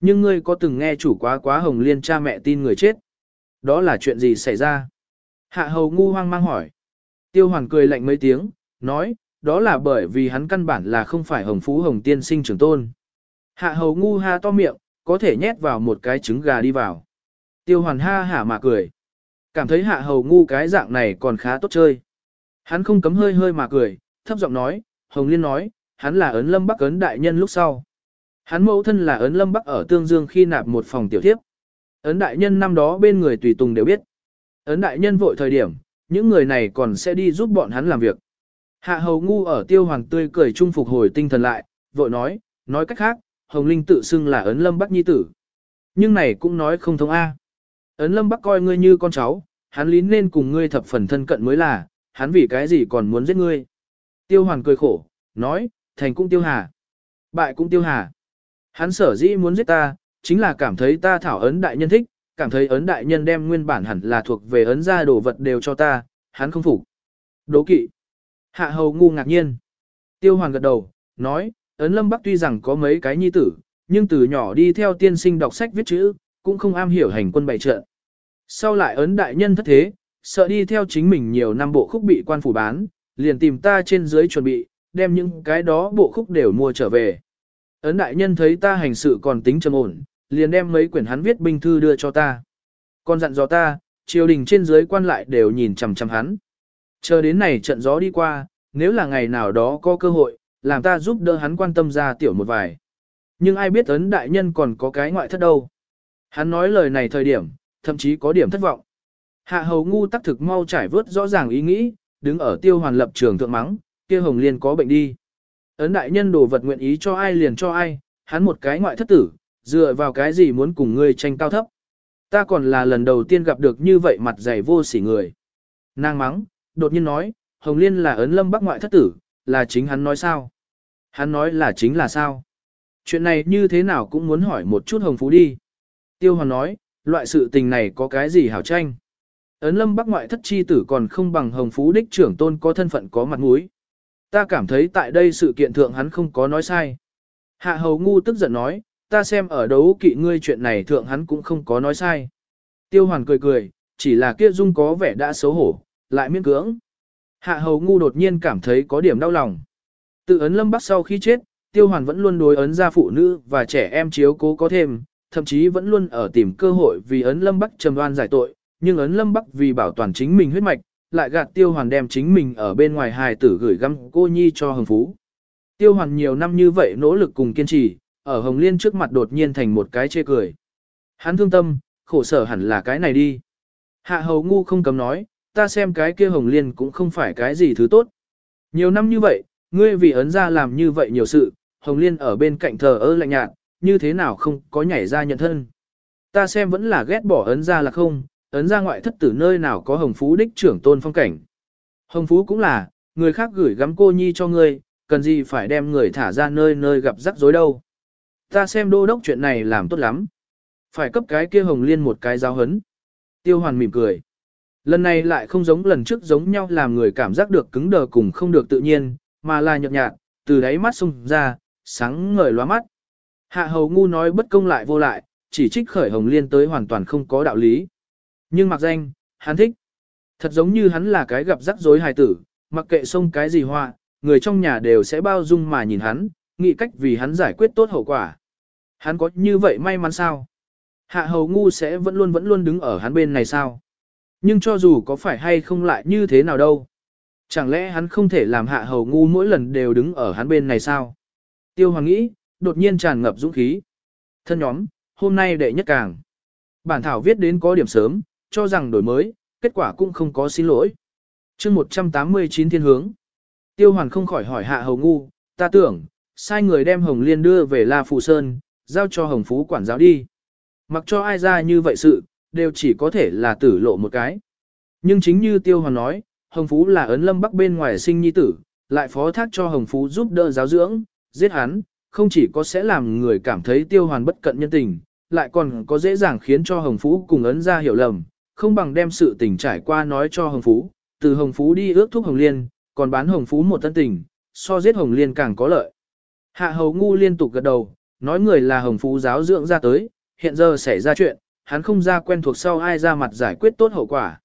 Nhưng ngươi có từng nghe chủ quá quá hồng liên cha mẹ tin người chết? Đó là chuyện gì xảy ra? Hạ hầu ngu hoang mang hỏi. Tiêu hoàn cười lạnh mấy tiếng, nói, đó là bởi vì hắn căn bản là không phải hồng phú hồng tiên sinh trưởng tôn. Hạ hầu ngu ha to miệng, có thể nhét vào một cái trứng gà đi vào. Tiêu hoàn ha hả mà cười. Cảm thấy hạ hầu ngu cái dạng này còn khá tốt chơi. Hắn không cấm hơi hơi mà cười, thấp giọng nói, Hồng Liên nói, hắn là ấn lâm bắc ấn đại nhân lúc sau. Hắn mẫu thân là ấn lâm bắc ở Tương Dương khi nạp một phòng tiểu thiếp. Ấn đại nhân năm đó bên người tùy tùng đều biết. Ấn đại nhân vội thời điểm, những người này còn sẽ đi giúp bọn hắn làm việc. Hạ hầu ngu ở tiêu hoàng tươi cười trung phục hồi tinh thần lại, vội nói, nói cách khác, Hồng Linh tự xưng là ấn lâm bắc nhi tử. Nhưng này cũng nói không thông A. Ấn lâm bắc coi ngươi như con cháu, hắn lín nên cùng ngươi thập phần thân cận mới là, hắn vì cái gì còn muốn giết ngươi. Tiêu hoàng cười khổ, nói, thành cũng tiêu hà. Bại cũng tiêu hà. Hắn sở dĩ muốn giết ta, chính là cảm thấy ta thảo ấn đại nhân thích, cảm thấy ấn đại nhân đem nguyên bản hẳn là thuộc về ấn gia đồ vật đều cho ta, hắn không phục. Đố kỵ. Hạ hầu ngu ngạc nhiên. Tiêu hoàn gật đầu, nói, ấn lâm bắc tuy rằng có mấy cái nhi tử, nhưng từ nhỏ đi theo tiên sinh đọc sách viết chữ, cũng không am hiểu hành quân bày trận. Sau lại ấn đại nhân thất thế, sợ đi theo chính mình nhiều năm bộ khúc bị quan phủ bán, liền tìm ta trên dưới chuẩn bị, đem những cái đó bộ khúc đều mua trở về. Ấn đại nhân thấy ta hành sự còn tính trầm ổn, liền đem mấy quyển hắn viết binh thư đưa cho ta. Còn dặn dò ta, triều đình trên dưới quan lại đều nhìn chằm chằm hắn. Chờ đến này trận gió đi qua, nếu là ngày nào đó có cơ hội, làm ta giúp đỡ hắn quan tâm ra tiểu một vài. Nhưng ai biết ấn đại nhân còn có cái ngoại thất đâu. Hắn nói lời này thời điểm, thậm chí có điểm thất vọng. Hạ hầu ngu tắc thực mau trải vớt rõ ràng ý nghĩ, đứng ở tiêu hoàn lập trường thượng mắng, kia hồng liên có bệnh đi. Ấn đại nhân đồ vật nguyện ý cho ai liền cho ai, hắn một cái ngoại thất tử, dựa vào cái gì muốn cùng ngươi tranh cao thấp. Ta còn là lần đầu tiên gặp được như vậy mặt dày vô sỉ người. Nàng mắng, đột nhiên nói, Hồng Liên là ấn lâm bắc ngoại thất tử, là chính hắn nói sao? Hắn nói là chính là sao? Chuyện này như thế nào cũng muốn hỏi một chút Hồng Phú đi. Tiêu Hoàn nói, loại sự tình này có cái gì hảo tranh? Ấn lâm bắc ngoại thất chi tử còn không bằng Hồng Phú đích trưởng tôn có thân phận có mặt mũi. Ta cảm thấy tại đây sự kiện thượng hắn không có nói sai. Hạ hầu ngu tức giận nói, ta xem ở đấu kỵ ngươi chuyện này thượng hắn cũng không có nói sai. Tiêu hoàn cười cười, chỉ là kia dung có vẻ đã xấu hổ, lại miễn cưỡng. Hạ hầu ngu đột nhiên cảm thấy có điểm đau lòng. Tự ấn lâm bắc sau khi chết, tiêu hoàn vẫn luôn đối ấn ra phụ nữ và trẻ em chiếu cố có thêm, thậm chí vẫn luôn ở tìm cơ hội vì ấn lâm bắc trầm đoan giải tội, nhưng ấn lâm bắc vì bảo toàn chính mình huyết mạch, lại gạt tiêu hoàn đem chính mình ở bên ngoài hài tử gửi găm cô nhi cho hồng phú. Tiêu hoàn nhiều năm như vậy nỗ lực cùng kiên trì, ở hồng liên trước mặt đột nhiên thành một cái chê cười. Hắn thương tâm, khổ sở hẳn là cái này đi. Hạ hầu ngu không cấm nói, ta xem cái kia hồng liên cũng không phải cái gì thứ tốt. Nhiều năm như vậy, ngươi vì ấn ra làm như vậy nhiều sự, hồng liên ở bên cạnh thờ ơ lạnh nhạt, như thế nào không có nhảy ra nhận thân. Ta xem vẫn là ghét bỏ ấn ra là không, ấn ra ngoại thất tử nơi nào có hồng phú đích trưởng tôn phong cảnh. Hồng phú cũng là, người khác gửi gắm cô nhi cho ngươi, cần gì phải đem người thả ra nơi nơi gặp rắc rối đâu. Ta xem đô đốc chuyện này làm tốt lắm. Phải cấp cái kia hồng liên một cái giáo hấn. Tiêu hoàn mỉm cười. Lần này lại không giống lần trước giống nhau làm người cảm giác được cứng đờ cùng không được tự nhiên, mà là nhợt nhạt, từ đáy mắt sung ra, sáng ngời loa mắt. Hạ hầu ngu nói bất công lại vô lại, chỉ trích khởi hồng liên tới hoàn toàn không có đạo lý. Nhưng mặc danh, hắn thích. Thật giống như hắn là cái gặp rắc rối hài tử, mặc kệ xông cái gì hoa, người trong nhà đều sẽ bao dung mà nhìn hắn, nghĩ cách vì hắn giải quyết tốt hậu quả. Hắn có như vậy may mắn sao? Hạ hầu ngu sẽ vẫn luôn vẫn luôn đứng ở hắn bên này sao? Nhưng cho dù có phải hay không lại như thế nào đâu? Chẳng lẽ hắn không thể làm hạ hầu ngu mỗi lần đều đứng ở hắn bên này sao? Tiêu hoàng nghĩ, đột nhiên tràn ngập dũng khí. Thân nhóm, hôm nay đệ nhất càng. Bản thảo viết đến có điểm sớm, cho rằng đổi mới, kết quả cũng không có xin lỗi. chương 189 thiên hướng. Tiêu hoàn không khỏi hỏi hạ hầu ngu, ta tưởng, sai người đem Hồng Liên đưa về La Phù Sơn, giao cho Hồng Phú quản giáo đi. Mặc cho ai ra như vậy sự, đều chỉ có thể là tử lộ một cái. Nhưng chính như Tiêu Hoàn nói, Hồng Phú là ấn lâm bắc bên ngoài sinh nhi tử, lại phó thác cho Hồng Phú giúp đỡ giáo dưỡng, giết hắn, không chỉ có sẽ làm người cảm thấy Tiêu Hoàn bất cận nhân tình, lại còn có dễ dàng khiến cho Hồng Phú cùng ấn ra hiểu lầm, không bằng đem sự tình trải qua nói cho Hồng Phú, từ Hồng Phú đi ước thúc Hồng Liên, còn bán Hồng Phú một tân tình, so giết Hồng Liên càng có lợi. Hạ Hầu Ngu liên tục gật đầu, nói người là Hồng Phú giáo dưỡng ra tới, hiện giờ xảy ra chuyện, hắn không ra quen thuộc sau ai ra mặt giải quyết tốt hậu quả.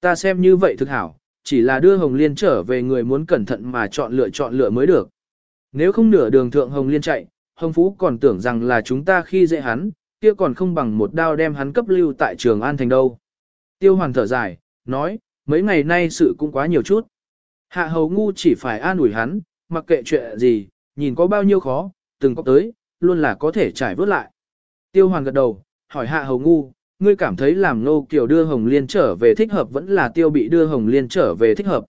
Ta xem như vậy thực hảo, chỉ là đưa Hồng Liên trở về người muốn cẩn thận mà chọn lựa chọn lựa mới được. Nếu không nửa đường thượng Hồng Liên chạy, Hồng Phú còn tưởng rằng là chúng ta khi dễ hắn, kia còn không bằng một đao đem hắn cấp lưu tại trường An Thành đâu. Tiêu Hoàn thở dài, nói, mấy ngày nay sự cũng quá nhiều chút. Hạ hầu ngu chỉ phải an ủi hắn, mặc kệ chuyện gì, nhìn có bao nhiêu khó, từng có tới, luôn là có thể trải vớt lại. Tiêu Hoàn gật đầu, hỏi hạ hầu ngu, ngươi cảm thấy làm nô kiều đưa Hồng Liên trở về thích hợp vẫn là tiêu bị đưa Hồng Liên trở về thích hợp.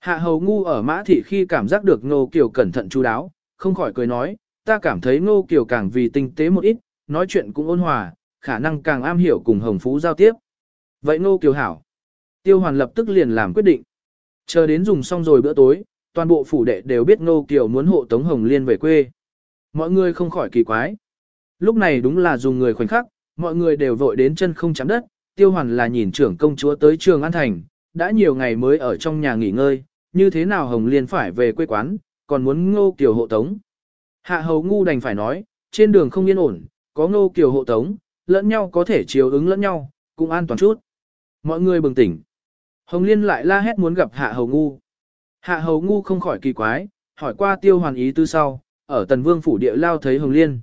Hạ hầu ngu ở mã thị khi cảm giác được nô kiều cẩn thận chú đáo, không khỏi cười nói, ta cảm thấy nô kiều càng vì tinh tế một ít, nói chuyện cũng ôn hòa, khả năng càng am hiểu cùng Hồng Phú giao tiếp. Vậy nô kiều hảo. Tiêu hoàn lập tức liền làm quyết định. Chờ đến dùng xong rồi bữa tối, toàn bộ phủ đệ đều biết nô kiều muốn hộ Tống Hồng Liên về quê. Mọi người không khỏi kỳ quái. Lúc này đúng là dùng người khoảnh khắc, mọi người đều vội đến chân không chạm đất, tiêu hoàn là nhìn trưởng công chúa tới trường An Thành, đã nhiều ngày mới ở trong nhà nghỉ ngơi, như thế nào Hồng Liên phải về quê quán, còn muốn ngô kiểu hộ tống. Hạ hầu ngu đành phải nói, trên đường không yên ổn, có ngô kiểu hộ tống, lẫn nhau có thể chiếu ứng lẫn nhau, cũng an toàn chút. Mọi người bừng tỉnh. Hồng Liên lại la hét muốn gặp Hạ hầu ngu. Hạ hầu ngu không khỏi kỳ quái, hỏi qua tiêu hoàn ý tư sau, ở tần vương phủ địa lao thấy Hồng Liên.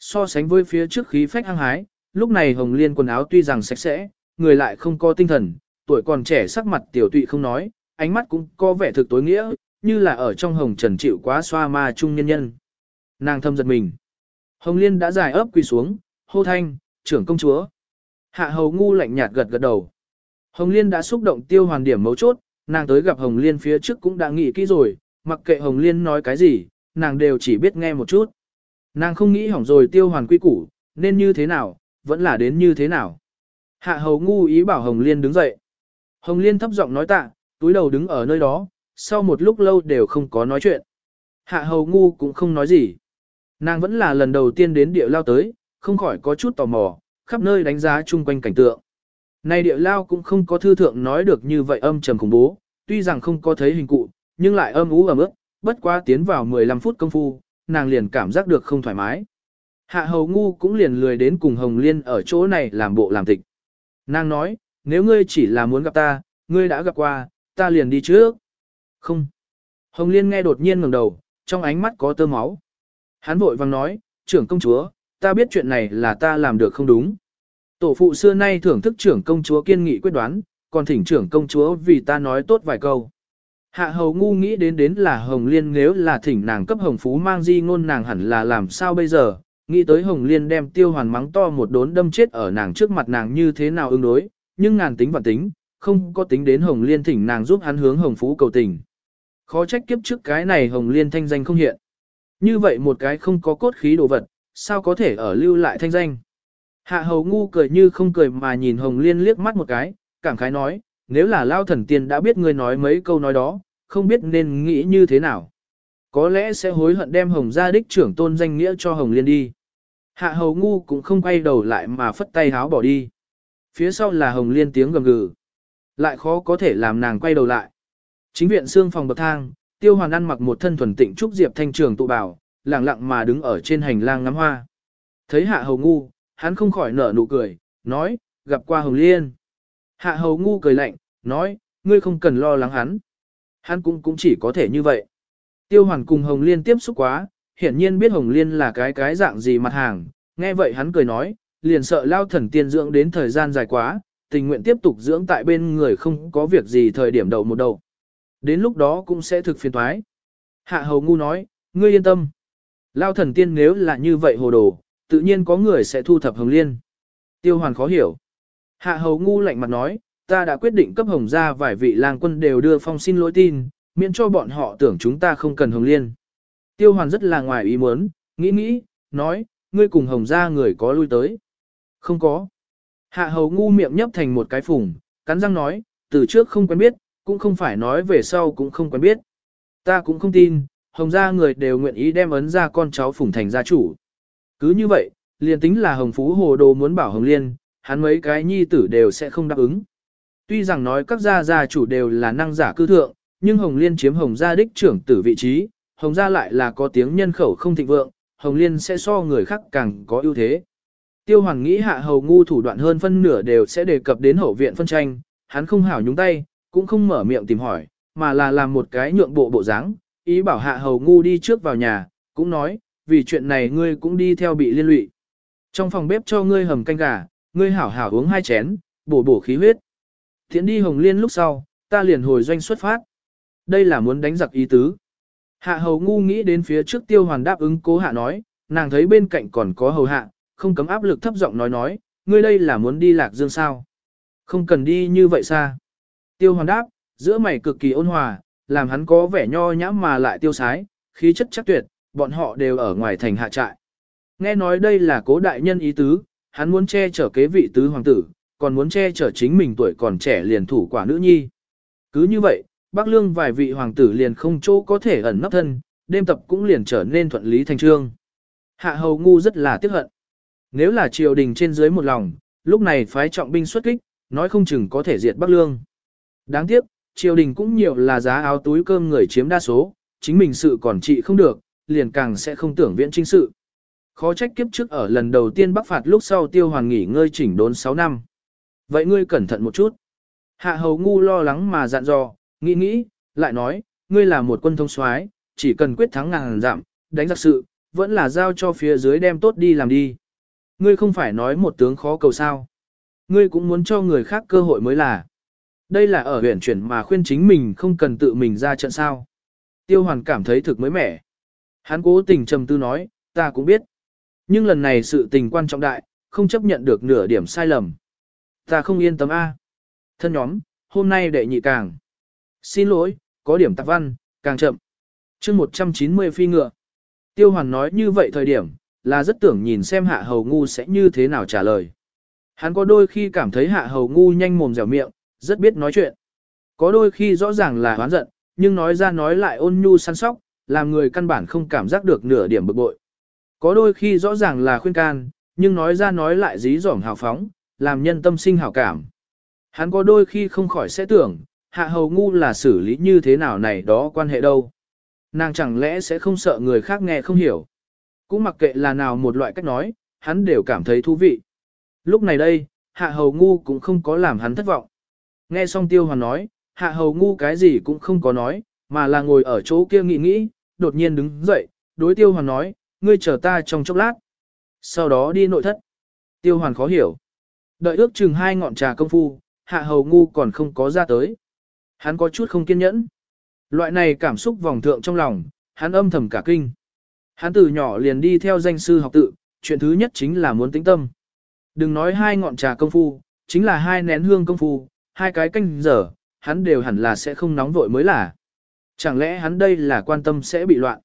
So sánh với phía trước khí phách hăng hái, lúc này Hồng Liên quần áo tuy rằng sạch sẽ, người lại không có tinh thần, tuổi còn trẻ sắc mặt tiểu tụy không nói, ánh mắt cũng có vẻ thực tối nghĩa, như là ở trong hồng trần chịu quá xoa ma trung nhân nhân. Nàng thâm giật mình. Hồng Liên đã dài ấp quỳ xuống, hô thanh, trưởng công chúa. Hạ hầu ngu lạnh nhạt gật gật đầu. Hồng Liên đã xúc động tiêu hoàn điểm mấu chốt, nàng tới gặp Hồng Liên phía trước cũng đã nghĩ kỹ rồi, mặc kệ Hồng Liên nói cái gì, nàng đều chỉ biết nghe một chút. Nàng không nghĩ hỏng rồi tiêu hoàn quy củ, nên như thế nào, vẫn là đến như thế nào. Hạ hầu ngu ý bảo Hồng Liên đứng dậy. Hồng Liên thấp giọng nói tạ, túi đầu đứng ở nơi đó, sau một lúc lâu đều không có nói chuyện. Hạ hầu ngu cũng không nói gì. Nàng vẫn là lần đầu tiên đến địa lao tới, không khỏi có chút tò mò, khắp nơi đánh giá chung quanh cảnh tượng. Này địa lao cũng không có thư thượng nói được như vậy âm trầm khủng bố, tuy rằng không có thấy hình cụ, nhưng lại âm ú ẩm ướt, bất quá tiến vào 15 phút công phu, nàng liền cảm giác được không thoải mái. Hạ hầu ngu cũng liền lười đến cùng Hồng Liên ở chỗ này làm bộ làm tịch. Nàng nói, nếu ngươi chỉ là muốn gặp ta, ngươi đã gặp qua, ta liền đi trước. Không. Hồng Liên nghe đột nhiên ngẩng đầu, trong ánh mắt có tơ máu. Hắn vội vàng nói, trưởng công chúa, ta biết chuyện này là ta làm được không đúng. Tổ phụ xưa nay thưởng thức trưởng công chúa kiên nghị quyết đoán, còn thỉnh trưởng công chúa vì ta nói tốt vài câu. Hạ hầu ngu nghĩ đến đến là Hồng Liên nếu là thỉnh nàng cấp Hồng Phú mang di ngôn nàng hẳn là làm sao bây giờ, nghĩ tới Hồng Liên đem tiêu hoàn mắng to một đốn đâm chết ở nàng trước mặt nàng như thế nào ứng đối, nhưng ngàn tính và tính, không có tính đến Hồng Liên thỉnh nàng giúp hắn hướng Hồng Phú cầu tình. Khó trách kiếp trước cái này Hồng Liên thanh danh không hiện. Như vậy một cái không có cốt khí đồ vật, sao có thể ở lưu lại thanh danh. Hạ hầu ngu cười như không cười mà nhìn Hồng Liên liếc mắt một cái, cảm khái nói, nếu là lao thần tiên đã biết ngươi nói mấy câu nói đó, không biết nên nghĩ như thế nào. Có lẽ sẽ hối hận đem Hồng gia đích trưởng tôn danh nghĩa cho Hồng Liên đi. Hạ hầu ngu cũng không quay đầu lại mà phất tay háo bỏ đi. Phía sau là Hồng Liên tiếng gầm gừ. Lại khó có thể làm nàng quay đầu lại. Chính viện xương phòng bậc thang, tiêu hoàn ăn mặc một thân thuần tịnh trúc diệp thanh trường tụ bảo, lặng lặng mà đứng ở trên hành lang ngắm hoa. Thấy hạ hầu ngu, hắn không khỏi nở nụ cười, nói, gặp qua Hồng Liên. Hạ hầu ngu cười lạnh, nói, ngươi không cần lo lắng hắn. Hắn cũng cũng chỉ có thể như vậy. Tiêu hoàn cùng Hồng Liên tiếp xúc quá, hiển nhiên biết Hồng Liên là cái cái dạng gì mặt hàng, nghe vậy hắn cười nói, liền sợ lao thần tiên dưỡng đến thời gian dài quá, tình nguyện tiếp tục dưỡng tại bên người không có việc gì thời điểm đầu một đầu. Đến lúc đó cũng sẽ thực phiền thoái. Hạ hầu ngu nói, ngươi yên tâm. Lao thần tiên nếu là như vậy hồ đồ, tự nhiên có người sẽ thu thập hồng liên. Tiêu hoàn khó hiểu. Hạ hầu ngu lạnh mặt nói, ta đã quyết định cấp hồng ra vài vị lang quân đều đưa phong xin lỗi tin, miễn cho bọn họ tưởng chúng ta không cần hồng liên. Tiêu hoàn rất là ngoài ý muốn, nghĩ nghĩ, nói, ngươi cùng hồng ra người có lui tới. Không có. Hạ hầu ngu miệng nhấp thành một cái phùng, cắn răng nói, từ trước không quen biết, cũng không phải nói về sau cũng không quen biết. Ta cũng không tin, hồng gia người đều nguyện ý đem ấn ra con cháu phùng thành gia chủ. Cứ như vậy, liền tính là hồng phú hồ đồ muốn bảo hồng liên, hắn mấy cái nhi tử đều sẽ không đáp ứng. Tuy rằng nói các gia gia chủ đều là năng giả cư thượng, nhưng hồng liên chiếm hồng gia đích trưởng tử vị trí, hồng gia lại là có tiếng nhân khẩu không thịnh vượng, hồng liên sẽ so người khác càng có ưu thế. Tiêu Hoàng nghĩ hạ hầu ngu thủ đoạn hơn phân nửa đều sẽ đề cập đến hậu viện phân tranh, hắn không hảo nhúng tay, cũng không mở miệng tìm hỏi, mà là làm một cái nhượng bộ bộ dáng, ý bảo hạ hầu ngu đi trước vào nhà, cũng nói, vì chuyện này ngươi cũng đi theo bị liên lụy. Trong phòng bếp cho ngươi hầm canh gà, ngươi hảo hảo uống hai chén, bổ bổ khí huyết. Thiện đi hồng liên lúc sau, ta liền hồi doanh xuất phát. Đây là muốn đánh giặc ý tứ. Hạ hầu ngu nghĩ đến phía trước tiêu hoàn đáp ứng cố hạ nói, nàng thấy bên cạnh còn có hầu hạ, không cấm áp lực thấp giọng nói nói, ngươi đây là muốn đi lạc dương sao. Không cần đi như vậy xa. Tiêu hoàn đáp, giữa mày cực kỳ ôn hòa, làm hắn có vẻ nho nhãm mà lại tiêu sái, khí chất chắc tuyệt, bọn họ đều ở ngoài thành hạ trại. Nghe nói đây là cố đại nhân ý tứ, hắn muốn che chở kế vị tứ hoàng tử, còn muốn che chở chính mình tuổi còn trẻ liền thủ quả nữ nhi. Cứ như vậy, Bắc Lương vài vị hoàng tử liền không chỗ có thể ẩn nấp thân, đêm tập cũng liền trở nên thuận lý thành trương. Hạ hầu ngu rất là tiếc hận. Nếu là triều đình trên dưới một lòng, lúc này phái trọng binh xuất kích, nói không chừng có thể diệt Bắc Lương. Đáng tiếc, triều đình cũng nhiều là giá áo túi cơm người chiếm đa số, chính mình sự còn trị không được, liền càng sẽ không tưởng viễn trinh sự. Khó trách kiếp trước ở lần đầu tiên bắc phạt lúc sau tiêu hoàng nghỉ ngơi chỉnh đốn 6 năm. Vậy ngươi cẩn thận một chút. Hạ hầu ngu lo lắng mà dặn dò, nghĩ nghĩ, lại nói, ngươi là một quân thông soái, chỉ cần quyết thắng ngàn giảm, đánh giặc sự, vẫn là giao cho phía dưới đem tốt đi làm đi. Ngươi không phải nói một tướng khó cầu sao. Ngươi cũng muốn cho người khác cơ hội mới là. Đây là ở huyện chuyển mà khuyên chính mình không cần tự mình ra trận sao. Tiêu hoàn cảm thấy thực mới mẻ. Hắn cố tình trầm tư nói, ta cũng biết. Nhưng lần này sự tình quan trọng đại, không chấp nhận được nửa điểm sai lầm. Ta không yên tâm A. Thân nhóm, hôm nay đệ nhị càng. Xin lỗi, có điểm tạp văn, càng chậm. chương 190 phi ngựa. Tiêu hoàn nói như vậy thời điểm, là rất tưởng nhìn xem hạ hầu ngu sẽ như thế nào trả lời. Hắn có đôi khi cảm thấy hạ hầu ngu nhanh mồm dẻo miệng, rất biết nói chuyện. Có đôi khi rõ ràng là hoán giận, nhưng nói ra nói lại ôn nhu săn sóc, làm người căn bản không cảm giác được nửa điểm bực bội. Có đôi khi rõ ràng là khuyên can, nhưng nói ra nói lại dí dỏm hào phóng, làm nhân tâm sinh hảo cảm. Hắn có đôi khi không khỏi sẽ tưởng, hạ hầu ngu là xử lý như thế nào này đó quan hệ đâu. Nàng chẳng lẽ sẽ không sợ người khác nghe không hiểu. Cũng mặc kệ là nào một loại cách nói, hắn đều cảm thấy thú vị. Lúc này đây, hạ hầu ngu cũng không có làm hắn thất vọng. Nghe xong tiêu hoàn nói, hạ hầu ngu cái gì cũng không có nói, mà là ngồi ở chỗ kia nghĩ nghĩ, đột nhiên đứng dậy, đối tiêu hoàn nói, ngươi chờ ta trong chốc lát. Sau đó đi nội thất. Tiêu hoàn khó hiểu. Đợi ước chừng hai ngọn trà công phu, hạ hầu ngu còn không có ra tới. Hắn có chút không kiên nhẫn. Loại này cảm xúc vòng thượng trong lòng, hắn âm thầm cả kinh. Hắn từ nhỏ liền đi theo danh sư học tự, chuyện thứ nhất chính là muốn tĩnh tâm. Đừng nói hai ngọn trà công phu, chính là hai nén hương công phu, hai cái canh giờ, hắn đều hẳn là sẽ không nóng vội mới là. Chẳng lẽ hắn đây là quan tâm sẽ bị loạn?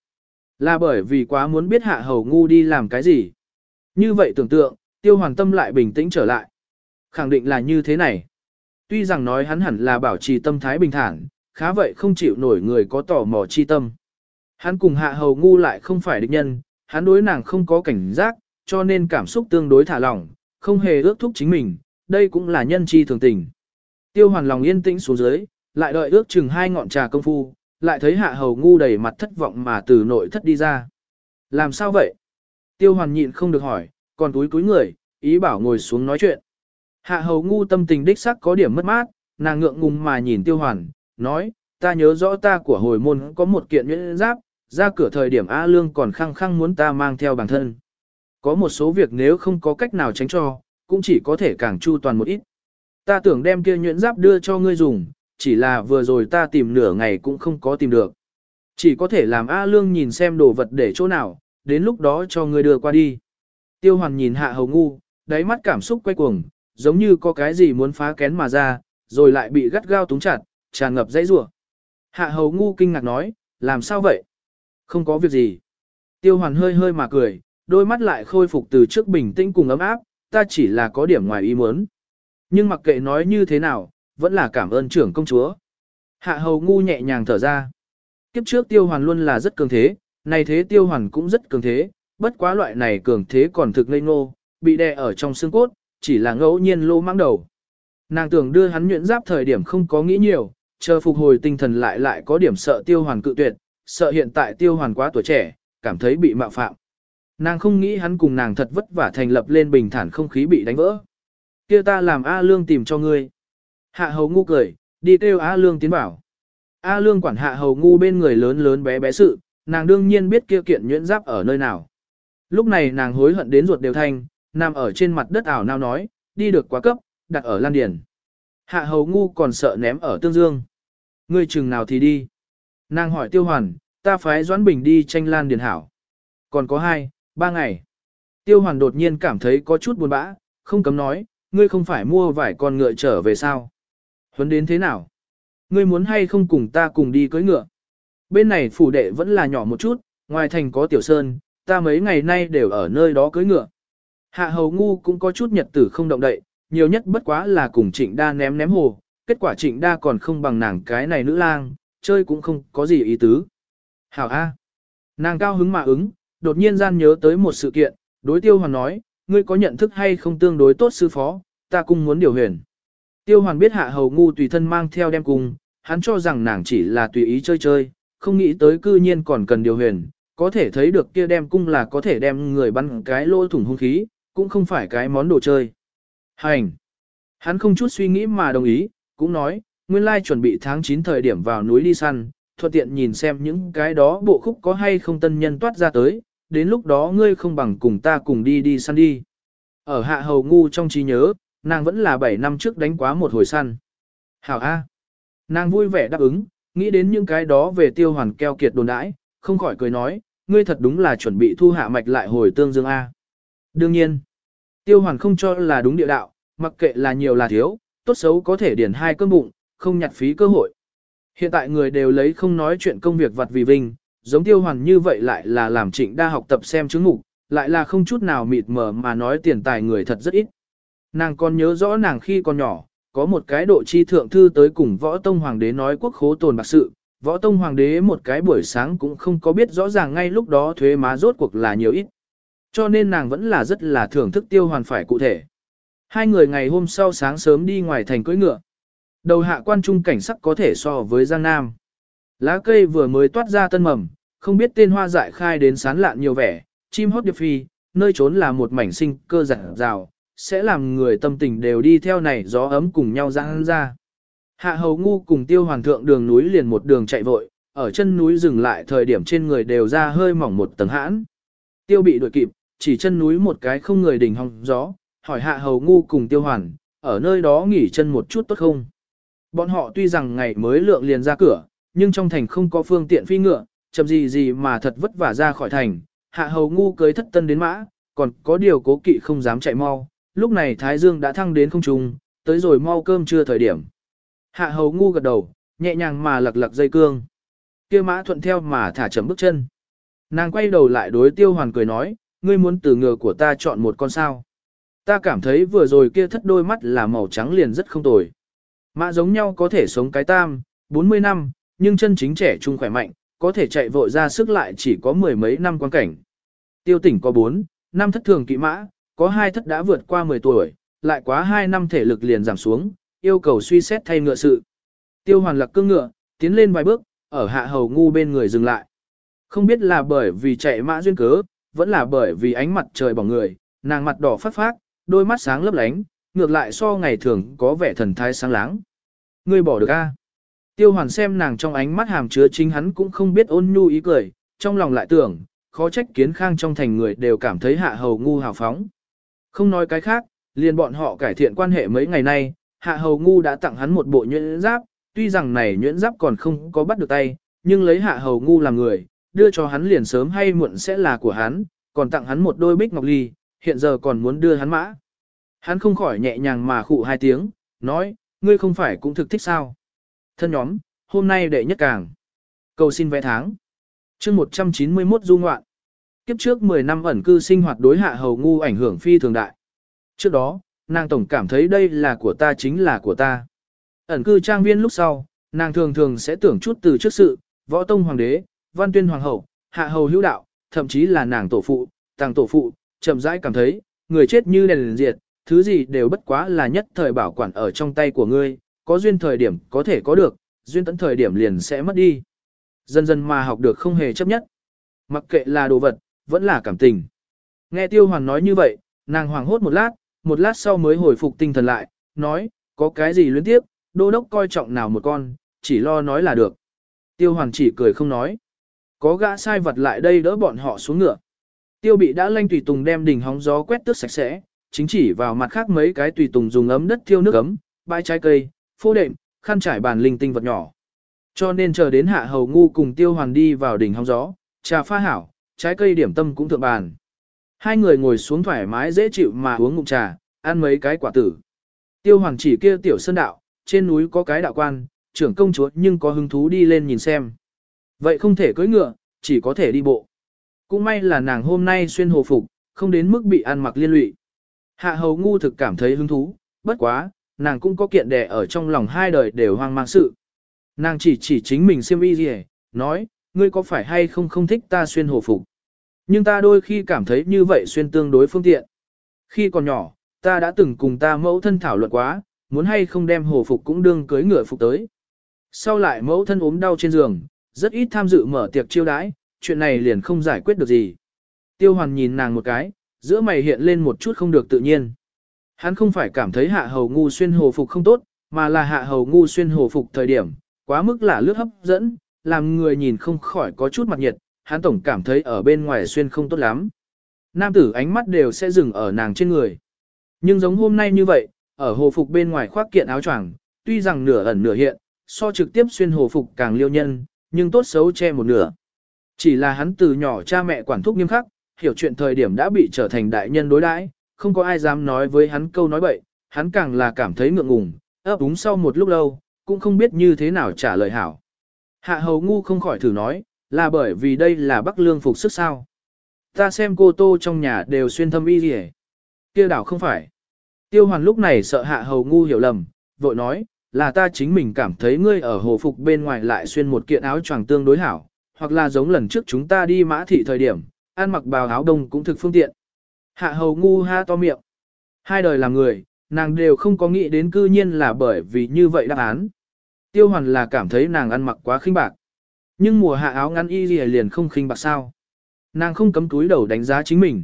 Là bởi vì quá muốn biết hạ hầu ngu đi làm cái gì? Như vậy tưởng tượng, tiêu hoàn tâm lại bình tĩnh trở lại. Khẳng định là như thế này. Tuy rằng nói hắn hẳn là bảo trì tâm thái bình thản, khá vậy không chịu nổi người có tò mò chi tâm. Hắn cùng hạ hầu ngu lại không phải địch nhân, hắn đối nàng không có cảnh giác, cho nên cảm xúc tương đối thả lỏng, không hề ước thúc chính mình, đây cũng là nhân chi thường tình. Tiêu hoàn lòng yên tĩnh xuống dưới, lại đợi ước chừng hai ngọn trà công phu, lại thấy hạ hầu ngu đầy mặt thất vọng mà từ nội thất đi ra. Làm sao vậy? Tiêu hoàn nhịn không được hỏi, còn túi túi người, ý bảo ngồi xuống nói chuyện. Hạ hầu ngu tâm tình đích sắc có điểm mất mát, nàng ngượng ngùng mà nhìn tiêu hoàn, nói, ta nhớ rõ ta của hồi môn có một kiện nhuyễn giáp, ra cửa thời điểm A Lương còn khăng khăng muốn ta mang theo bản thân. Có một số việc nếu không có cách nào tránh cho, cũng chỉ có thể càng chu toàn một ít. Ta tưởng đem kia nhuyễn giáp đưa cho ngươi dùng, chỉ là vừa rồi ta tìm nửa ngày cũng không có tìm được. Chỉ có thể làm A Lương nhìn xem đồ vật để chỗ nào, đến lúc đó cho ngươi đưa qua đi. Tiêu hoàn nhìn hạ hầu ngu, đáy mắt cảm xúc quay cuồng, giống như có cái gì muốn phá kén mà ra, rồi lại bị gắt gao túng chặt, tràn ngập dãy rủa. Hạ hầu ngu kinh ngạc nói, làm sao vậy? Không có việc gì. Tiêu hoàn hơi hơi mà cười, đôi mắt lại khôi phục từ trước bình tĩnh cùng ấm áp, ta chỉ là có điểm ngoài ý muốn. Nhưng mặc kệ nói như thế nào, vẫn là cảm ơn trưởng công chúa. Hạ hầu ngu nhẹ nhàng thở ra. Kiếp trước tiêu hoàn luôn là rất cường thế, này thế tiêu hoàn cũng rất cường thế, bất quá loại này cường thế còn thực ngây ngô, bị đè ở trong xương cốt, chỉ là ngẫu nhiên lô mang đầu. Nàng tưởng đưa hắn nhuyễn giáp thời điểm không có nghĩ nhiều, chờ phục hồi tinh thần lại lại có điểm sợ tiêu hoàn cự tuyệt, sợ hiện tại tiêu hoàn quá tuổi trẻ, cảm thấy bị mạo phạm. Nàng không nghĩ hắn cùng nàng thật vất vả thành lập lên bình thản không khí bị đánh vỡ. kia ta làm A Lương tìm cho ngươi. Hạ hầu ngu cười, đi kêu A Lương tiến bảo. A Lương quản hạ hầu ngu bên người lớn lớn bé bé sự, nàng đương nhiên biết kia kiện nhuyễn giáp ở nơi nào. Lúc này nàng hối hận đến ruột đều thanh, nằm ở trên mặt đất ảo nào nói, đi được quá cấp, đặt ở lan điền. Hạ hầu ngu còn sợ ném ở tương dương. Ngươi chừng nào thì đi. Nàng hỏi tiêu hoàn, ta phái Doãn Bình đi tranh lan điền hảo. Còn có hai, ba ngày. Tiêu hoàn đột nhiên cảm thấy có chút buồn bã, không cấm nói, ngươi không phải mua vải con ngựa trở về sao. Huấn đến thế nào? Ngươi muốn hay không cùng ta cùng đi cưới ngựa? Bên này phủ đệ vẫn là nhỏ một chút, ngoài thành có tiểu sơn, ta mấy ngày nay đều ở nơi đó cưới ngựa. Hạ hầu ngu cũng có chút nhật tử không động đậy, nhiều nhất bất quá là cùng trịnh đa ném ném hồ, kết quả trịnh đa còn không bằng nàng cái này nữ lang, chơi cũng không có gì ý tứ. Hảo A. Nàng cao hứng mà ứng, đột nhiên gian nhớ tới một sự kiện, đối tiêu hoàn nói, ngươi có nhận thức hay không tương đối tốt sư phó, ta cũng muốn điều huyền. Tiêu hoàn biết hạ hầu ngu tùy thân mang theo đem cung, hắn cho rằng nàng chỉ là tùy ý chơi chơi, không nghĩ tới cư nhiên còn cần điều huyền, có thể thấy được kia đem cung là có thể đem người bắn cái lỗ thủng hung khí, cũng không phải cái món đồ chơi. Hành! Hắn không chút suy nghĩ mà đồng ý, cũng nói, nguyên lai chuẩn bị tháng 9 thời điểm vào núi đi săn, thuận tiện nhìn xem những cái đó bộ khúc có hay không tân nhân toát ra tới, đến lúc đó ngươi không bằng cùng ta cùng đi đi săn đi. Ở hạ hầu ngu trong trí nhớ, nàng vẫn là 7 năm trước đánh quá một hồi săn. Hảo A. Nàng vui vẻ đáp ứng, nghĩ đến những cái đó về tiêu hoàn keo kiệt đồn đãi, không khỏi cười nói, ngươi thật đúng là chuẩn bị thu hạ mạch lại hồi tương dương A. Đương nhiên, tiêu hoàn không cho là đúng địa đạo, mặc kệ là nhiều là thiếu, tốt xấu có thể điển hai cơm bụng, không nhặt phí cơ hội. Hiện tại người đều lấy không nói chuyện công việc vặt vì vinh, giống tiêu hoàn như vậy lại là làm trịnh đa học tập xem chứng mục, lại là không chút nào mịt mờ mà nói tiền tài người thật rất ít. Nàng còn nhớ rõ nàng khi còn nhỏ, có một cái độ chi thượng thư tới cùng võ tông hoàng đế nói quốc khố tồn bạc sự, võ tông hoàng đế một cái buổi sáng cũng không có biết rõ ràng ngay lúc đó thuế má rốt cuộc là nhiều ít. Cho nên nàng vẫn là rất là thưởng thức tiêu hoàn phải cụ thể. Hai người ngày hôm sau sáng sớm đi ngoài thành cưỡi ngựa. Đầu hạ quan trung cảnh sắc có thể so với Giang Nam. Lá cây vừa mới toát ra tân mầm, không biết tên hoa dại khai đến sán lạn nhiều vẻ, chim hót điệp phi, nơi trốn là một mảnh sinh cơ giản rào, sẽ làm người tâm tình đều đi theo này gió ấm cùng nhau giãn ra. Hạ hầu ngu cùng tiêu hoàng thượng đường núi liền một đường chạy vội, ở chân núi dừng lại thời điểm trên người đều ra hơi mỏng một tầng hãn. Tiêu bị đuổi kịp, chỉ chân núi một cái không người đỉnh hòng gió, hỏi hạ hầu ngu cùng tiêu hoàn, ở nơi đó nghỉ chân một chút tốt không. Bọn họ tuy rằng ngày mới lượng liền ra cửa, nhưng trong thành không có phương tiện phi ngựa, chậm gì gì mà thật vất vả ra khỏi thành, hạ hầu ngu cưới thất tân đến mã, còn có điều cố kỵ không dám chạy mau, lúc này Thái Dương đã thăng đến không trung, tới rồi mau cơm trưa thời điểm. Hạ hầu ngu gật đầu, nhẹ nhàng mà lật lật dây cương. kia mã thuận theo mà thả chậm bước chân. Nàng quay đầu lại đối tiêu hoàn cười nói, ngươi muốn từ ngựa của ta chọn một con sao. Ta cảm thấy vừa rồi kia thất đôi mắt là màu trắng liền rất không tồi. Mã giống nhau có thể sống cái tam, 40 năm, nhưng chân chính trẻ trung khỏe mạnh, có thể chạy vội ra sức lại chỉ có mười mấy năm quan cảnh. Tiêu tỉnh có 4, năm thất thường kỵ mã, có hai thất đã vượt qua 10 tuổi, lại quá 2 năm thể lực liền giảm xuống, yêu cầu suy xét thay ngựa sự. Tiêu hoàn lạc cương ngựa, tiến lên vài bước, ở hạ hầu ngu bên người dừng lại. Không biết là bởi vì chạy mã duyên cớ, vẫn là bởi vì ánh mặt trời bỏng người, nàng mặt đỏ phát phát, đôi mắt sáng lấp lánh, ngược lại so ngày thường có vẻ thần thái sáng láng. Ngươi bỏ được a? Tiêu hoàn xem nàng trong ánh mắt hàm chứa chính hắn cũng không biết ôn nhu ý cười, trong lòng lại tưởng, khó trách kiến khang trong thành người đều cảm thấy hạ hầu ngu hào phóng. Không nói cái khác, liền bọn họ cải thiện quan hệ mấy ngày nay, hạ hầu ngu đã tặng hắn một bộ nhuyễn giáp, tuy rằng này nhuyễn giáp còn không có bắt được tay, nhưng lấy hạ hầu ngu làm người, đưa cho hắn liền sớm hay muộn sẽ là của hắn, còn tặng hắn một đôi bích ngọc ly, hiện giờ còn muốn đưa hắn mã. Hắn không khỏi nhẹ nhàng mà khụ hai tiếng, nói, ngươi không phải cũng thực thích sao. Thân nhóm, hôm nay đệ nhất càng. Cầu xin vẽ tháng. chương 191 du ngoạn. Kiếp trước 10 năm ẩn cư sinh hoạt đối hạ hầu ngu ảnh hưởng phi thường đại. Trước đó, nàng tổng cảm thấy đây là của ta chính là của ta. Ẩn cư trang viên lúc sau, nàng thường thường sẽ tưởng chút từ trước sự, võ tông hoàng đế, văn tuyên hoàng hậu, hạ hầu hữu đạo, thậm chí là nàng tổ phụ, tàng tổ phụ, chậm rãi cảm thấy, người chết như đèn liền diệt, thứ gì đều bất quá là nhất thời bảo quản ở trong tay của ngươi, có duyên thời điểm có thể có được, duyên tận thời điểm liền sẽ mất đi. Dần dần mà học được không hề chấp nhất. Mặc kệ là đồ vật, vẫn là cảm tình. Nghe tiêu hoàng nói như vậy, nàng hoàng hốt một lát, một lát sau mới hồi phục tinh thần lại, nói, có cái gì luyến tiếp, đô đốc coi trọng nào một con, chỉ lo nói là được. Tiêu hoàng chỉ cười không nói. Có gã sai vật lại đây đỡ bọn họ xuống ngựa. Tiêu bị đã lanh tùy tùng đem đỉnh hóng gió quét tước sạch sẽ, chính chỉ vào mặt khác mấy cái tùy tùng dùng ấm đất thiêu nước ấm, bãi trái cây, phô đệm, khăn trải bàn linh tinh vật nhỏ. Cho nên chờ đến hạ hầu ngu cùng tiêu hoàn đi vào đỉnh hóng gió, trà pha hảo, trái cây điểm tâm cũng thượng bàn. Hai người ngồi xuống thoải mái dễ chịu mà uống ngụm trà, ăn mấy cái quả tử. Tiêu hoàng chỉ kia tiểu sơn đạo, trên núi có cái đạo quan, trưởng công chúa nhưng có hứng thú đi lên nhìn xem. Vậy không thể cưỡi ngựa, chỉ có thể đi bộ. Cũng may là nàng hôm nay xuyên hồ phục, không đến mức bị ăn mặc liên lụy. Hạ hầu ngu thực cảm thấy hứng thú, bất quá, nàng cũng có kiện đẻ ở trong lòng hai đời đều hoang mang sự. Nàng chỉ chỉ chính mình xem y gì nói, ngươi có phải hay không không thích ta xuyên hồ phục. Nhưng ta đôi khi cảm thấy như vậy xuyên tương đối phương tiện. Khi còn nhỏ, ta đã từng cùng ta mẫu thân thảo luận quá, muốn hay không đem hồ phục cũng đương cưới ngựa phục tới. Sau lại mẫu thân ốm đau trên giường, rất ít tham dự mở tiệc chiêu đãi, chuyện này liền không giải quyết được gì. Tiêu hoàn nhìn nàng một cái, giữa mày hiện lên một chút không được tự nhiên. Hắn không phải cảm thấy hạ hầu ngu xuyên hồ phục không tốt, mà là hạ hầu ngu xuyên hồ phục thời điểm, quá mức là lướt hấp dẫn, làm người nhìn không khỏi có chút mặt nhiệt, hắn tổng cảm thấy ở bên ngoài xuyên không tốt lắm. Nam tử ánh mắt đều sẽ dừng ở nàng trên người. Nhưng giống hôm nay như vậy, ở hồ phục bên ngoài khoác kiện áo choàng, tuy rằng nửa ẩn nửa hiện, so trực tiếp xuyên hồ phục càng liêu nhân, nhưng tốt xấu che một nửa. Chỉ là hắn từ nhỏ cha mẹ quản thúc nghiêm khắc, hiểu chuyện thời điểm đã bị trở thành đại nhân đối đãi, không có ai dám nói với hắn câu nói bậy, hắn càng là cảm thấy ngượng ngùng, ấp úng sau một lúc lâu, cũng không biết như thế nào trả lời hảo. Hạ hầu ngu không khỏi thử nói, là bởi vì đây là bắc lương phục sức sao. Ta xem cô tô trong nhà đều xuyên thâm y gì kia đảo không phải. Tiêu hoàn lúc này sợ hạ hầu ngu hiểu lầm, vội nói, là ta chính mình cảm thấy ngươi ở hồ phục bên ngoài lại xuyên một kiện áo choàng tương đối hảo, hoặc là giống lần trước chúng ta đi mã thị thời điểm, ăn mặc bào áo đông cũng thực phương tiện. Hạ hầu ngu ha to miệng. Hai đời làm người, nàng đều không có nghĩ đến cư nhiên là bởi vì như vậy đáp án. Tiêu hoàn là cảm thấy nàng ăn mặc quá khinh bạc. Nhưng mùa hạ áo ngắn y liền không khinh bạc sao. Nàng không cấm túi đầu đánh giá chính mình.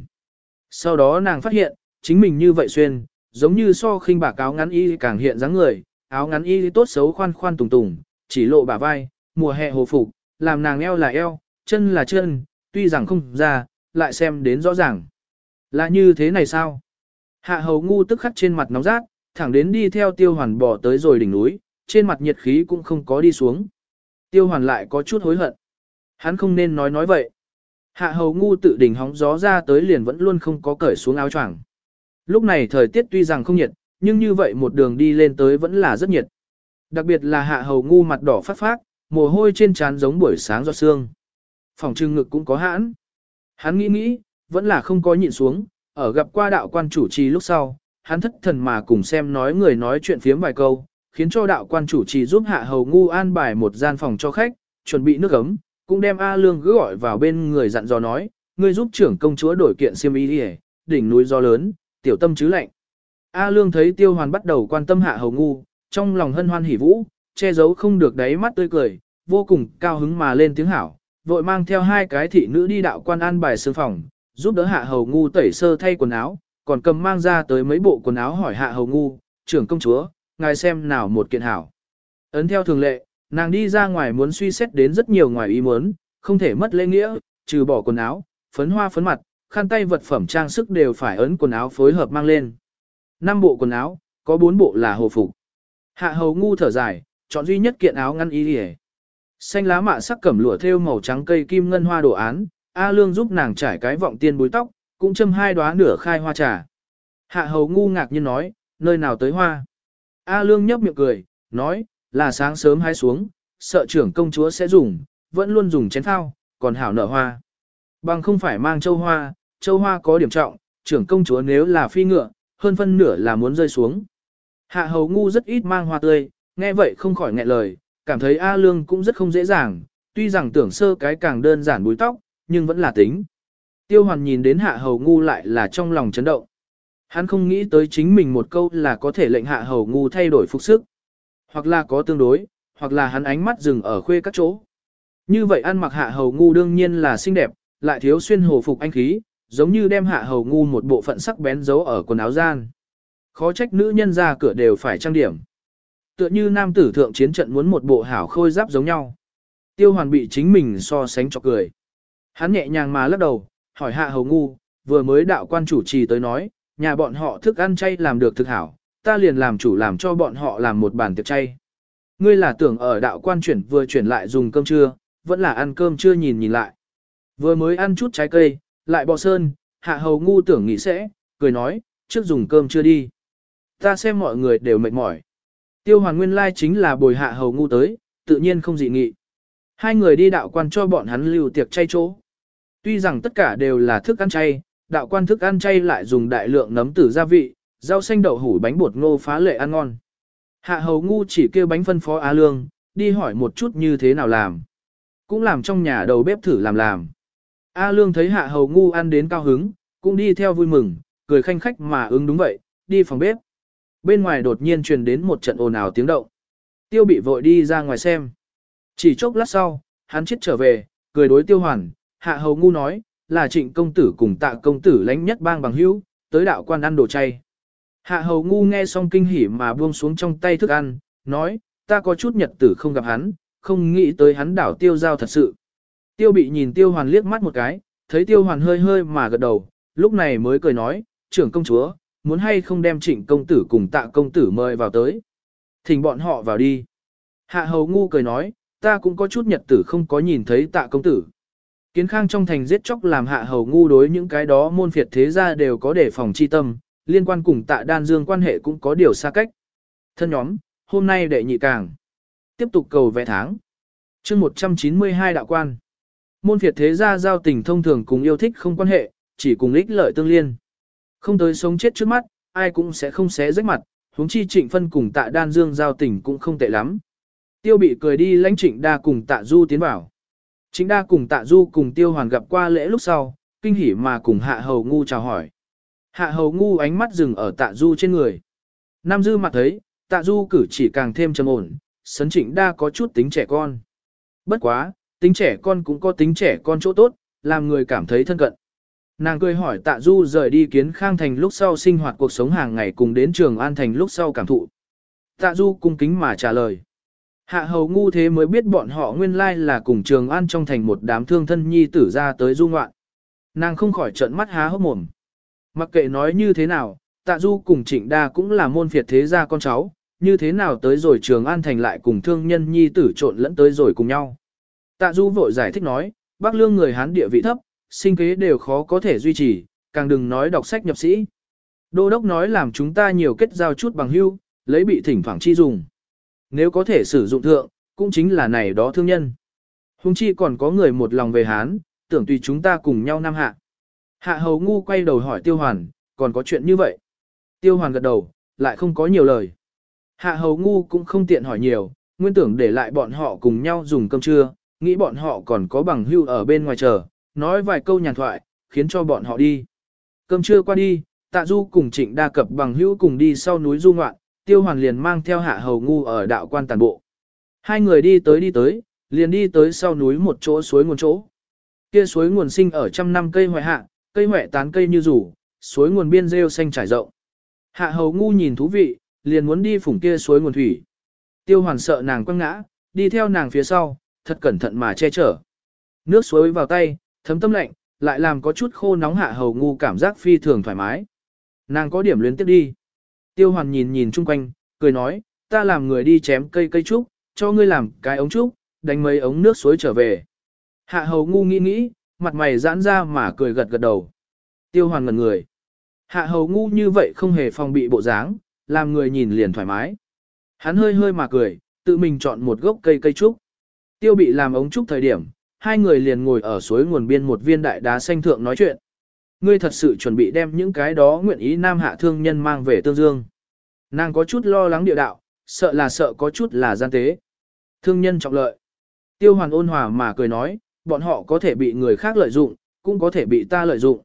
Sau đó nàng phát hiện, chính mình như vậy xuyên, giống như so khinh bạc áo ngắn y càng hiện dáng người, áo ngắn y tốt xấu khoan khoan tùng tùng, chỉ lộ bả vai, mùa hè hồ phục, làm nàng eo là eo, chân là chân, tuy rằng không ra, lại xem đến rõ ràng. Là như thế này sao? Hạ hầu ngu tức khắc trên mặt nóng rát, thẳng đến đi theo tiêu hoàn bỏ tới rồi đỉnh núi, trên mặt nhiệt khí cũng không có đi xuống. Tiêu hoàn lại có chút hối hận. Hắn không nên nói nói vậy. Hạ hầu ngu tự đỉnh hóng gió ra tới liền vẫn luôn không có cởi xuống áo choàng. Lúc này thời tiết tuy rằng không nhiệt, nhưng như vậy một đường đi lên tới vẫn là rất nhiệt. Đặc biệt là hạ hầu ngu mặt đỏ phát phát, mồ hôi trên trán giống buổi sáng do sương. Phòng trưng ngực cũng có hãn. Hắn nghĩ nghĩ, vẫn là không có nhịn xuống, ở gặp qua đạo quan chủ trì lúc sau, hắn thất thần mà cùng xem nói người nói chuyện phiếm vài câu, khiến cho đạo quan chủ trì giúp hạ hầu ngu an bài một gian phòng cho khách, chuẩn bị nước ấm, cũng đem A Lương cứ gọi vào bên người dặn dò nói, ngươi giúp trưởng công chúa đổi kiện xiêm y đi đỉnh núi gió lớn, tiểu tâm chứ lạnh. A Lương thấy tiêu hoàn bắt đầu quan tâm hạ hầu ngu, trong lòng hân hoan hỉ vũ, che giấu không được đáy mắt tươi cười, vô cùng cao hứng mà lên tiếng hảo, vội mang theo hai cái thị nữ đi đạo quan an bài sương phòng, giúp đỡ hạ hầu ngu tẩy sơ thay quần áo, còn cầm mang ra tới mấy bộ quần áo hỏi hạ hầu ngu, trưởng công chúa, ngài xem nào một kiện hảo. Ấn theo thường lệ, nàng đi ra ngoài muốn suy xét đến rất nhiều ngoài ý muốn, không thể mất lễ nghĩa, trừ bỏ quần áo, phấn hoa phấn mặt, khăn tay vật phẩm trang sức đều phải ấn quần áo phối hợp mang lên. Năm bộ quần áo, có bốn bộ là hồ phục. Hạ hầu ngu thở dài, chọn duy nhất kiện áo ngăn y hề. Xanh lá mạ sắc cẩm lụa thêu màu trắng cây kim ngân hoa đồ án, A Lương giúp nàng trải cái vọng tiên búi tóc, cũng châm hai đóa nửa khai hoa trà. Hạ hầu ngu ngạc nhiên nói, nơi nào tới hoa. A Lương nhấp miệng cười, nói, là sáng sớm hái xuống, sợ trưởng công chúa sẽ dùng, vẫn luôn dùng chén phao, còn hảo nở hoa. Bằng không phải mang châu hoa, châu hoa có điểm trọng, trưởng công chúa nếu là phi ngựa, hơn phân nửa là muốn rơi xuống. Hạ hầu ngu rất ít mang hoa tươi, nghe vậy không khỏi nghẹn lời, cảm thấy A Lương cũng rất không dễ dàng, tuy rằng tưởng sơ cái càng đơn giản búi tóc, nhưng vẫn là tính. Tiêu hoàn nhìn đến hạ hầu ngu lại là trong lòng chấn động. Hắn không nghĩ tới chính mình một câu là có thể lệnh hạ hầu ngu thay đổi phục sức. Hoặc là có tương đối, hoặc là hắn ánh mắt dừng ở khuê các chỗ. Như vậy ăn mặc hạ hầu ngu đương nhiên là xinh đẹp, lại thiếu xuyên hồ phục anh khí, giống như đem hạ hầu ngu một bộ phận sắc bén giấu ở quần áo gian. Khó trách nữ nhân ra cửa đều phải trang điểm. Tựa như nam tử thượng chiến trận muốn một bộ hảo khôi giáp giống nhau. Tiêu hoàn bị chính mình so sánh cho cười. Hắn nhẹ nhàng mà lắc đầu, hỏi hạ hầu ngu, vừa mới đạo quan chủ trì tới nói, nhà bọn họ thức ăn chay làm được thực hảo, ta liền làm chủ làm cho bọn họ làm một bàn tiệc chay. Ngươi là tưởng ở đạo quan chuyển vừa chuyển lại dùng cơm trưa, vẫn là ăn cơm trưa nhìn nhìn lại. Vừa mới ăn chút trái cây, lại bò sơn, hạ hầu ngu tưởng nghĩ sẽ, cười nói, trước dùng cơm chưa đi. Ta xem mọi người đều mệt mỏi. Tiêu hoàn nguyên lai chính là bồi hạ hầu ngu tới, tự nhiên không dị nghị. Hai người đi đạo quan cho bọn hắn lưu tiệc chay chỗ. Tuy rằng tất cả đều là thức ăn chay, đạo quan thức ăn chay lại dùng đại lượng nấm tử gia vị, rau xanh đậu hủ bánh bột ngô phá lệ ăn ngon. Hạ hầu ngu chỉ kêu bánh phân phó Á Lương, đi hỏi một chút như thế nào làm. Cũng làm trong nhà đầu bếp thử làm làm. A Lương thấy hạ hầu ngu ăn đến cao hứng, cũng đi theo vui mừng, cười khanh khách mà ứng đúng vậy, đi phòng bếp. Bên ngoài đột nhiên truyền đến một trận ồn ào tiếng động. Tiêu bị vội đi ra ngoài xem. Chỉ chốc lát sau, hắn chết trở về, cười đối tiêu hoàn, hạ hầu ngu nói, là trịnh công tử cùng tạ công tử lãnh nhất bang bằng hữu, tới đạo quan ăn đồ chay. Hạ hầu ngu nghe xong kinh hỉ mà buông xuống trong tay thức ăn, nói, ta có chút nhật tử không gặp hắn, không nghĩ tới hắn đảo tiêu giao thật sự. Tiêu bị nhìn tiêu hoàn liếc mắt một cái, thấy tiêu hoàn hơi hơi mà gật đầu, lúc này mới cười nói, trưởng công chúa, muốn hay không đem trịnh công tử cùng tạ công tử mời vào tới. Thỉnh bọn họ vào đi. Hạ hầu ngu cười nói, ta cũng có chút nhật tử không có nhìn thấy tạ công tử. Kiến khang trong thành giết chóc làm hạ hầu ngu đối những cái đó môn phiệt thế gia đều có đề phòng chi tâm, liên quan cùng tạ đan dương quan hệ cũng có điều xa cách. Thân nhóm, hôm nay đệ nhị càng. Tiếp tục cầu vẽ tháng. chương 192 đạo quan. Môn phiệt thế gia giao tình thông thường cùng yêu thích không quan hệ, chỉ cùng ích lợi tương liên. Không tới sống chết trước mắt, ai cũng sẽ không xé rách mặt, huống chi trịnh phân cùng tạ đan dương giao tình cũng không tệ lắm. Tiêu bị cười đi lãnh trịnh đa cùng tạ du tiến vào. Trịnh đa cùng tạ du cùng tiêu hoàn gặp qua lễ lúc sau, kinh hỉ mà cùng hạ hầu ngu chào hỏi. Hạ hầu ngu ánh mắt dừng ở tạ du trên người. Nam dư mặt thấy, tạ du cử chỉ càng thêm trầm ổn, sấn trịnh đa có chút tính trẻ con. Bất quá, tính trẻ con cũng có tính trẻ con chỗ tốt, làm người cảm thấy thân cận. Nàng cười hỏi tạ du rời đi kiến khang thành lúc sau sinh hoạt cuộc sống hàng ngày cùng đến trường an thành lúc sau cảm thụ. Tạ du cung kính mà trả lời. Hạ hầu ngu thế mới biết bọn họ nguyên lai là cùng trường an trong thành một đám thương thân nhi tử ra tới du ngoạn. Nàng không khỏi trợn mắt há hốc mồm. Mặc kệ nói như thế nào, tạ du cùng trịnh đa cũng là môn phiệt thế gia con cháu, như thế nào tới rồi trường an thành lại cùng thương nhân nhi tử trộn lẫn tới rồi cùng nhau. Tạ du vội giải thích nói, bác lương người Hán địa vị thấp, sinh kế đều khó có thể duy trì, càng đừng nói đọc sách nhập sĩ. Đô đốc nói làm chúng ta nhiều kết giao chút bằng hưu, lấy bị thỉnh thoảng chi dùng. Nếu có thể sử dụng thượng, cũng chính là này đó thương nhân. Hùng chi còn có người một lòng về Hán, tưởng tùy chúng ta cùng nhau nam hạ. Hạ hầu ngu quay đầu hỏi tiêu hoàn, còn có chuyện như vậy. Tiêu hoàn gật đầu, lại không có nhiều lời. Hạ hầu ngu cũng không tiện hỏi nhiều, nguyên tưởng để lại bọn họ cùng nhau dùng cơm trưa, nghĩ bọn họ còn có bằng hưu ở bên ngoài chờ, nói vài câu nhàn thoại, khiến cho bọn họ đi. Cơm trưa qua đi, tạ du cùng trịnh đa cập bằng hữu cùng đi sau núi du ngoạn, tiêu hoàn liền mang theo hạ hầu ngu ở đạo quan tàn bộ. Hai người đi tới đi tới, liền đi tới sau núi một chỗ suối nguồn chỗ. Kia suối nguồn sinh ở trăm năm cây hoại hạ, cây hoại tán cây như rủ, suối nguồn biên rêu xanh trải rộng. Hạ hầu ngu nhìn thú vị, liền muốn đi phủng kia suối nguồn thủy. Tiêu hoàn sợ nàng quăng ngã, đi theo nàng phía sau, thật cẩn thận mà che chở. Nước suối vào tay, thấm tâm lạnh, lại làm có chút khô nóng hạ hầu ngu cảm giác phi thường thoải mái. Nàng có điểm luyến tiếp đi. Tiêu hoàn nhìn nhìn chung quanh, cười nói, ta làm người đi chém cây cây trúc, cho ngươi làm cái ống trúc, đánh mấy ống nước suối trở về. Hạ hầu ngu nghĩ nghĩ, mặt mày giãn ra mà cười gật gật đầu. Tiêu hoàn ngẩn người. Hạ hầu ngu như vậy không hề phòng bị bộ dáng, làm người nhìn liền thoải mái. Hắn hơi hơi mà cười, tự mình chọn một gốc cây cây trúc. Tiêu bị làm ống trúc thời điểm, hai người liền ngồi ở suối nguồn biên một viên đại đá xanh thượng nói chuyện. Ngươi thật sự chuẩn bị đem những cái đó nguyện ý nam hạ thương nhân mang về tương dương. Nàng có chút lo lắng địa đạo, sợ là sợ có chút là gian tế. Thương nhân trọng lợi. Tiêu hoàn ôn hòa mà cười nói, bọn họ có thể bị người khác lợi dụng, cũng có thể bị ta lợi dụng.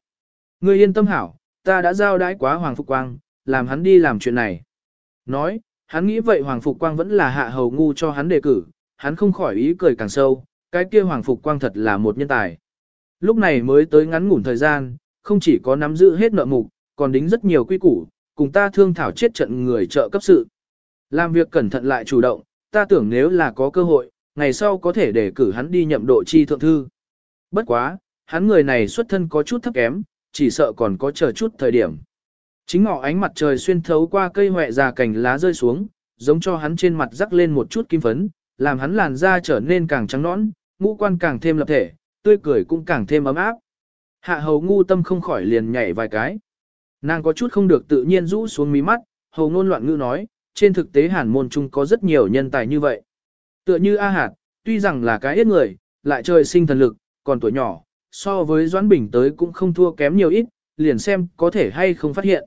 Ngươi yên tâm hảo, ta đã giao đãi quá Hoàng Phục Quang, làm hắn đi làm chuyện này. Nói, hắn nghĩ vậy Hoàng Phục Quang vẫn là hạ hầu ngu cho hắn đề cử, hắn không khỏi ý cười càng sâu, cái kia Hoàng Phục Quang thật là một nhân tài. Lúc này mới tới ngắn ngủn thời gian, không chỉ có nắm giữ hết nợ mục, còn đính rất nhiều quy củ, cùng ta thương thảo chết trận người trợ cấp sự. Làm việc cẩn thận lại chủ động, ta tưởng nếu là có cơ hội, ngày sau có thể để cử hắn đi nhậm độ chi thượng thư. Bất quá, hắn người này xuất thân có chút thấp kém, chỉ sợ còn có chờ chút thời điểm. Chính ngọ ánh mặt trời xuyên thấu qua cây hoẹ già cành lá rơi xuống, giống cho hắn trên mặt rắc lên một chút kim phấn, làm hắn làn da trở nên càng trắng nõn, ngũ quan càng thêm lập thể, tươi cười cũng càng thêm ấm áp. Hạ hầu ngu tâm không khỏi liền nhảy vài cái. Nàng có chút không được tự nhiên rũ xuống mí mắt, hầu ngôn loạn ngữ nói, trên thực tế hàn môn trung có rất nhiều nhân tài như vậy. Tựa như A Hạt, tuy rằng là cái ít người, lại trời sinh thần lực, còn tuổi nhỏ, so với Doãn Bình tới cũng không thua kém nhiều ít, liền xem có thể hay không phát hiện.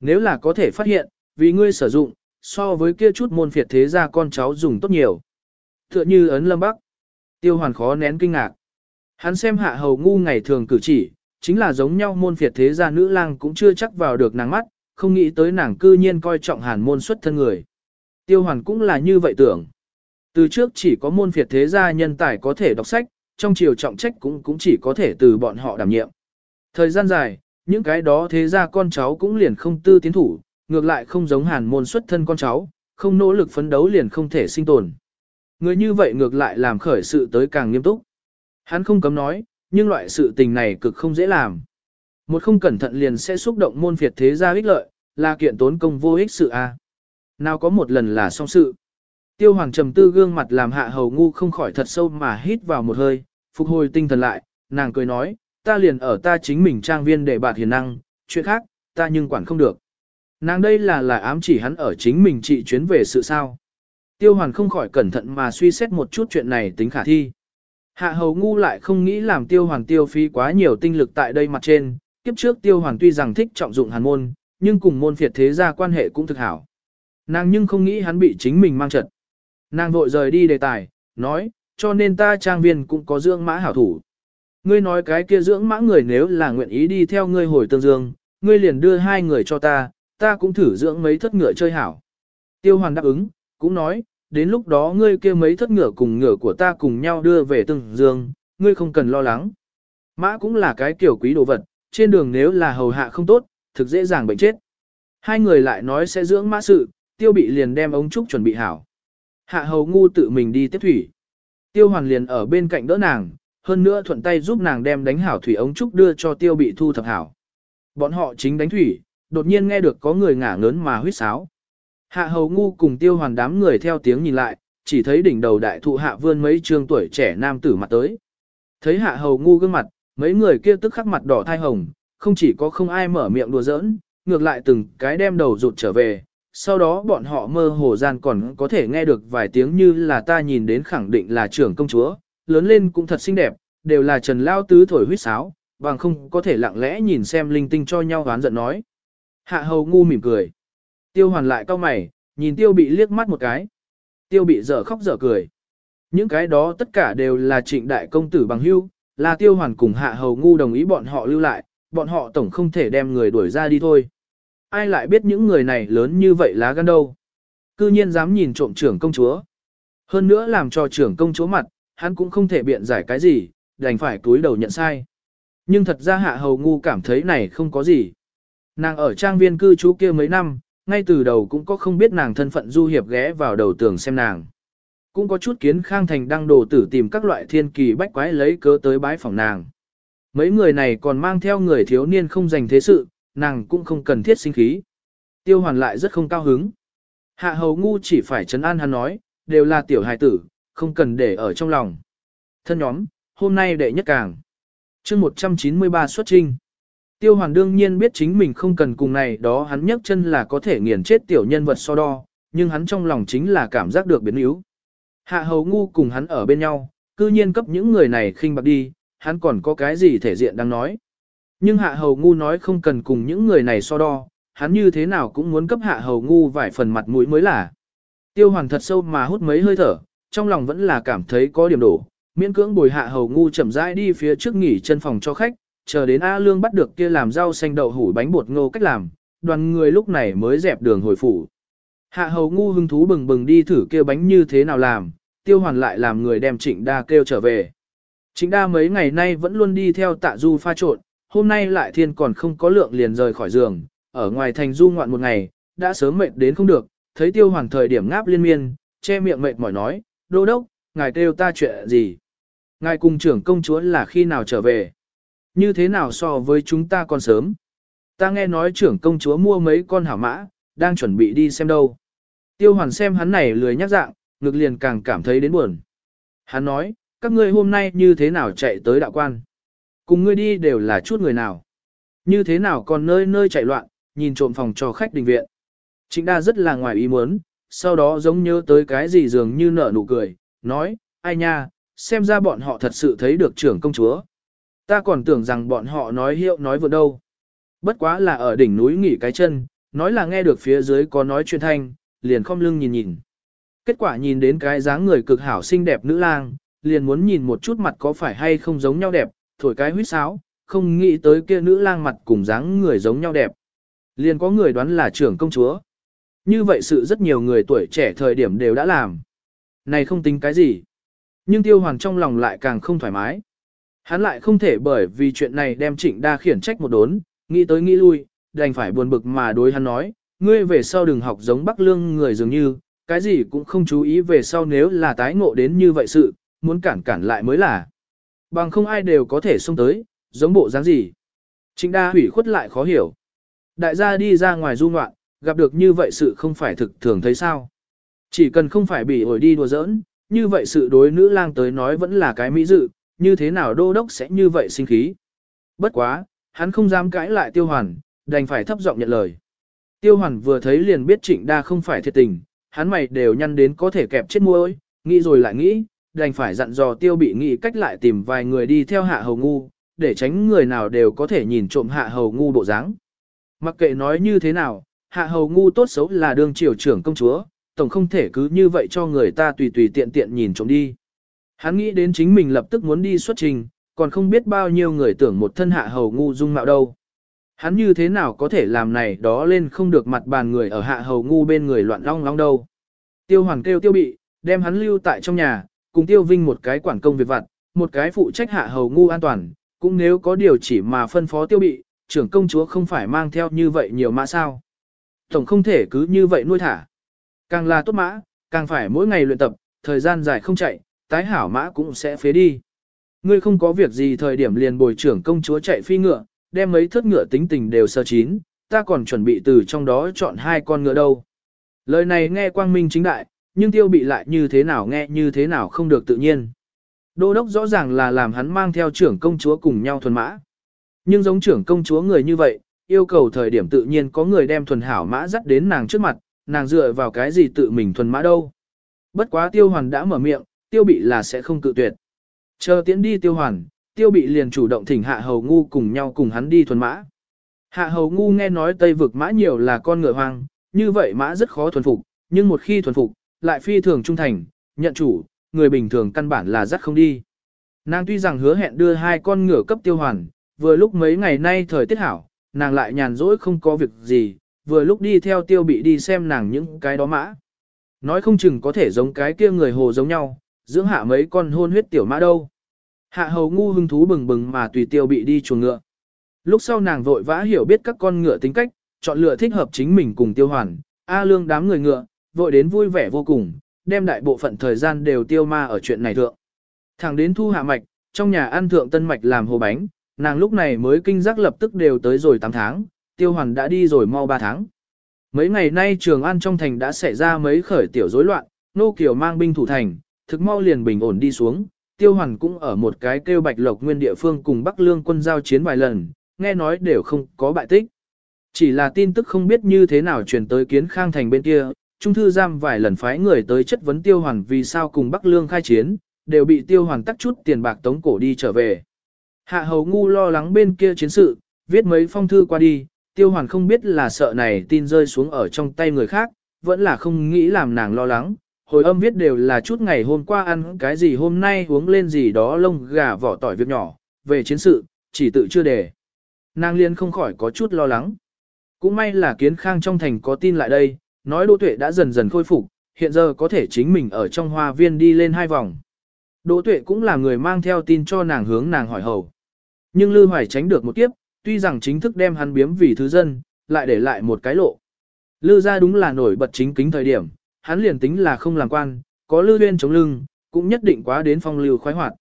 Nếu là có thể phát hiện, vì ngươi sử dụng, so với kia chút môn phiệt thế gia con cháu dùng tốt nhiều. Tựa như ấn lâm bắc. Tiêu hoàn khó nén kinh ngạc. Hắn xem hạ hầu ngu ngày thường cử chỉ, chính là giống nhau môn phiệt thế gia nữ lang cũng chưa chắc vào được nàng mắt, không nghĩ tới nàng cư nhiên coi trọng hàn môn xuất thân người. Tiêu hoàn cũng là như vậy tưởng. Từ trước chỉ có môn phiệt thế gia nhân tài có thể đọc sách, trong chiều trọng trách cũng cũng chỉ có thể từ bọn họ đảm nhiệm. Thời gian dài, những cái đó thế gia con cháu cũng liền không tư tiến thủ, ngược lại không giống hàn môn xuất thân con cháu, không nỗ lực phấn đấu liền không thể sinh tồn. Người như vậy ngược lại làm khởi sự tới càng nghiêm túc. Hắn không cấm nói, nhưng loại sự tình này cực không dễ làm. Một không cẩn thận liền sẽ xúc động môn phiệt thế gia ích lợi, là kiện tốn công vô ích sự a. Nào có một lần là xong sự. Tiêu hoàng trầm tư gương mặt làm hạ hầu ngu không khỏi thật sâu mà hít vào một hơi, phục hồi tinh thần lại, nàng cười nói, ta liền ở ta chính mình trang viên để bạt hiền năng, chuyện khác, ta nhưng quản không được. Nàng đây là là ám chỉ hắn ở chính mình trị chuyến về sự sao. Tiêu hoàn không khỏi cẩn thận mà suy xét một chút chuyện này tính khả thi. Hạ hầu ngu lại không nghĩ làm tiêu hoàn tiêu phí quá nhiều tinh lực tại đây mặt trên, kiếp trước tiêu hoàn tuy rằng thích trọng dụng hàn môn, nhưng cùng môn phiệt thế gia quan hệ cũng thực hảo. Nàng nhưng không nghĩ hắn bị chính mình mang trận. Nàng vội rời đi đề tài, nói, cho nên ta trang viên cũng có dưỡng mã hảo thủ. Ngươi nói cái kia dưỡng mã người nếu là nguyện ý đi theo ngươi hồi tương dương, ngươi liền đưa hai người cho ta, ta cũng thử dưỡng mấy thất ngựa chơi hảo. Tiêu hoàn đáp ứng, cũng nói, đến lúc đó ngươi kia mấy thất ngựa cùng ngựa của ta cùng nhau đưa về từng dương, ngươi không cần lo lắng. Mã cũng là cái kiểu quý đồ vật, trên đường nếu là hầu hạ không tốt, thực dễ dàng bệnh chết. Hai người lại nói sẽ dưỡng mã sự, tiêu bị liền đem ống trúc chuẩn bị hảo. Hạ hầu ngu tự mình đi tiếp thủy. Tiêu hoàn liền ở bên cạnh đỡ nàng, hơn nữa thuận tay giúp nàng đem đánh hảo thủy ống trúc đưa cho tiêu bị thu thập hảo. Bọn họ chính đánh thủy, đột nhiên nghe được có người ngả ngớn mà huyết sáo. Hạ hầu ngu cùng tiêu hoàn đám người theo tiếng nhìn lại, chỉ thấy đỉnh đầu đại thụ hạ vươn mấy trương tuổi trẻ nam tử mặt tới. Thấy hạ hầu ngu gương mặt, mấy người kia tức khắc mặt đỏ thai hồng, không chỉ có không ai mở miệng đùa giỡn, ngược lại từng cái đem đầu rụt trở về, sau đó bọn họ mơ hồ gian còn có thể nghe được vài tiếng như là ta nhìn đến khẳng định là trưởng công chúa, lớn lên cũng thật xinh đẹp, đều là Trần Lao Tứ thổi huyết sáo, bằng không có thể lặng lẽ nhìn xem linh tinh cho nhau oán giận nói. Hạ hầu ngu mỉm cười. Tiêu hoàn lại cao mày, nhìn tiêu bị liếc mắt một cái. Tiêu bị dở khóc dở cười. Những cái đó tất cả đều là trịnh đại công tử bằng hưu, là tiêu hoàn cùng hạ hầu ngu đồng ý bọn họ lưu lại, bọn họ tổng không thể đem người đuổi ra đi thôi. Ai lại biết những người này lớn như vậy lá gan đâu. Cư nhiên dám nhìn trộm trưởng công chúa. Hơn nữa làm cho trưởng công chúa mặt, hắn cũng không thể biện giải cái gì, đành phải túi đầu nhận sai. Nhưng thật ra hạ hầu ngu cảm thấy này không có gì. Nàng ở trang viên cư trú kia mấy năm, ngay từ đầu cũng có không biết nàng thân phận du hiệp ghé vào đầu tường xem nàng. Cũng có chút kiến khang thành đăng đồ tử tìm các loại thiên kỳ bách quái lấy cớ tới bái phòng nàng. Mấy người này còn mang theo người thiếu niên không dành thế sự, nàng cũng không cần thiết sinh khí. Tiêu hoàn lại rất không cao hứng. Hạ hầu ngu chỉ phải trấn an hắn nói, đều là tiểu hài tử, không cần để ở trong lòng. Thân nhóm, hôm nay đệ nhất càng. chương 193 xuất trinh. Tiêu hoàn đương nhiên biết chính mình không cần cùng này đó hắn nhấc chân là có thể nghiền chết tiểu nhân vật so đo, nhưng hắn trong lòng chính là cảm giác được biến yếu. Hạ hầu ngu cùng hắn ở bên nhau, cư nhiên cấp những người này khinh bạc đi, hắn còn có cái gì thể diện đang nói. Nhưng hạ hầu ngu nói không cần cùng những người này so đo, hắn như thế nào cũng muốn cấp hạ hầu ngu vài phần mặt mũi mới là. Tiêu hoàn thật sâu mà hút mấy hơi thở, trong lòng vẫn là cảm thấy có điểm đổ, miễn cưỡng bồi hạ hầu ngu chậm rãi đi phía trước nghỉ chân phòng cho khách, chờ đến A Lương bắt được kia làm rau xanh đậu hủ bánh bột ngô cách làm, đoàn người lúc này mới dẹp đường hồi phủ. Hạ hầu ngu hứng thú bừng bừng đi thử kia bánh như thế nào làm, tiêu hoàn lại làm người đem trịnh đa kêu trở về. Trịnh đa mấy ngày nay vẫn luôn đi theo tạ du pha trộn, hôm nay lại thiên còn không có lượng liền rời khỏi giường, ở ngoài thành du ngoạn một ngày, đã sớm mệt đến không được, thấy tiêu hoàn thời điểm ngáp liên miên, che miệng mệt mỏi nói, đô đốc, ngài kêu ta chuyện gì? Ngài cùng trưởng công chúa là khi nào trở về? Như thế nào so với chúng ta còn sớm? Ta nghe nói trưởng công chúa mua mấy con hảo mã, đang chuẩn bị đi xem đâu. Tiêu hoàn xem hắn này lười nhắc dạng, ngực liền càng cảm thấy đến buồn. Hắn nói, các ngươi hôm nay như thế nào chạy tới đạo quan? Cùng ngươi đi đều là chút người nào? Như thế nào còn nơi nơi chạy loạn, nhìn trộm phòng cho khách đình viện? Trịnh đa rất là ngoài ý muốn, sau đó giống nhớ tới cái gì dường như nở nụ cười, nói, ai nha, xem ra bọn họ thật sự thấy được trưởng công chúa. Ta còn tưởng rằng bọn họ nói hiệu nói vừa đâu. Bất quá là ở đỉnh núi nghỉ cái chân, nói là nghe được phía dưới có nói chuyện thanh, liền không lưng nhìn nhìn. Kết quả nhìn đến cái dáng người cực hảo xinh đẹp nữ lang, liền muốn nhìn một chút mặt có phải hay không giống nhau đẹp, thổi cái huýt sáo, không nghĩ tới kia nữ lang mặt cùng dáng người giống nhau đẹp. Liền có người đoán là trưởng công chúa. Như vậy sự rất nhiều người tuổi trẻ thời điểm đều đã làm. Này không tính cái gì. Nhưng tiêu hoàn trong lòng lại càng không thoải mái. Hắn lại không thể bởi vì chuyện này đem trịnh đa khiển trách một đốn, nghĩ tới nghĩ lui, đành phải buồn bực mà đối hắn nói, ngươi về sau đừng học giống Bắc Lương người dường như, cái gì cũng không chú ý về sau nếu là tái ngộ đến như vậy sự, muốn cản cản lại mới là. Bằng không ai đều có thể xông tới, giống bộ dáng gì. Trịnh đa hủy khuất lại khó hiểu. Đại gia đi ra ngoài du ngoạn, gặp được như vậy sự không phải thực thường thấy sao. Chỉ cần không phải bị ổi đi đùa giỡn, như vậy sự đối nữ lang tới nói vẫn là cái mỹ dự, như thế nào đô đốc sẽ như vậy sinh khí. Bất quá, hắn không dám cãi lại tiêu hoàn, đành phải thấp giọng nhận lời. Tiêu hoàn vừa thấy liền biết trịnh đa không phải thiệt tình, hắn mày đều nhăn đến có thể kẹp chết môi, nghĩ rồi lại nghĩ, đành phải dặn dò tiêu bị nghĩ cách lại tìm vài người đi theo hạ hầu ngu, để tránh người nào đều có thể nhìn trộm hạ hầu ngu bộ dáng. Mặc kệ nói như thế nào, hạ hầu ngu tốt xấu là đương triều trưởng công chúa, tổng không thể cứ như vậy cho người ta tùy tùy tiện tiện nhìn trộm đi. Hắn nghĩ đến chính mình lập tức muốn đi xuất trình, còn không biết bao nhiêu người tưởng một thân hạ hầu ngu dung mạo đâu. Hắn như thế nào có thể làm này đó lên không được mặt bàn người ở hạ hầu ngu bên người loạn long long đâu. Tiêu hoàng kêu tiêu bị, đem hắn lưu tại trong nhà, cùng tiêu vinh một cái quản công việc vặt, một cái phụ trách hạ hầu ngu an toàn, cũng nếu có điều chỉ mà phân phó tiêu bị, trưởng công chúa không phải mang theo như vậy nhiều mã sao. Tổng không thể cứ như vậy nuôi thả. Càng là tốt mã, càng phải mỗi ngày luyện tập, thời gian dài không chạy, tái hảo mã cũng sẽ phế đi. Ngươi không có việc gì thời điểm liền bồi trưởng công chúa chạy phi ngựa, đem mấy thất ngựa tính tình đều sơ chín, ta còn chuẩn bị từ trong đó chọn hai con ngựa đâu. Lời này nghe quang minh chính đại, nhưng tiêu bị lại như thế nào nghe như thế nào không được tự nhiên. Đô đốc rõ ràng là làm hắn mang theo trưởng công chúa cùng nhau thuần mã. Nhưng giống trưởng công chúa người như vậy, yêu cầu thời điểm tự nhiên có người đem thuần hảo mã dắt đến nàng trước mặt, nàng dựa vào cái gì tự mình thuần mã đâu. Bất quá tiêu hoàn đã mở miệng, tiêu bị là sẽ không cự tuyệt. Chờ tiễn đi tiêu hoàn, tiêu bị liền chủ động thỉnh hạ hầu ngu cùng nhau cùng hắn đi thuần mã. Hạ hầu ngu nghe nói tây vực mã nhiều là con ngựa hoang, như vậy mã rất khó thuần phục, nhưng một khi thuần phục, lại phi thường trung thành, nhận chủ, người bình thường căn bản là dắt không đi. Nàng tuy rằng hứa hẹn đưa hai con ngựa cấp tiêu hoàn, vừa lúc mấy ngày nay thời tiết hảo, nàng lại nhàn rỗi không có việc gì, vừa lúc đi theo tiêu bị đi xem nàng những cái đó mã. Nói không chừng có thể giống cái kia người hồ giống nhau, dưỡng hạ mấy con hôn huyết tiểu mã đâu. Hạ hầu ngu hưng thú bừng bừng mà tùy tiêu bị đi chuồng ngựa. Lúc sau nàng vội vã hiểu biết các con ngựa tính cách, chọn lựa thích hợp chính mình cùng tiêu hoàn, A lương đám người ngựa, vội đến vui vẻ vô cùng, đem đại bộ phận thời gian đều tiêu ma ở chuyện này thượng. Thẳng đến thu hạ mạch, trong nhà ăn thượng tân mạch làm hồ bánh, nàng lúc này mới kinh giác lập tức đều tới rồi 8 tháng, tiêu hoàn đã đi rồi mau 3 tháng. Mấy ngày nay trường ăn trong thành đã xảy ra mấy khởi tiểu rối loạn, nô kiều mang binh thủ thành, thực mau liền bình ổn đi xuống, tiêu hoàn cũng ở một cái kêu bạch lộc nguyên địa phương cùng Bắc Lương quân giao chiến vài lần, nghe nói đều không có bại tích. Chỉ là tin tức không biết như thế nào truyền tới kiến khang thành bên kia, trung thư giam vài lần phái người tới chất vấn tiêu hoàn vì sao cùng Bắc Lương khai chiến, đều bị tiêu hoàn tắt chút tiền bạc tống cổ đi trở về. Hạ hầu ngu lo lắng bên kia chiến sự, viết mấy phong thư qua đi, tiêu hoàn không biết là sợ này tin rơi xuống ở trong tay người khác, vẫn là không nghĩ làm nàng lo lắng. Hồi âm viết đều là chút ngày hôm qua ăn cái gì hôm nay uống lên gì đó lông gà vỏ tỏi việc nhỏ, về chiến sự, chỉ tự chưa đề. Nàng liên không khỏi có chút lo lắng. Cũng may là kiến khang trong thành có tin lại đây, nói Đỗ Tuệ đã dần dần khôi phục, hiện giờ có thể chính mình ở trong hoa viên đi lên hai vòng. Đỗ Tuệ cũng là người mang theo tin cho nàng hướng nàng hỏi hầu. Nhưng Lư Hoài tránh được một kiếp, tuy rằng chính thức đem hắn biếm vì thứ dân, lại để lại một cái lộ. Lư gia đúng là nổi bật chính kính thời điểm, hắn liền tính là không làm quan, có lư duyên chống lưng, cũng nhất định quá đến phong lưu khoái hoạt.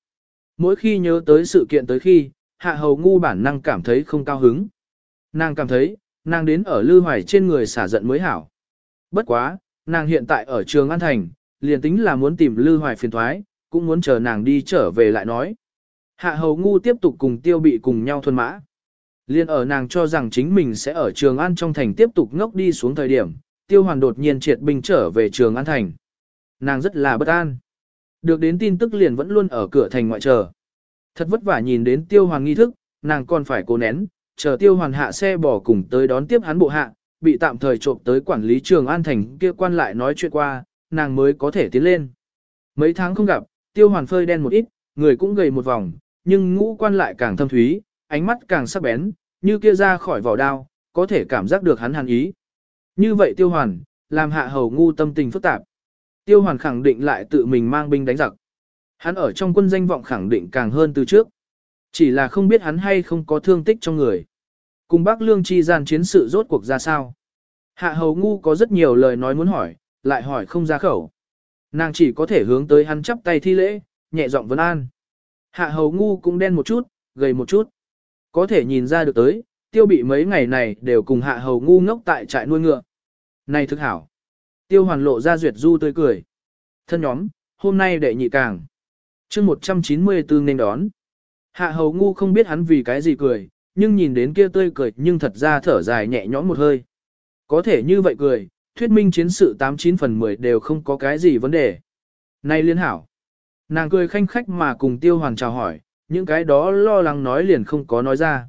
Mỗi khi nhớ tới sự kiện tới khi, hạ hầu ngu bản năng cảm thấy không cao hứng. Nàng cảm thấy, nàng đến ở lư hoài trên người xả giận mới hảo. Bất quá, nàng hiện tại ở trường An Thành, liền tính là muốn tìm lư hoài phiền thoái, cũng muốn chờ nàng đi trở về lại nói. Hạ hầu ngu tiếp tục cùng tiêu bị cùng nhau thuần mã. Liên ở nàng cho rằng chính mình sẽ ở Trường An trong thành tiếp tục ngốc đi xuống thời điểm, tiêu hoàn đột nhiên triệt binh trở về Trường An thành. Nàng rất là bất an. Được đến tin tức liền vẫn luôn ở cửa thành ngoại chờ. Thật vất vả nhìn đến tiêu hoàn nghi thức, nàng còn phải cố nén, chờ tiêu hoàn hạ xe bỏ cùng tới đón tiếp hắn bộ hạ, bị tạm thời trộm tới quản lý Trường An thành kia quan lại nói chuyện qua, nàng mới có thể tiến lên. Mấy tháng không gặp, tiêu hoàn phơi đen một ít, người cũng gầy một vòng, nhưng ngũ quan lại càng thâm thúy, ánh mắt càng sắc bén, như kia ra khỏi vỏ đao, có thể cảm giác được hắn hàn ý. Như vậy tiêu hoàn, làm hạ hầu ngu tâm tình phức tạp. Tiêu hoàn khẳng định lại tự mình mang binh đánh giặc. Hắn ở trong quân danh vọng khẳng định càng hơn từ trước. Chỉ là không biết hắn hay không có thương tích trong người. Cùng bác lương chi gian chiến sự rốt cuộc ra sao. Hạ hầu ngu có rất nhiều lời nói muốn hỏi, lại hỏi không ra khẩu. Nàng chỉ có thể hướng tới hắn chắp tay thi lễ, nhẹ giọng vấn an. Hạ hầu ngu cũng đen một chút, gầy một chút. Có thể nhìn ra được tới, tiêu bị mấy ngày này đều cùng hạ hầu ngu ngốc tại trại nuôi ngựa. Này thức hảo. Tiêu hoàn lộ ra duyệt du tươi cười. Thân nhóm, hôm nay đệ nhị càng. chương 194 nên đón. Hạ hầu ngu không biết hắn vì cái gì cười, nhưng nhìn đến kia tươi cười nhưng thật ra thở dài nhẹ nhõm một hơi. Có thể như vậy cười, thuyết minh chiến sự 89 phần 10 đều không có cái gì vấn đề. Này liên hảo. Nàng cười khanh khách mà cùng tiêu hoàn chào hỏi, những cái đó lo lắng nói liền không có nói ra.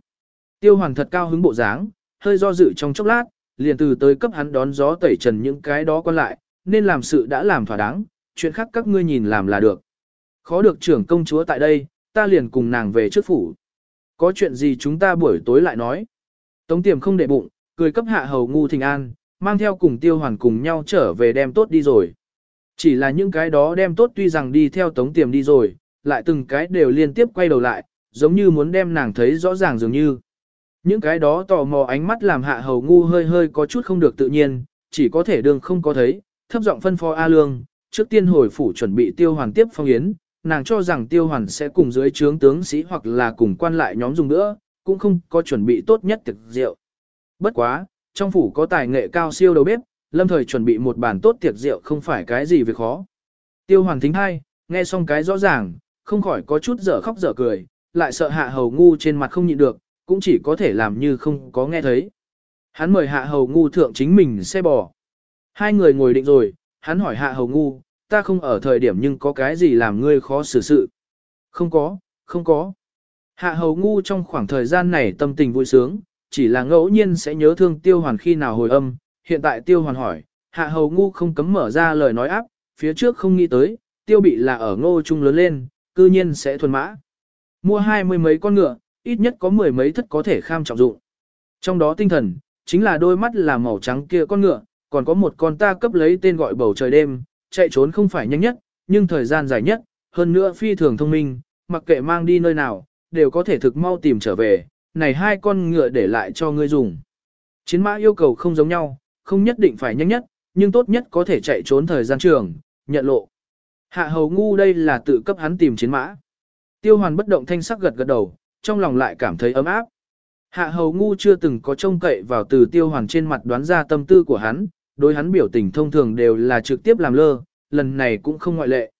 Tiêu hoàng thật cao hứng bộ dáng, hơi do dự trong chốc lát, liền từ tới cấp hắn đón gió tẩy trần những cái đó còn lại, nên làm sự đã làm thỏa đáng, chuyện khác các ngươi nhìn làm là được. Khó được trưởng công chúa tại đây, ta liền cùng nàng về trước phủ. Có chuyện gì chúng ta buổi tối lại nói. Tống tiềm không để bụng, cười cấp hạ hầu ngu thình an, mang theo cùng tiêu hoàn cùng nhau trở về đem tốt đi rồi. Chỉ là những cái đó đem tốt tuy rằng đi theo tống tiềm đi rồi, lại từng cái đều liên tiếp quay đầu lại, giống như muốn đem nàng thấy rõ ràng dường như. Những cái đó tò mò ánh mắt làm hạ hầu ngu hơi hơi có chút không được tự nhiên, chỉ có thể đường không có thấy, thấp giọng phân phó A Lương, trước tiên hồi phủ chuẩn bị tiêu hoàn tiếp phong yến, nàng cho rằng tiêu hoàn sẽ cùng dưới trướng tướng sĩ hoặc là cùng quan lại nhóm dùng nữa, cũng không có chuẩn bị tốt nhất tiệc rượu. Bất quá, trong phủ có tài nghệ cao siêu đầu bếp, lâm thời chuẩn bị một bàn tốt tiệc rượu không phải cái gì việc khó. Tiêu hoàn thính hai, nghe xong cái rõ ràng, không khỏi có chút dở khóc dở cười, lại sợ hạ hầu ngu trên mặt không nhịn được, cũng chỉ có thể làm như không có nghe thấy. Hắn mời hạ hầu ngu thượng chính mình xe bò. Hai người ngồi định rồi, hắn hỏi hạ hầu ngu, ta không ở thời điểm nhưng có cái gì làm ngươi khó xử sự. Không có, không có. Hạ hầu ngu trong khoảng thời gian này tâm tình vui sướng, chỉ là ngẫu nhiên sẽ nhớ thương tiêu hoàn khi nào hồi âm. Hiện tại tiêu hoàn hỏi, hạ hầu ngu không cấm mở ra lời nói áp, phía trước không nghĩ tới, tiêu bị là ở ngô trung lớn lên, cư nhiên sẽ thuần mã. Mua hai mươi mấy con ngựa, ít nhất có mười mấy thất có thể kham trọng dụng. Trong đó tinh thần, chính là đôi mắt là màu trắng kia con ngựa, còn có một con ta cấp lấy tên gọi bầu trời đêm, chạy trốn không phải nhanh nhất, nhưng thời gian dài nhất, hơn nữa phi thường thông minh, mặc kệ mang đi nơi nào, đều có thể thực mau tìm trở về, này hai con ngựa để lại cho ngươi dùng. Chiến mã yêu cầu không giống nhau, không nhất định phải nhanh nhất, nhưng tốt nhất có thể chạy trốn thời gian trường, nhận lộ. Hạ hầu ngu đây là tự cấp hắn tìm chiến mã. Tiêu hoàn bất động thanh sắc gật gật đầu, trong lòng lại cảm thấy ấm áp. Hạ hầu ngu chưa từng có trông cậy vào từ tiêu hoàn trên mặt đoán ra tâm tư của hắn, đối hắn biểu tình thông thường đều là trực tiếp làm lơ, lần này cũng không ngoại lệ.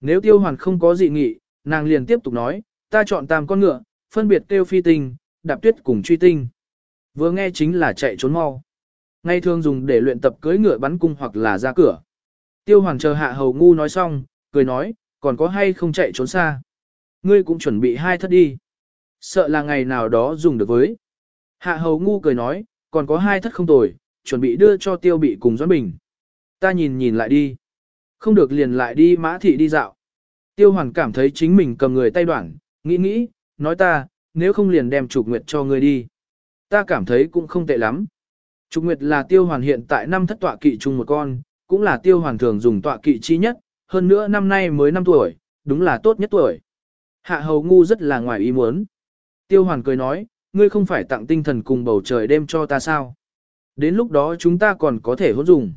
Nếu tiêu hoàn không có dị nghị, nàng liền tiếp tục nói, ta chọn tam con ngựa, phân biệt tiêu phi tinh, đạp tuyết cùng truy tinh. Vừa nghe chính là chạy trốn mau. Ngay thường dùng để luyện tập cưỡi ngựa bắn cung hoặc là ra cửa. Tiêu hoàng chờ hạ hầu ngu nói xong, cười nói, còn có hay không chạy trốn xa. Ngươi cũng chuẩn bị hai thất đi. Sợ là ngày nào đó dùng được với. Hạ hầu ngu cười nói, còn có hai thất không tồi, chuẩn bị đưa cho tiêu bị cùng Doãn Bình. Ta nhìn nhìn lại đi. Không được liền lại đi mã thị đi dạo. Tiêu hoàn cảm thấy chính mình cầm người tay đoạn, nghĩ nghĩ, nói ta, nếu không liền đem trục nguyệt cho ngươi đi. Ta cảm thấy cũng không tệ lắm. Trục nguyệt là tiêu hoàn hiện tại năm thất tọa kỵ chung một con, cũng là tiêu hoàn thường dùng tọa kỵ chi nhất, hơn nữa năm nay mới 5 tuổi, đúng là tốt nhất tuổi. Hạ hầu ngu rất là ngoài ý muốn. Tiêu hoàn cười nói, ngươi không phải tặng tinh thần cùng bầu trời đêm cho ta sao? Đến lúc đó chúng ta còn có thể hôn dùng.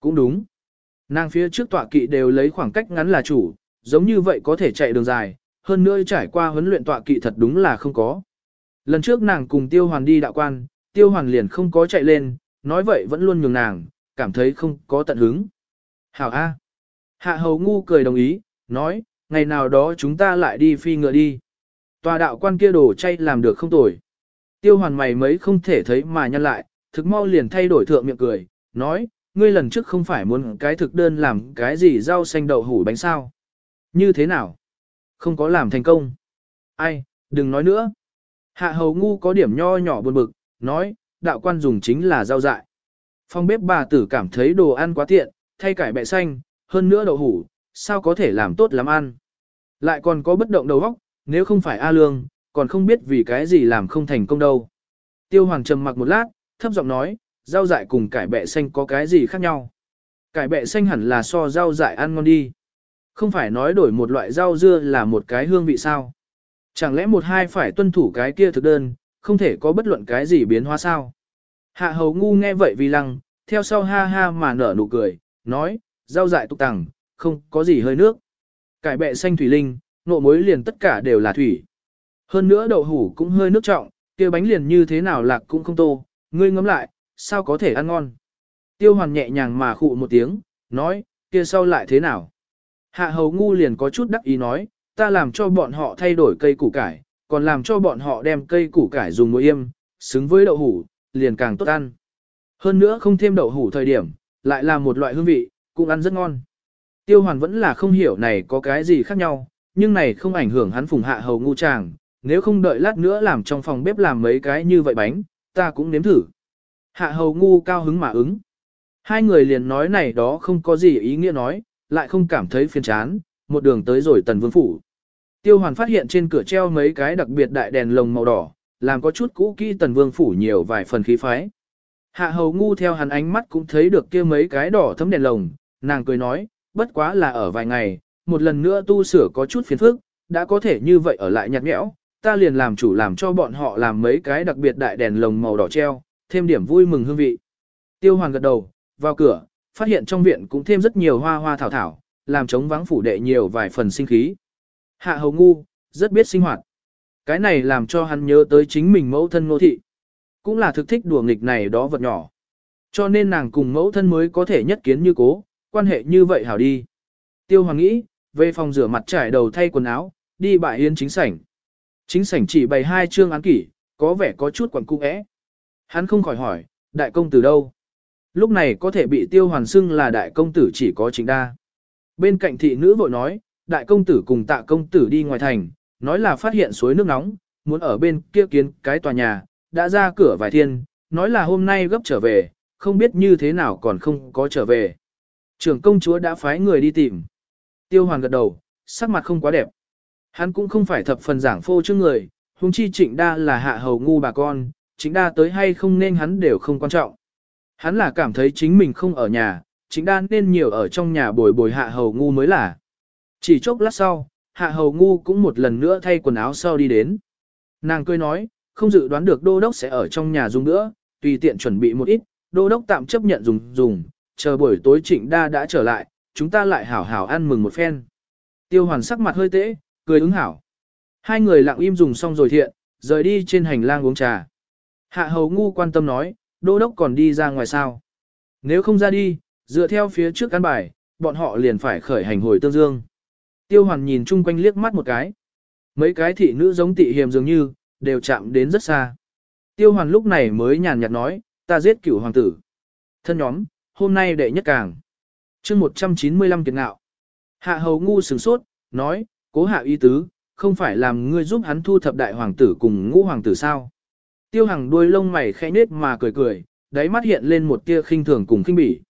Cũng đúng. Nàng phía trước tọa kỵ đều lấy khoảng cách ngắn là chủ, giống như vậy có thể chạy đường dài, hơn nữa trải qua huấn luyện tọa kỵ thật đúng là không có. Lần trước nàng cùng tiêu hoàn đi đạo quan, tiêu hoàn liền không có chạy lên, nói vậy vẫn luôn nhường nàng, cảm thấy không có tận hứng. Hảo A. Hạ hầu ngu cười đồng ý, nói, ngày nào đó chúng ta lại đi phi ngựa đi. Tòa đạo quan kia đồ chay làm được không tồi. Tiêu hoàn mày mấy không thể thấy mà nhăn lại, thực mau liền thay đổi thượng miệng cười, nói, ngươi lần trước không phải muốn cái thực đơn làm cái gì rau xanh đậu hủ bánh sao. Như thế nào? Không có làm thành công. Ai, đừng nói nữa. Hạ hầu ngu có điểm nho nhỏ buồn bực, nói, đạo quan dùng chính là rau dại. Phong bếp bà tử cảm thấy đồ ăn quá tiện, thay cải bẹ xanh, hơn nữa đậu hủ, sao có thể làm tốt lắm ăn. Lại còn có bất động đầu óc, nếu không phải A Lương, còn không biết vì cái gì làm không thành công đâu. Tiêu Hoàng trầm mặc một lát, thấp giọng nói, rau dại cùng cải bẹ xanh có cái gì khác nhau. Cải bẹ xanh hẳn là so rau dại ăn ngon đi. Không phải nói đổi một loại rau dưa là một cái hương vị sao. Chẳng lẽ một hai phải tuân thủ cái kia thực đơn, không thể có bất luận cái gì biến hóa sao. Hạ hầu ngu nghe vậy vì lăng, theo sau ha ha mà nở nụ cười, nói, rau dại tục tẳng, không có gì hơi nước. Cải bẹ xanh thủy linh, nộ muối liền tất cả đều là thủy. Hơn nữa đậu hủ cũng hơi nước trọng, kia bánh liền như thế nào lạc cũng không tô, ngươi ngấm lại, sao có thể ăn ngon. Tiêu hoàn nhẹ nhàng mà khụ một tiếng, nói, kia sau lại thế nào. Hạ hầu ngu liền có chút đắc ý nói, ta làm cho bọn họ thay đổi cây củ cải, còn làm cho bọn họ đem cây củ cải dùng muối yêm, xứng với đậu hủ, liền càng tốt ăn. Hơn nữa không thêm đậu hủ thời điểm, lại là một loại hương vị, cũng ăn rất ngon. Tiêu hoàn vẫn là không hiểu này có cái gì khác nhau, nhưng này không ảnh hưởng hắn phùng hạ hầu ngu chàng, nếu không đợi lát nữa làm trong phòng bếp làm mấy cái như vậy bánh, ta cũng nếm thử. Hạ hầu ngu cao hứng mà ứng. Hai người liền nói này đó không có gì ý nghĩa nói, lại không cảm thấy phiền chán, một đường tới rồi tần vương phủ. Tiêu hoàn phát hiện trên cửa treo mấy cái đặc biệt đại đèn lồng màu đỏ, làm có chút cũ kỹ tần vương phủ nhiều vài phần khí phái. Hạ hầu ngu theo hắn ánh mắt cũng thấy được kia mấy cái đỏ thấm đèn lồng, nàng cười nói, bất quá là ở vài ngày, một lần nữa tu sửa có chút phiền phức, đã có thể như vậy ở lại nhạt nhẽo, ta liền làm chủ làm cho bọn họ làm mấy cái đặc biệt đại đèn lồng màu đỏ treo, thêm điểm vui mừng hương vị. Tiêu hoàng gật đầu, vào cửa, phát hiện trong viện cũng thêm rất nhiều hoa hoa thảo thảo, làm trống vắng phủ đệ nhiều vài phần sinh khí. Hạ hầu ngu, rất biết sinh hoạt. Cái này làm cho hắn nhớ tới chính mình mẫu thân nô thị. Cũng là thực thích đùa nghịch này đó vật nhỏ. Cho nên nàng cùng mẫu thân mới có thể nhất kiến như cố, quan hệ như vậy hảo đi. Tiêu hoàng nghĩ, về phòng rửa mặt trải đầu thay quần áo, đi bại yến chính sảnh. Chính sảnh chỉ bày hai chương án kỷ, có vẻ có chút quẩn cung ẽ. Hắn không khỏi hỏi, đại công tử đâu? Lúc này có thể bị tiêu hoàn xưng là đại công tử chỉ có chính đa. Bên cạnh thị nữ vội nói, đại công tử cùng tạ công tử đi ngoài thành, nói là phát hiện suối nước nóng, muốn ở bên kia kiến cái tòa nhà, đã ra cửa vài thiên, nói là hôm nay gấp trở về, không biết như thế nào còn không có trở về. Trưởng công chúa đã phái người đi tìm. Tiêu hoàn gật đầu, sắc mặt không quá đẹp. Hắn cũng không phải thập phần giảng phô trước người, huống chi trịnh đa là hạ hầu ngu bà con, Trịnh đa tới hay không nên hắn đều không quan trọng. Hắn là cảm thấy chính mình không ở nhà, Trịnh đa nên nhiều ở trong nhà bồi bồi hạ hầu ngu mới là. Chỉ chốc lát sau, hạ hầu ngu cũng một lần nữa thay quần áo sau đi đến. Nàng cười nói, không dự đoán được đô đốc sẽ ở trong nhà dùng nữa, tùy tiện chuẩn bị một ít, đô đốc tạm chấp nhận dùng dùng, chờ buổi tối trịnh đa đã trở lại, chúng ta lại hảo hảo ăn mừng một phen. Tiêu hoàn sắc mặt hơi tễ, cười ứng hảo. Hai người lặng im dùng xong rồi thiện, rời đi trên hành lang uống trà. Hạ hầu ngu quan tâm nói, đô đốc còn đi ra ngoài sao. Nếu không ra đi, dựa theo phía trước căn bài, bọn họ liền phải khởi hành hồi tương dương. Tiêu hoàn nhìn chung quanh liếc mắt một cái. Mấy cái thị nữ giống tị hiềm dường như, đều chạm đến rất xa. Tiêu hoàn lúc này mới nhàn nhạt nói, ta giết cửu hoàng tử. Thân nhóm, hôm nay đệ nhất càng chương 195 kiệt ngạo. Hạ hầu ngu sửng sốt, nói, cố hạ y tứ, không phải làm ngươi giúp hắn thu thập đại hoàng tử cùng ngũ hoàng tử sao. Tiêu hằng đuôi lông mày khẽ nết mà cười cười, đáy mắt hiện lên một tia khinh thường cùng khinh bỉ.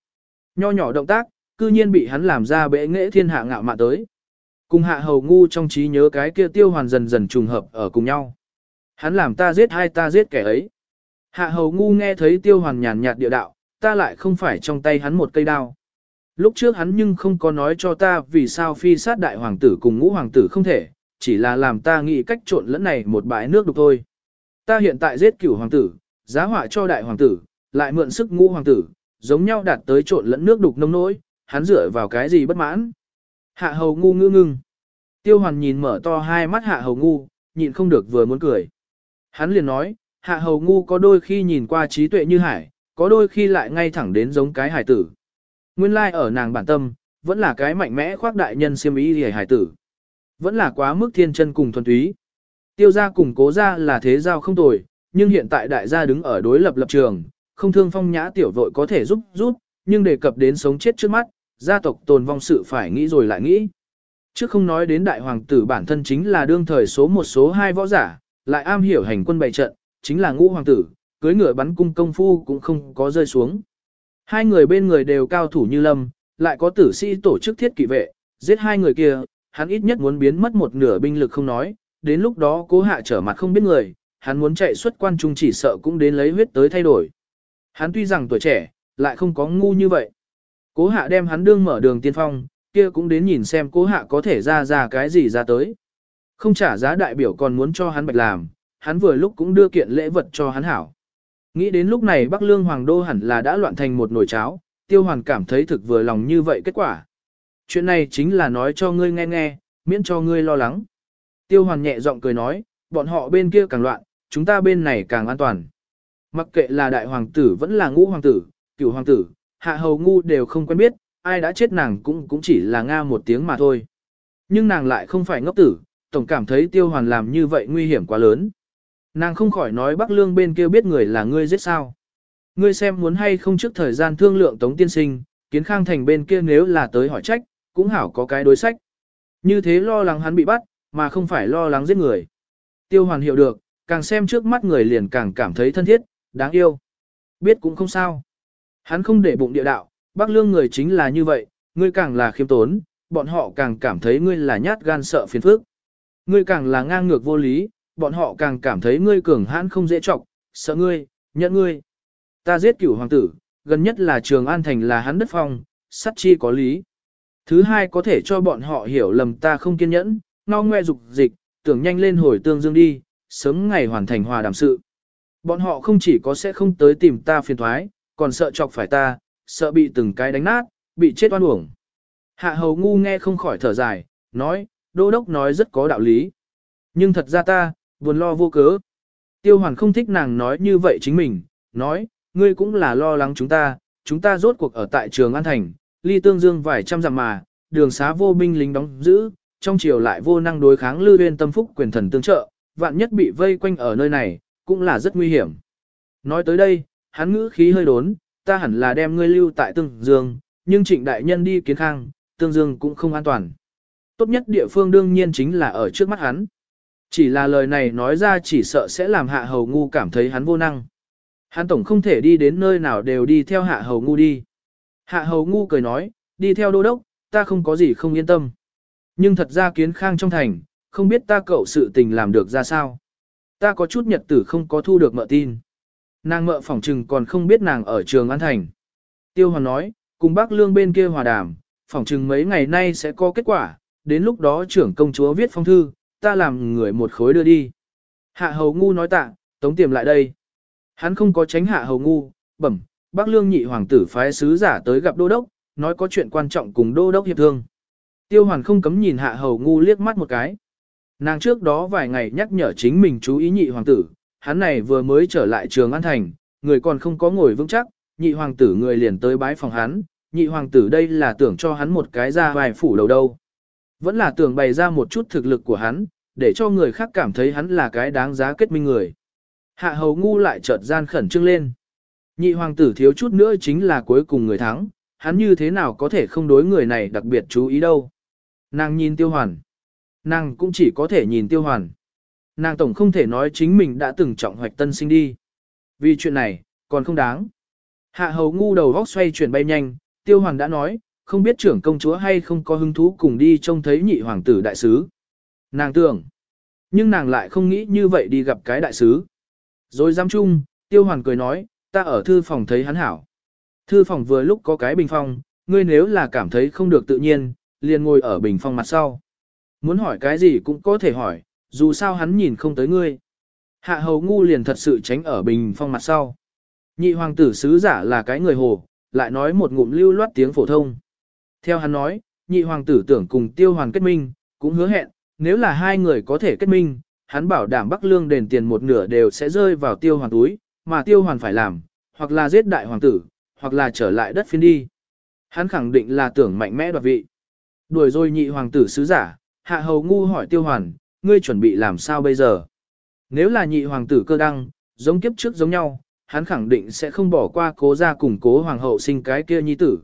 Nho nhỏ động tác, cư nhiên bị hắn làm ra bệ nghệ thiên hạ ngạo mạn tới. Cùng hạ hầu ngu trong trí nhớ cái kia tiêu hoàn dần dần trùng hợp ở cùng nhau. Hắn làm ta giết hai ta giết kẻ ấy. Hạ hầu ngu nghe thấy tiêu hoàn nhàn nhạt địa đạo, ta lại không phải trong tay hắn một cây đao. Lúc trước hắn nhưng không có nói cho ta vì sao phi sát đại hoàng tử cùng ngũ hoàng tử không thể, chỉ là làm ta nghĩ cách trộn lẫn này một bãi nước đục thôi. Ta hiện tại giết cửu hoàng tử, giá họa cho đại hoàng tử, lại mượn sức ngũ hoàng tử, giống nhau đạt tới trộn lẫn nước đục nông nỗi, hắn dựa vào cái gì bất mãn. Hạ hầu ngu ngư ngưng. Tiêu hoàn nhìn mở to hai mắt hạ hầu ngu, nhịn không được vừa muốn cười. Hắn liền nói, hạ hầu ngu có đôi khi nhìn qua trí tuệ như hải, có đôi khi lại ngay thẳng đến giống cái hải tử. Nguyên lai like ở nàng bản tâm, vẫn là cái mạnh mẽ khoác đại nhân siêm ý hề hải tử. Vẫn là quá mức thiên chân cùng thuần túy. Tiêu gia cùng cố gia là thế giao không tồi, nhưng hiện tại đại gia đứng ở đối lập lập trường, không thương phong nhã tiểu vội có thể giúp rút, nhưng đề cập đến sống chết trước mắt, gia tộc tồn vong sự phải nghĩ rồi lại nghĩ. Trước không nói đến đại hoàng tử bản thân chính là đương thời số một số hai võ giả, lại am hiểu hành quân bày trận, chính là ngũ hoàng tử, cưới ngựa bắn cung công phu cũng không có rơi xuống. Hai người bên người đều cao thủ như lâm, lại có tử sĩ tổ chức thiết kỵ vệ, giết hai người kia, hắn ít nhất muốn biến mất một nửa binh lực không nói, đến lúc đó cố hạ trở mặt không biết người, hắn muốn chạy xuất quan trung chỉ sợ cũng đến lấy huyết tới thay đổi. Hắn tuy rằng tuổi trẻ, lại không có ngu như vậy. Cố hạ đem hắn đương mở đường tiên phong, kia cũng đến nhìn xem cố hạ có thể ra ra cái gì ra tới. Không trả giá đại biểu còn muốn cho hắn bạch làm, hắn vừa lúc cũng đưa kiện lễ vật cho hắn hảo. Nghĩ đến lúc này Bắc Lương Hoàng Đô hẳn là đã loạn thành một nồi cháo, tiêu hoàn cảm thấy thực vừa lòng như vậy kết quả. Chuyện này chính là nói cho ngươi nghe nghe, miễn cho ngươi lo lắng. Tiêu hoàn nhẹ giọng cười nói, bọn họ bên kia càng loạn, chúng ta bên này càng an toàn. Mặc kệ là đại hoàng tử vẫn là ngũ hoàng tử, cửu hoàng tử, hạ hầu ngu đều không quen biết, ai đã chết nàng cũng cũng chỉ là nga một tiếng mà thôi. Nhưng nàng lại không phải ngốc tử, tổng cảm thấy tiêu hoàn làm như vậy nguy hiểm quá lớn. Nàng không khỏi nói Bắc Lương bên kia biết người là ngươi giết sao. Ngươi xem muốn hay không trước thời gian thương lượng Tống Tiên Sinh, kiến khang thành bên kia nếu là tới hỏi trách, cũng hảo có cái đối sách. Như thế lo lắng hắn bị bắt, mà không phải lo lắng giết người. Tiêu hoàn hiểu được, càng xem trước mắt người liền càng cảm thấy thân thiết, đáng yêu. Biết cũng không sao. Hắn không để bụng địa đạo, Bắc Lương người chính là như vậy, ngươi càng là khiêm tốn, bọn họ càng cảm thấy ngươi là nhát gan sợ phiền phức. Ngươi càng là ngang ngược vô lý, bọn họ càng cảm thấy ngươi cường hãn không dễ trọng, sợ ngươi, nhận ngươi. Ta giết cửu hoàng tử, gần nhất là trường an thành là hắn đất phong, sắt chi có lý. Thứ hai có thể cho bọn họ hiểu lầm ta không kiên nhẫn, ngao ngoe dục dịch, tưởng nhanh lên hồi tương dương đi, sớm ngày hoàn thành hòa đàm sự. Bọn họ không chỉ có sẽ không tới tìm ta phiền thoái, còn sợ chọc phải ta, sợ bị từng cái đánh nát, bị chết oan uổng. Hạ hầu ngu nghe không khỏi thở dài, nói, đô đốc nói rất có đạo lý. Nhưng thật ra ta, buồn lo vô cớ. Tiêu hoàn không thích nàng nói như vậy chính mình, nói, ngươi cũng là lo lắng chúng ta, chúng ta rốt cuộc ở tại trường An Thành, ly tương dương vài trăm dặm mà, đường xá vô binh lính đóng giữ, trong chiều lại vô năng đối kháng lưu viên tâm phúc quyền thần tương trợ, vạn nhất bị vây quanh ở nơi này, cũng là rất nguy hiểm. Nói tới đây, hắn ngữ khí hơi đốn, ta hẳn là đem ngươi lưu tại tương dương, nhưng trịnh đại nhân đi kiến khang, tương dương cũng không an toàn. Tốt nhất địa phương đương nhiên chính là ở trước mắt hắn. Chỉ là lời này nói ra chỉ sợ sẽ làm hạ hầu ngu cảm thấy hắn vô năng. Hắn tổng không thể đi đến nơi nào đều đi theo hạ hầu ngu đi. Hạ hầu ngu cười nói, đi theo đô đốc, ta không có gì không yên tâm. Nhưng thật ra kiến khang trong thành, không biết ta cậu sự tình làm được ra sao. Ta có chút nhật tử không có thu được mợ tin. Nàng mợ phỏng trừng còn không biết nàng ở trường An Thành. Tiêu Hoàn nói, cùng bác lương bên kia hòa đàm, phỏng trừng mấy ngày nay sẽ có kết quả, đến lúc đó trưởng công chúa viết phong thư, ta làm người một khối đưa đi. Hạ hầu ngu nói tạ, tống tiềm lại đây. Hắn không có tránh hạ hầu ngu, bẩm, bác lương nhị hoàng tử phái sứ giả tới gặp đô đốc, nói có chuyện quan trọng cùng đô đốc hiệp thương. Tiêu hoàn không cấm nhìn hạ hầu ngu liếc mắt một cái. Nàng trước đó vài ngày nhắc nhở chính mình chú ý nhị hoàng tử, hắn này vừa mới trở lại trường An Thành, người còn không có ngồi vững chắc, nhị hoàng tử người liền tới bái phòng hắn, nhị hoàng tử đây là tưởng cho hắn một cái ra vài phủ đầu đâu. Vẫn là tưởng bày ra một chút thực lực của hắn, để cho người khác cảm thấy hắn là cái đáng giá kết minh người. Hạ hầu ngu lại chợt gian khẩn trương lên. Nhị hoàng tử thiếu chút nữa chính là cuối cùng người thắng, hắn như thế nào có thể không đối người này đặc biệt chú ý đâu. Nàng nhìn tiêu hoàn. Nàng cũng chỉ có thể nhìn tiêu hoàn. Nàng tổng không thể nói chính mình đã từng trọng hoạch tân sinh đi. Vì chuyện này, còn không đáng. Hạ hầu ngu đầu góc xoay chuyển bay nhanh, tiêu hoàn đã nói, không biết trưởng công chúa hay không có hứng thú cùng đi trông thấy nhị hoàng tử đại sứ. Nàng tưởng, nhưng nàng lại không nghĩ như vậy đi gặp cái đại sứ. Rồi giam chung, tiêu hoàn cười nói, ta ở thư phòng thấy hắn hảo. Thư phòng vừa lúc có cái bình phong, ngươi nếu là cảm thấy không được tự nhiên, liền ngồi ở bình phong mặt sau. Muốn hỏi cái gì cũng có thể hỏi, dù sao hắn nhìn không tới ngươi. Hạ hầu ngu liền thật sự tránh ở bình phong mặt sau. Nhị hoàng tử sứ giả là cái người hồ, lại nói một ngụm lưu loát tiếng phổ thông. Theo hắn nói, nhị hoàng tử tưởng cùng tiêu hoàn kết minh, cũng hứa hẹn, nếu là hai người có thể kết minh, hắn bảo đảm Bắc Lương đền tiền một nửa đều sẽ rơi vào tiêu hoàn túi, mà tiêu hoàn phải làm, hoặc là giết đại hoàng tử, hoặc là trở lại đất phiên đi. Hắn khẳng định là tưởng mạnh mẽ đoạt vị. Đuổi rồi nhị hoàng tử sứ giả, hạ hầu ngu hỏi tiêu hoàn, ngươi chuẩn bị làm sao bây giờ? Nếu là nhị hoàng tử cơ đăng, giống kiếp trước giống nhau, hắn khẳng định sẽ không bỏ qua cố ra cùng cố hoàng hậu sinh cái kia nhi tử.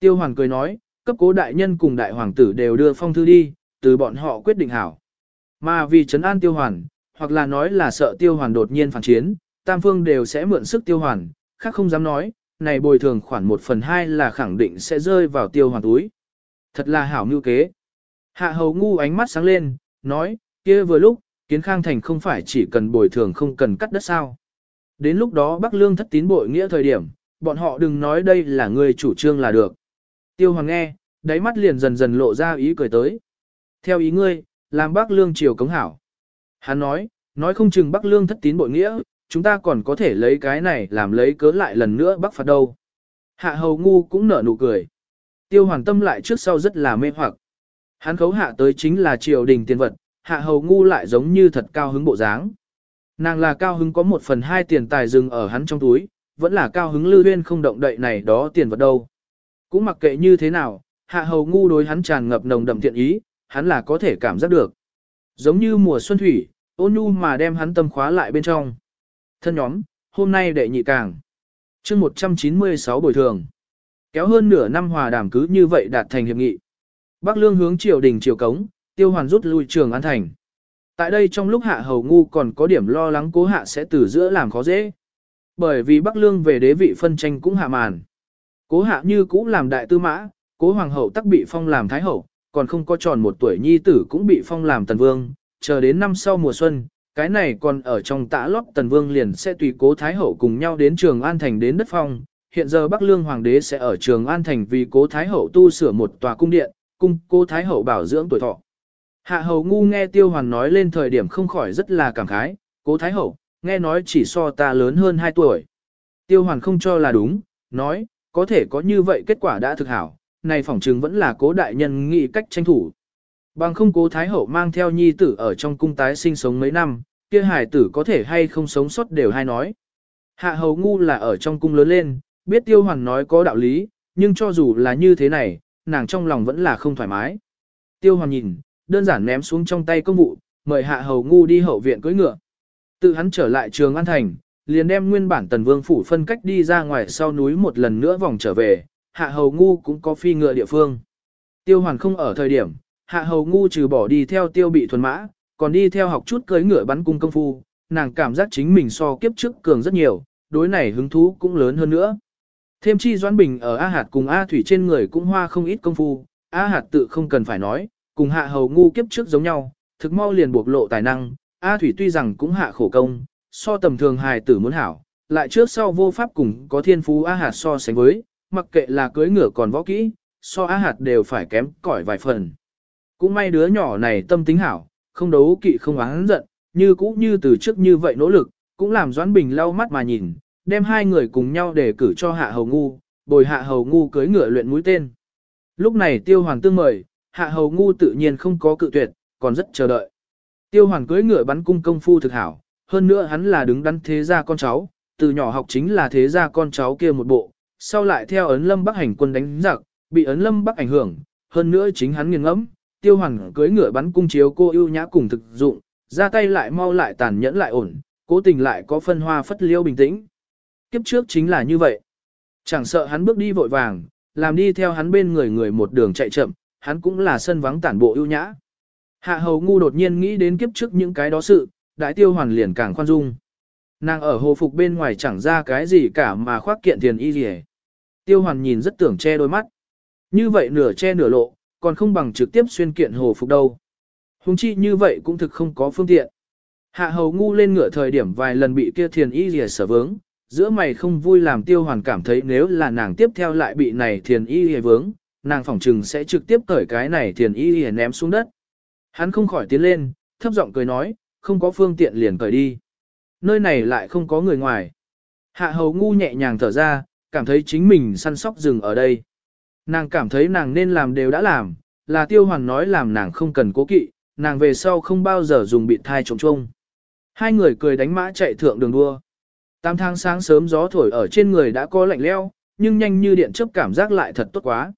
Tiêu hoàn cười nói, cấp cố đại nhân cùng đại hoàng tử đều đưa phong thư đi, từ bọn họ quyết định hảo. Mà vì trấn an tiêu hoàn, hoặc là nói là sợ tiêu hoàn đột nhiên phản chiến, tam phương đều sẽ mượn sức tiêu hoàn, khác không dám nói, này bồi thường khoảng một phần hai là khẳng định sẽ rơi vào tiêu hoàn túi. Thật là hảo mưu kế. Hạ hầu ngu ánh mắt sáng lên, nói, kia vừa lúc, kiến khang thành không phải chỉ cần bồi thường không cần cắt đất sao. Đến lúc đó Bắc Lương thất tín bội nghĩa thời điểm, bọn họ đừng nói đây là người chủ trương là được. Tiêu Hoàng nghe, đáy mắt liền dần dần lộ ra ý cười tới. Theo ý ngươi, làm Bắc Lương triều cống hảo. Hắn nói, nói không chừng Bắc Lương thất tín bội nghĩa, chúng ta còn có thể lấy cái này làm lấy cớ lại lần nữa bác phạt đâu. Hạ hầu ngu cũng nở nụ cười. Tiêu hoàn tâm lại trước sau rất là mê hoặc. Hắn khấu hạ tới chính là triều đình tiền vật, hạ hầu ngu lại giống như thật cao hứng bộ dáng. Nàng là cao hứng có một phần hai tiền tài dừng ở hắn trong túi, vẫn là cao hứng lưu huyên không động đậy này đó tiền vật đâu. Cũng mặc kệ như thế nào, hạ hầu ngu đối hắn tràn ngập nồng đậm thiện ý, hắn là có thể cảm giác được. Giống như mùa xuân thủy, ôn nhu mà đem hắn tâm khóa lại bên trong. Thân nhóm, hôm nay đệ nhị càng. chương 196 bồi thường. Kéo hơn nửa năm hòa đàm cứ như vậy đạt thành hiệp nghị. Bắc lương hướng triều đình triều cống, tiêu hoàn rút lui trường an thành. Tại đây trong lúc hạ hầu ngu còn có điểm lo lắng cố hạ sẽ từ giữa làm khó dễ. Bởi vì Bắc Lương về đế vị phân tranh cũng hạ màn. Cố hạ như cũ làm đại tư mã, cố hoàng hậu tắc bị phong làm thái hậu, còn không có tròn một tuổi nhi tử cũng bị phong làm tần vương, chờ đến năm sau mùa xuân, cái này còn ở trong tã lót tần vương liền sẽ tùy cố thái hậu cùng nhau đến trường An Thành đến đất phong. Hiện giờ Bắc Lương Hoàng đế sẽ ở trường An Thành vì cố thái hậu tu sửa một tòa cung điện, cung cố thái hậu bảo dưỡng tuổi thọ. Hạ hầu ngu nghe tiêu hoàn nói lên thời điểm không khỏi rất là cảm khái, cố thái hậu, nghe nói chỉ so ta lớn hơn 2 tuổi. Tiêu hoàn không cho là đúng, nói, có thể có như vậy kết quả đã thực hảo, này phỏng chừng vẫn là cố đại nhân nghĩ cách tranh thủ. Bằng không cố thái hậu mang theo nhi tử ở trong cung tái sinh sống mấy năm, kia hải tử có thể hay không sống sót đều hay nói. Hạ hầu ngu là ở trong cung lớn lên, biết tiêu hoàng nói có đạo lý, nhưng cho dù là như thế này, nàng trong lòng vẫn là không thoải mái. Tiêu hoàng nhìn, đơn giản ném xuống trong tay công vụ, mời hạ hầu ngu đi hậu viện cưỡi ngựa. Tự hắn trở lại trường An Thành, liền đem nguyên bản tần vương phủ phân cách đi ra ngoài sau núi một lần nữa vòng trở về, hạ hầu ngu cũng có phi ngựa địa phương. Tiêu hoàn không ở thời điểm, hạ hầu ngu trừ bỏ đi theo tiêu bị thuần mã, còn đi theo học chút cưỡi ngựa bắn cung công phu, nàng cảm giác chính mình so kiếp trước cường rất nhiều, đối này hứng thú cũng lớn hơn nữa. Thêm chi Doãn Bình ở A Hạt cùng A Thủy trên người cũng hoa không ít công phu, A Hạt tự không cần phải nói, cùng hạ hầu ngu kiếp trước giống nhau, thực mau liền bộc lộ tài năng, A Thủy tuy rằng cũng hạ khổ công, so tầm thường hài tử muốn hảo, lại trước sau vô pháp cùng có thiên phú A Hạt so sánh với, mặc kệ là cưới ngựa còn võ kỹ, so á Hạt đều phải kém cỏi vài phần. Cũng may đứa nhỏ này tâm tính hảo, không đấu kỵ không oán giận, như cũ như từ trước như vậy nỗ lực, cũng làm Doãn Bình lau mắt mà nhìn, đem hai người cùng nhau để cử cho Hạ Hầu Ngu, bồi Hạ Hầu Ngu cưới ngựa luyện mũi tên. Lúc này Tiêu Hoàng tương mời, Hạ Hầu Ngu tự nhiên không có cự tuyệt, còn rất chờ đợi. Tiêu Hoàng cưới ngựa bắn cung công phu thực hảo, hơn nữa hắn là đứng đắn thế gia con cháu, từ nhỏ học chính là thế gia con cháu kia một bộ, sau lại theo ấn lâm bắc hành quân đánh giặc, bị ấn lâm bắc ảnh hưởng, hơn nữa chính hắn nghiêng ngẫm, tiêu hoàng cưới ngựa bắn cung chiếu cô ưu nhã cùng thực dụng, ra tay lại mau lại tàn nhẫn lại ổn, cố tình lại có phân hoa phất liêu bình tĩnh. Kiếp trước chính là như vậy. Chẳng sợ hắn bước đi vội vàng, làm đi theo hắn bên người người một đường chạy chậm, hắn cũng là sân vắng tản bộ ưu nhã. Hạ hầu ngu đột nhiên nghĩ đến kiếp trước những cái đó sự, đại tiêu hoàn liền càng khoan dung. Nàng ở hồ phục bên ngoài chẳng ra cái gì cả mà khoác kiện thiền y gì Tiêu hoàn nhìn rất tưởng che đôi mắt. Như vậy nửa che nửa lộ, còn không bằng trực tiếp xuyên kiện hồ phục đâu. Hùng chi như vậy cũng thực không có phương tiện. Hạ hầu ngu lên ngựa thời điểm vài lần bị kia thiền y gì sở vướng, giữa mày không vui làm tiêu hoàn cảm thấy nếu là nàng tiếp theo lại bị này thiền y gì vướng, nàng phỏng trừng sẽ trực tiếp cởi cái này thiền y gì ném xuống đất. Hắn không khỏi tiến lên, thấp giọng cười nói, không có phương tiện liền cởi đi. Nơi này lại không có người ngoài. Hạ hầu ngu nhẹ nhàng thở ra, cảm thấy chính mình săn sóc rừng ở đây. Nàng cảm thấy nàng nên làm đều đã làm, là tiêu hoàn nói làm nàng không cần cố kỵ, nàng về sau không bao giờ dùng bị thai trống trông. Hai người cười đánh mã chạy thượng đường đua. Tam tháng sáng sớm gió thổi ở trên người đã có lạnh leo, nhưng nhanh như điện chớp cảm giác lại thật tốt quá.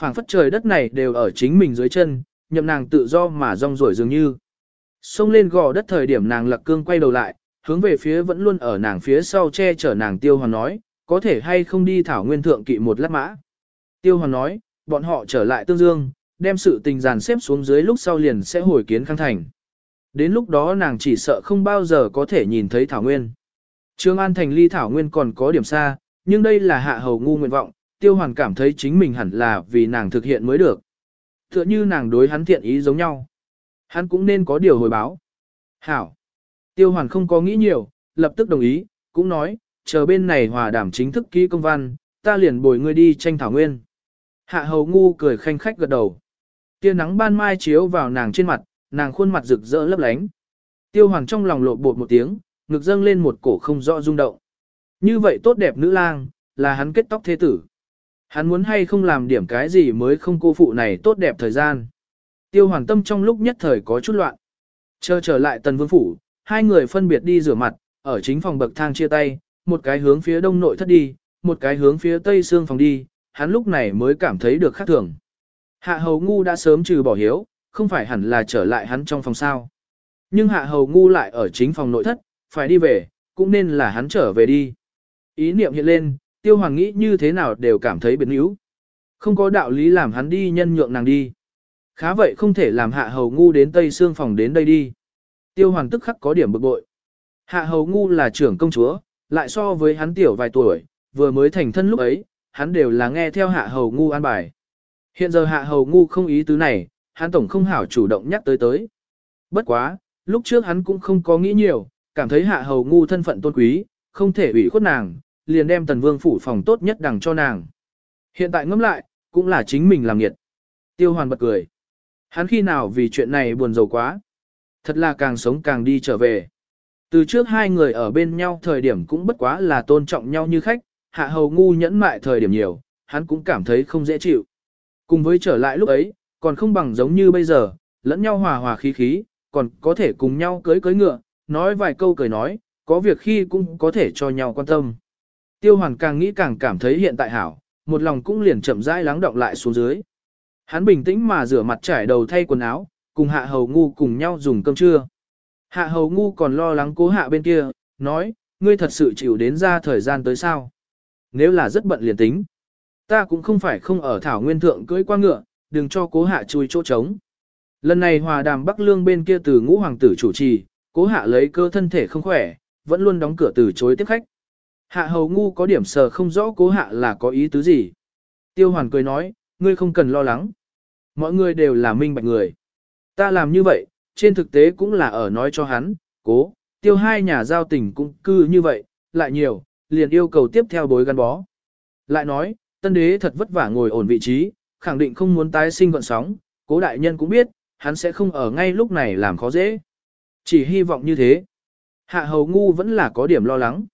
phảng phất trời đất này đều ở chính mình dưới chân, nhậm nàng tự do mà rong rổi dường như. Xông lên gò đất thời điểm nàng lặc cương quay đầu lại, hướng về phía vẫn luôn ở nàng phía sau che chở nàng tiêu hoàn nói, có thể hay không đi thảo nguyên thượng kỵ một lát mã. Tiêu hoàn nói, bọn họ trở lại tương dương, đem sự tình dàn xếp xuống dưới lúc sau liền sẽ hồi kiến khang thành. Đến lúc đó nàng chỉ sợ không bao giờ có thể nhìn thấy thảo nguyên. Trương An thành ly thảo nguyên còn có điểm xa, nhưng đây là hạ hầu ngu nguyện vọng, tiêu hoàn cảm thấy chính mình hẳn là vì nàng thực hiện mới được. Tựa như nàng đối hắn thiện ý giống nhau. Hắn cũng nên có điều hồi báo. Hảo. Tiêu hoàn không có nghĩ nhiều, lập tức đồng ý, cũng nói, chờ bên này hòa đảm chính thức ký công văn, ta liền bồi ngươi đi tranh thảo nguyên. Hạ hầu ngu cười khanh khách gật đầu. Tia nắng ban mai chiếu vào nàng trên mặt, nàng khuôn mặt rực rỡ lấp lánh. Tiêu hoàng trong lòng lộ bột một tiếng, ngực dâng lên một cổ không rõ rung động. Như vậy tốt đẹp nữ lang, là hắn kết tóc thế tử. Hắn muốn hay không làm điểm cái gì mới không cô phụ này tốt đẹp thời gian. Tiêu hoàng tâm trong lúc nhất thời có chút loạn. Chờ trở lại tần vương phủ, hai người phân biệt đi rửa mặt, ở chính phòng bậc thang chia tay, một cái hướng phía đông nội thất đi, một cái hướng phía tây xương phòng đi, hắn lúc này mới cảm thấy được khác thường. Hạ hầu ngu đã sớm trừ bỏ hiếu, không phải hẳn là trở lại hắn trong phòng sao. Nhưng hạ hầu ngu lại ở chính phòng nội thất, phải đi về, cũng nên là hắn trở về đi. Ý niệm hiện lên, tiêu hoàng nghĩ như thế nào đều cảm thấy biến yếu. Không có đạo lý làm hắn đi nhân nhượng nàng đi. Khá vậy không thể làm hạ hầu ngu đến tây xương phòng đến đây đi. Tiêu hoàng tức khắc có điểm bực bội. Hạ hầu ngu là trưởng công chúa, lại so với hắn tiểu vài tuổi, vừa mới thành thân lúc ấy, hắn đều là nghe theo hạ hầu ngu an bài. Hiện giờ hạ hầu ngu không ý tứ này, hắn tổng không hảo chủ động nhắc tới tới. Bất quá, lúc trước hắn cũng không có nghĩ nhiều, cảm thấy hạ hầu ngu thân phận tôn quý, không thể ủy khuất nàng, liền đem tần vương phủ phòng tốt nhất đằng cho nàng. Hiện tại ngẫm lại, cũng là chính mình làm nghiệt. Tiêu hoàn bật cười. Hắn khi nào vì chuyện này buồn rầu quá. Thật là càng sống càng đi trở về. Từ trước hai người ở bên nhau thời điểm cũng bất quá là tôn trọng nhau như khách, hạ hầu ngu nhẫn mại thời điểm nhiều, hắn cũng cảm thấy không dễ chịu. Cùng với trở lại lúc ấy, còn không bằng giống như bây giờ, lẫn nhau hòa hòa khí khí, còn có thể cùng nhau cưới cưới ngựa, nói vài câu cười nói, có việc khi cũng có thể cho nhau quan tâm. Tiêu hoàn càng nghĩ càng cảm thấy hiện tại hảo, một lòng cũng liền chậm rãi lắng động lại xuống dưới. Hắn bình tĩnh mà rửa mặt trải đầu thay quần áo, cùng hạ hầu ngu cùng nhau dùng cơm trưa. Hạ hầu ngu còn lo lắng cố hạ bên kia, nói, ngươi thật sự chịu đến ra thời gian tới sao. Nếu là rất bận liền tính. Ta cũng không phải không ở thảo nguyên thượng cưỡi qua ngựa, đừng cho cố hạ chui chỗ trống. Lần này hòa đàm Bắc Lương bên kia từ ngũ hoàng tử chủ trì, cố hạ lấy cơ thân thể không khỏe, vẫn luôn đóng cửa từ chối tiếp khách. Hạ hầu ngu có điểm sờ không rõ cố hạ là có ý tứ gì. Tiêu hoàn cười nói, ngươi không cần lo lắng. Mọi người đều là minh bạch người. Ta làm như vậy, trên thực tế cũng là ở nói cho hắn, cố, tiêu hai nhà giao tình cũng cư như vậy, lại nhiều, liền yêu cầu tiếp theo bối gắn bó. Lại nói, tân đế thật vất vả ngồi ổn vị trí, khẳng định không muốn tái sinh gọn sóng, cố đại nhân cũng biết, hắn sẽ không ở ngay lúc này làm khó dễ. Chỉ hy vọng như thế. Hạ hầu ngu vẫn là có điểm lo lắng.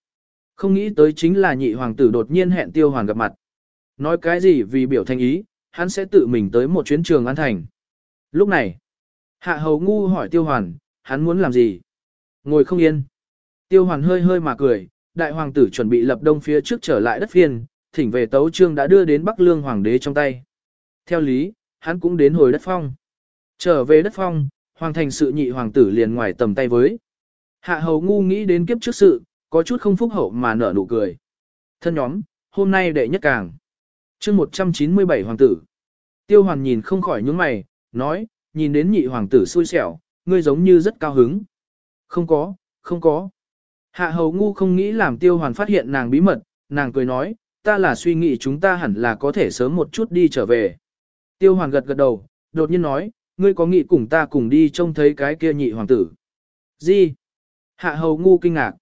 Không nghĩ tới chính là nhị hoàng tử đột nhiên hẹn tiêu hoàng gặp mặt. Nói cái gì vì biểu thanh ý, hắn sẽ tự mình tới một chuyến trường an thành. Lúc này, hạ hầu ngu hỏi tiêu hoàn, hắn muốn làm gì? Ngồi không yên. Tiêu hoàn hơi hơi mà cười, đại hoàng tử chuẩn bị lập đông phía trước trở lại đất phiên, thỉnh về tấu trương đã đưa đến Bắc Lương hoàng đế trong tay. Theo lý, hắn cũng đến hồi đất phong. Trở về đất phong, hoàng thành sự nhị hoàng tử liền ngoài tầm tay với. Hạ hầu ngu nghĩ đến kiếp trước sự, có chút không phúc hậu mà nở nụ cười. Thân nhóm, hôm nay đệ nhất càng. chương 197 hoàng tử. Tiêu hoàn nhìn không khỏi nhướng mày, nói, nhìn đến nhị hoàng tử xui xẻo, ngươi giống như rất cao hứng. Không có, không có. Hạ hầu ngu không nghĩ làm tiêu hoàn phát hiện nàng bí mật, nàng cười nói, ta là suy nghĩ chúng ta hẳn là có thể sớm một chút đi trở về. Tiêu hoàn gật gật đầu, đột nhiên nói, ngươi có nghĩ cùng ta cùng đi trông thấy cái kia nhị hoàng tử. Gì? Hạ hầu ngu kinh ngạc.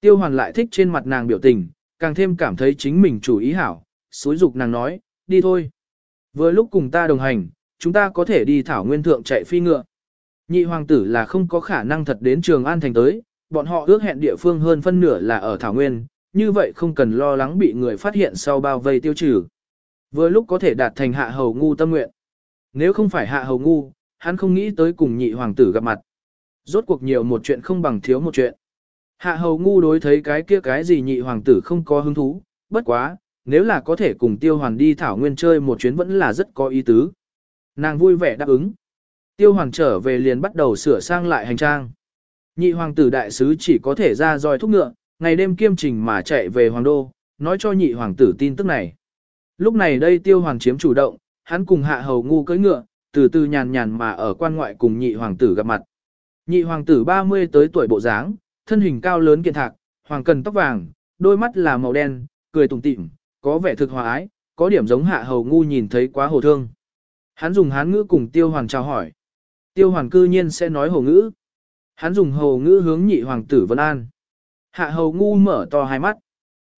Tiêu hoàn lại thích trên mặt nàng biểu tình, càng thêm cảm thấy chính mình chủ ý hảo, xúi dục nàng nói, đi thôi. Vừa lúc cùng ta đồng hành, chúng ta có thể đi thảo nguyên thượng chạy phi ngựa. Nhị hoàng tử là không có khả năng thật đến trường an thành tới, bọn họ ước hẹn địa phương hơn phân nửa là ở thảo nguyên, như vậy không cần lo lắng bị người phát hiện sau bao vây tiêu trừ. Vừa lúc có thể đạt thành hạ hầu ngu tâm nguyện. Nếu không phải hạ hầu ngu, hắn không nghĩ tới cùng nhị hoàng tử gặp mặt. Rốt cuộc nhiều một chuyện không bằng thiếu một chuyện. Hạ hầu ngu đối thấy cái kia cái gì nhị hoàng tử không có hứng thú, bất quá, nếu là có thể cùng tiêu hoàn đi thảo nguyên chơi một chuyến vẫn là rất có ý tứ. Nàng vui vẻ đáp ứng. Tiêu hoàng trở về liền bắt đầu sửa sang lại hành trang. Nhị hoàng tử đại sứ chỉ có thể ra roi thúc ngựa, ngày đêm kiêm trình mà chạy về hoàng đô, nói cho nhị hoàng tử tin tức này. Lúc này đây tiêu hoàng chiếm chủ động, hắn cùng hạ hầu ngu cưỡi ngựa, từ từ nhàn nhàn mà ở quan ngoại cùng nhị hoàng tử gặp mặt. Nhị hoàng tử 30 tới tuổi bộ dáng, thân hình cao lớn kiện thạc, hoàng cần tóc vàng, đôi mắt là màu đen, cười tùng tịm, có vẻ thực hòa ái, có điểm giống hạ hầu ngu nhìn thấy quá hồ thương. Hắn dùng hán ngữ cùng tiêu hoàn chào hỏi. Tiêu hoàn cư nhiên sẽ nói hồ ngữ. Hắn dùng hồ ngữ hướng nhị hoàng tử Vân An. Hạ hầu ngu mở to hai mắt.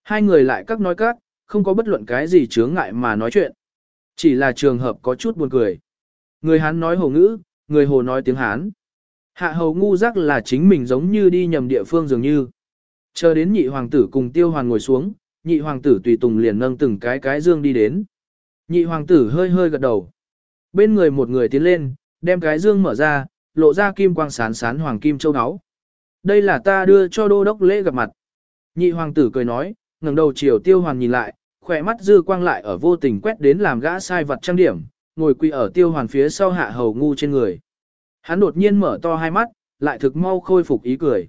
Hai người lại các nói các, không có bất luận cái gì chướng ngại mà nói chuyện. Chỉ là trường hợp có chút buồn cười. Người Hán nói hồ ngữ, người hồ nói tiếng Hán. Hạ hầu ngu giác là chính mình giống như đi nhầm địa phương dường như. Chờ đến nhị hoàng tử cùng tiêu hoàn ngồi xuống, nhị hoàng tử tùy tùng liền nâng từng cái cái dương đi đến. Nhị hoàng tử hơi hơi gật đầu. Bên người một người tiến lên, đem cái dương mở ra, lộ ra kim quang sán sán hoàng kim châu áo. Đây là ta đưa cho đô đốc lễ gặp mặt. Nhị hoàng tử cười nói, ngẩng đầu chiều tiêu hoàn nhìn lại, khỏe mắt dư quang lại ở vô tình quét đến làm gã sai vật trang điểm, ngồi quỳ ở tiêu hoàn phía sau hạ hầu ngu trên người. Hắn đột nhiên mở to hai mắt, lại thực mau khôi phục ý cười.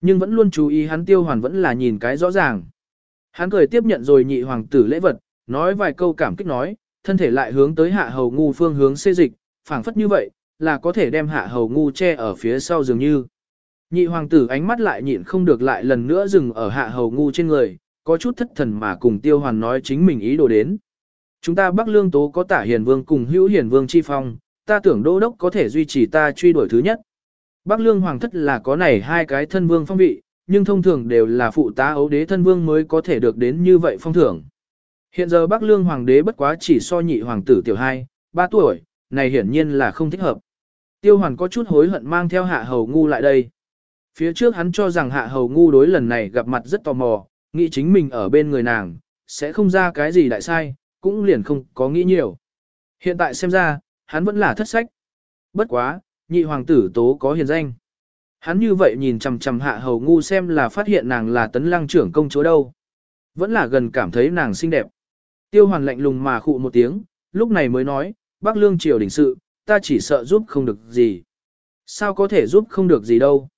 Nhưng vẫn luôn chú ý hắn tiêu hoàn vẫn là nhìn cái rõ ràng. Hắn cười tiếp nhận rồi nhị hoàng tử lễ vật, nói vài câu cảm kích nói, thân thể lại hướng tới hạ hầu ngu phương hướng xê dịch, phảng phất như vậy, là có thể đem hạ hầu ngu che ở phía sau dường như. Nhị hoàng tử ánh mắt lại nhịn không được lại lần nữa dừng ở hạ hầu ngu trên người, có chút thất thần mà cùng tiêu hoàn nói chính mình ý đồ đến. Chúng ta Bắc Lương Tố có tả hiền vương cùng hữu hiền vương chi phong, ta tưởng đô đốc có thể duy trì ta truy đuổi thứ nhất. Bắc Lương Hoàng thất là có này hai cái thân vương phong vị, nhưng thông thường đều là phụ tá ấu đế thân vương mới có thể được đến như vậy phong thưởng. Hiện giờ Bắc Lương Hoàng đế bất quá chỉ so nhị hoàng tử tiểu hai, ba tuổi, này hiển nhiên là không thích hợp. Tiêu hoàn có chút hối hận mang theo hạ hầu ngu lại đây. Phía trước hắn cho rằng hạ hầu ngu đối lần này gặp mặt rất tò mò, nghĩ chính mình ở bên người nàng, sẽ không ra cái gì đại sai, cũng liền không có nghĩ nhiều. Hiện tại xem ra, hắn vẫn là thất sách. Bất quá, nhị hoàng tử tố có hiền danh. Hắn như vậy nhìn chằm chằm hạ hầu ngu xem là phát hiện nàng là tấn lăng trưởng công chúa đâu. Vẫn là gần cảm thấy nàng xinh đẹp. Tiêu hoàn lạnh lùng mà khụ một tiếng, lúc này mới nói, bác lương triều đình sự, ta chỉ sợ giúp không được gì. Sao có thể giúp không được gì đâu.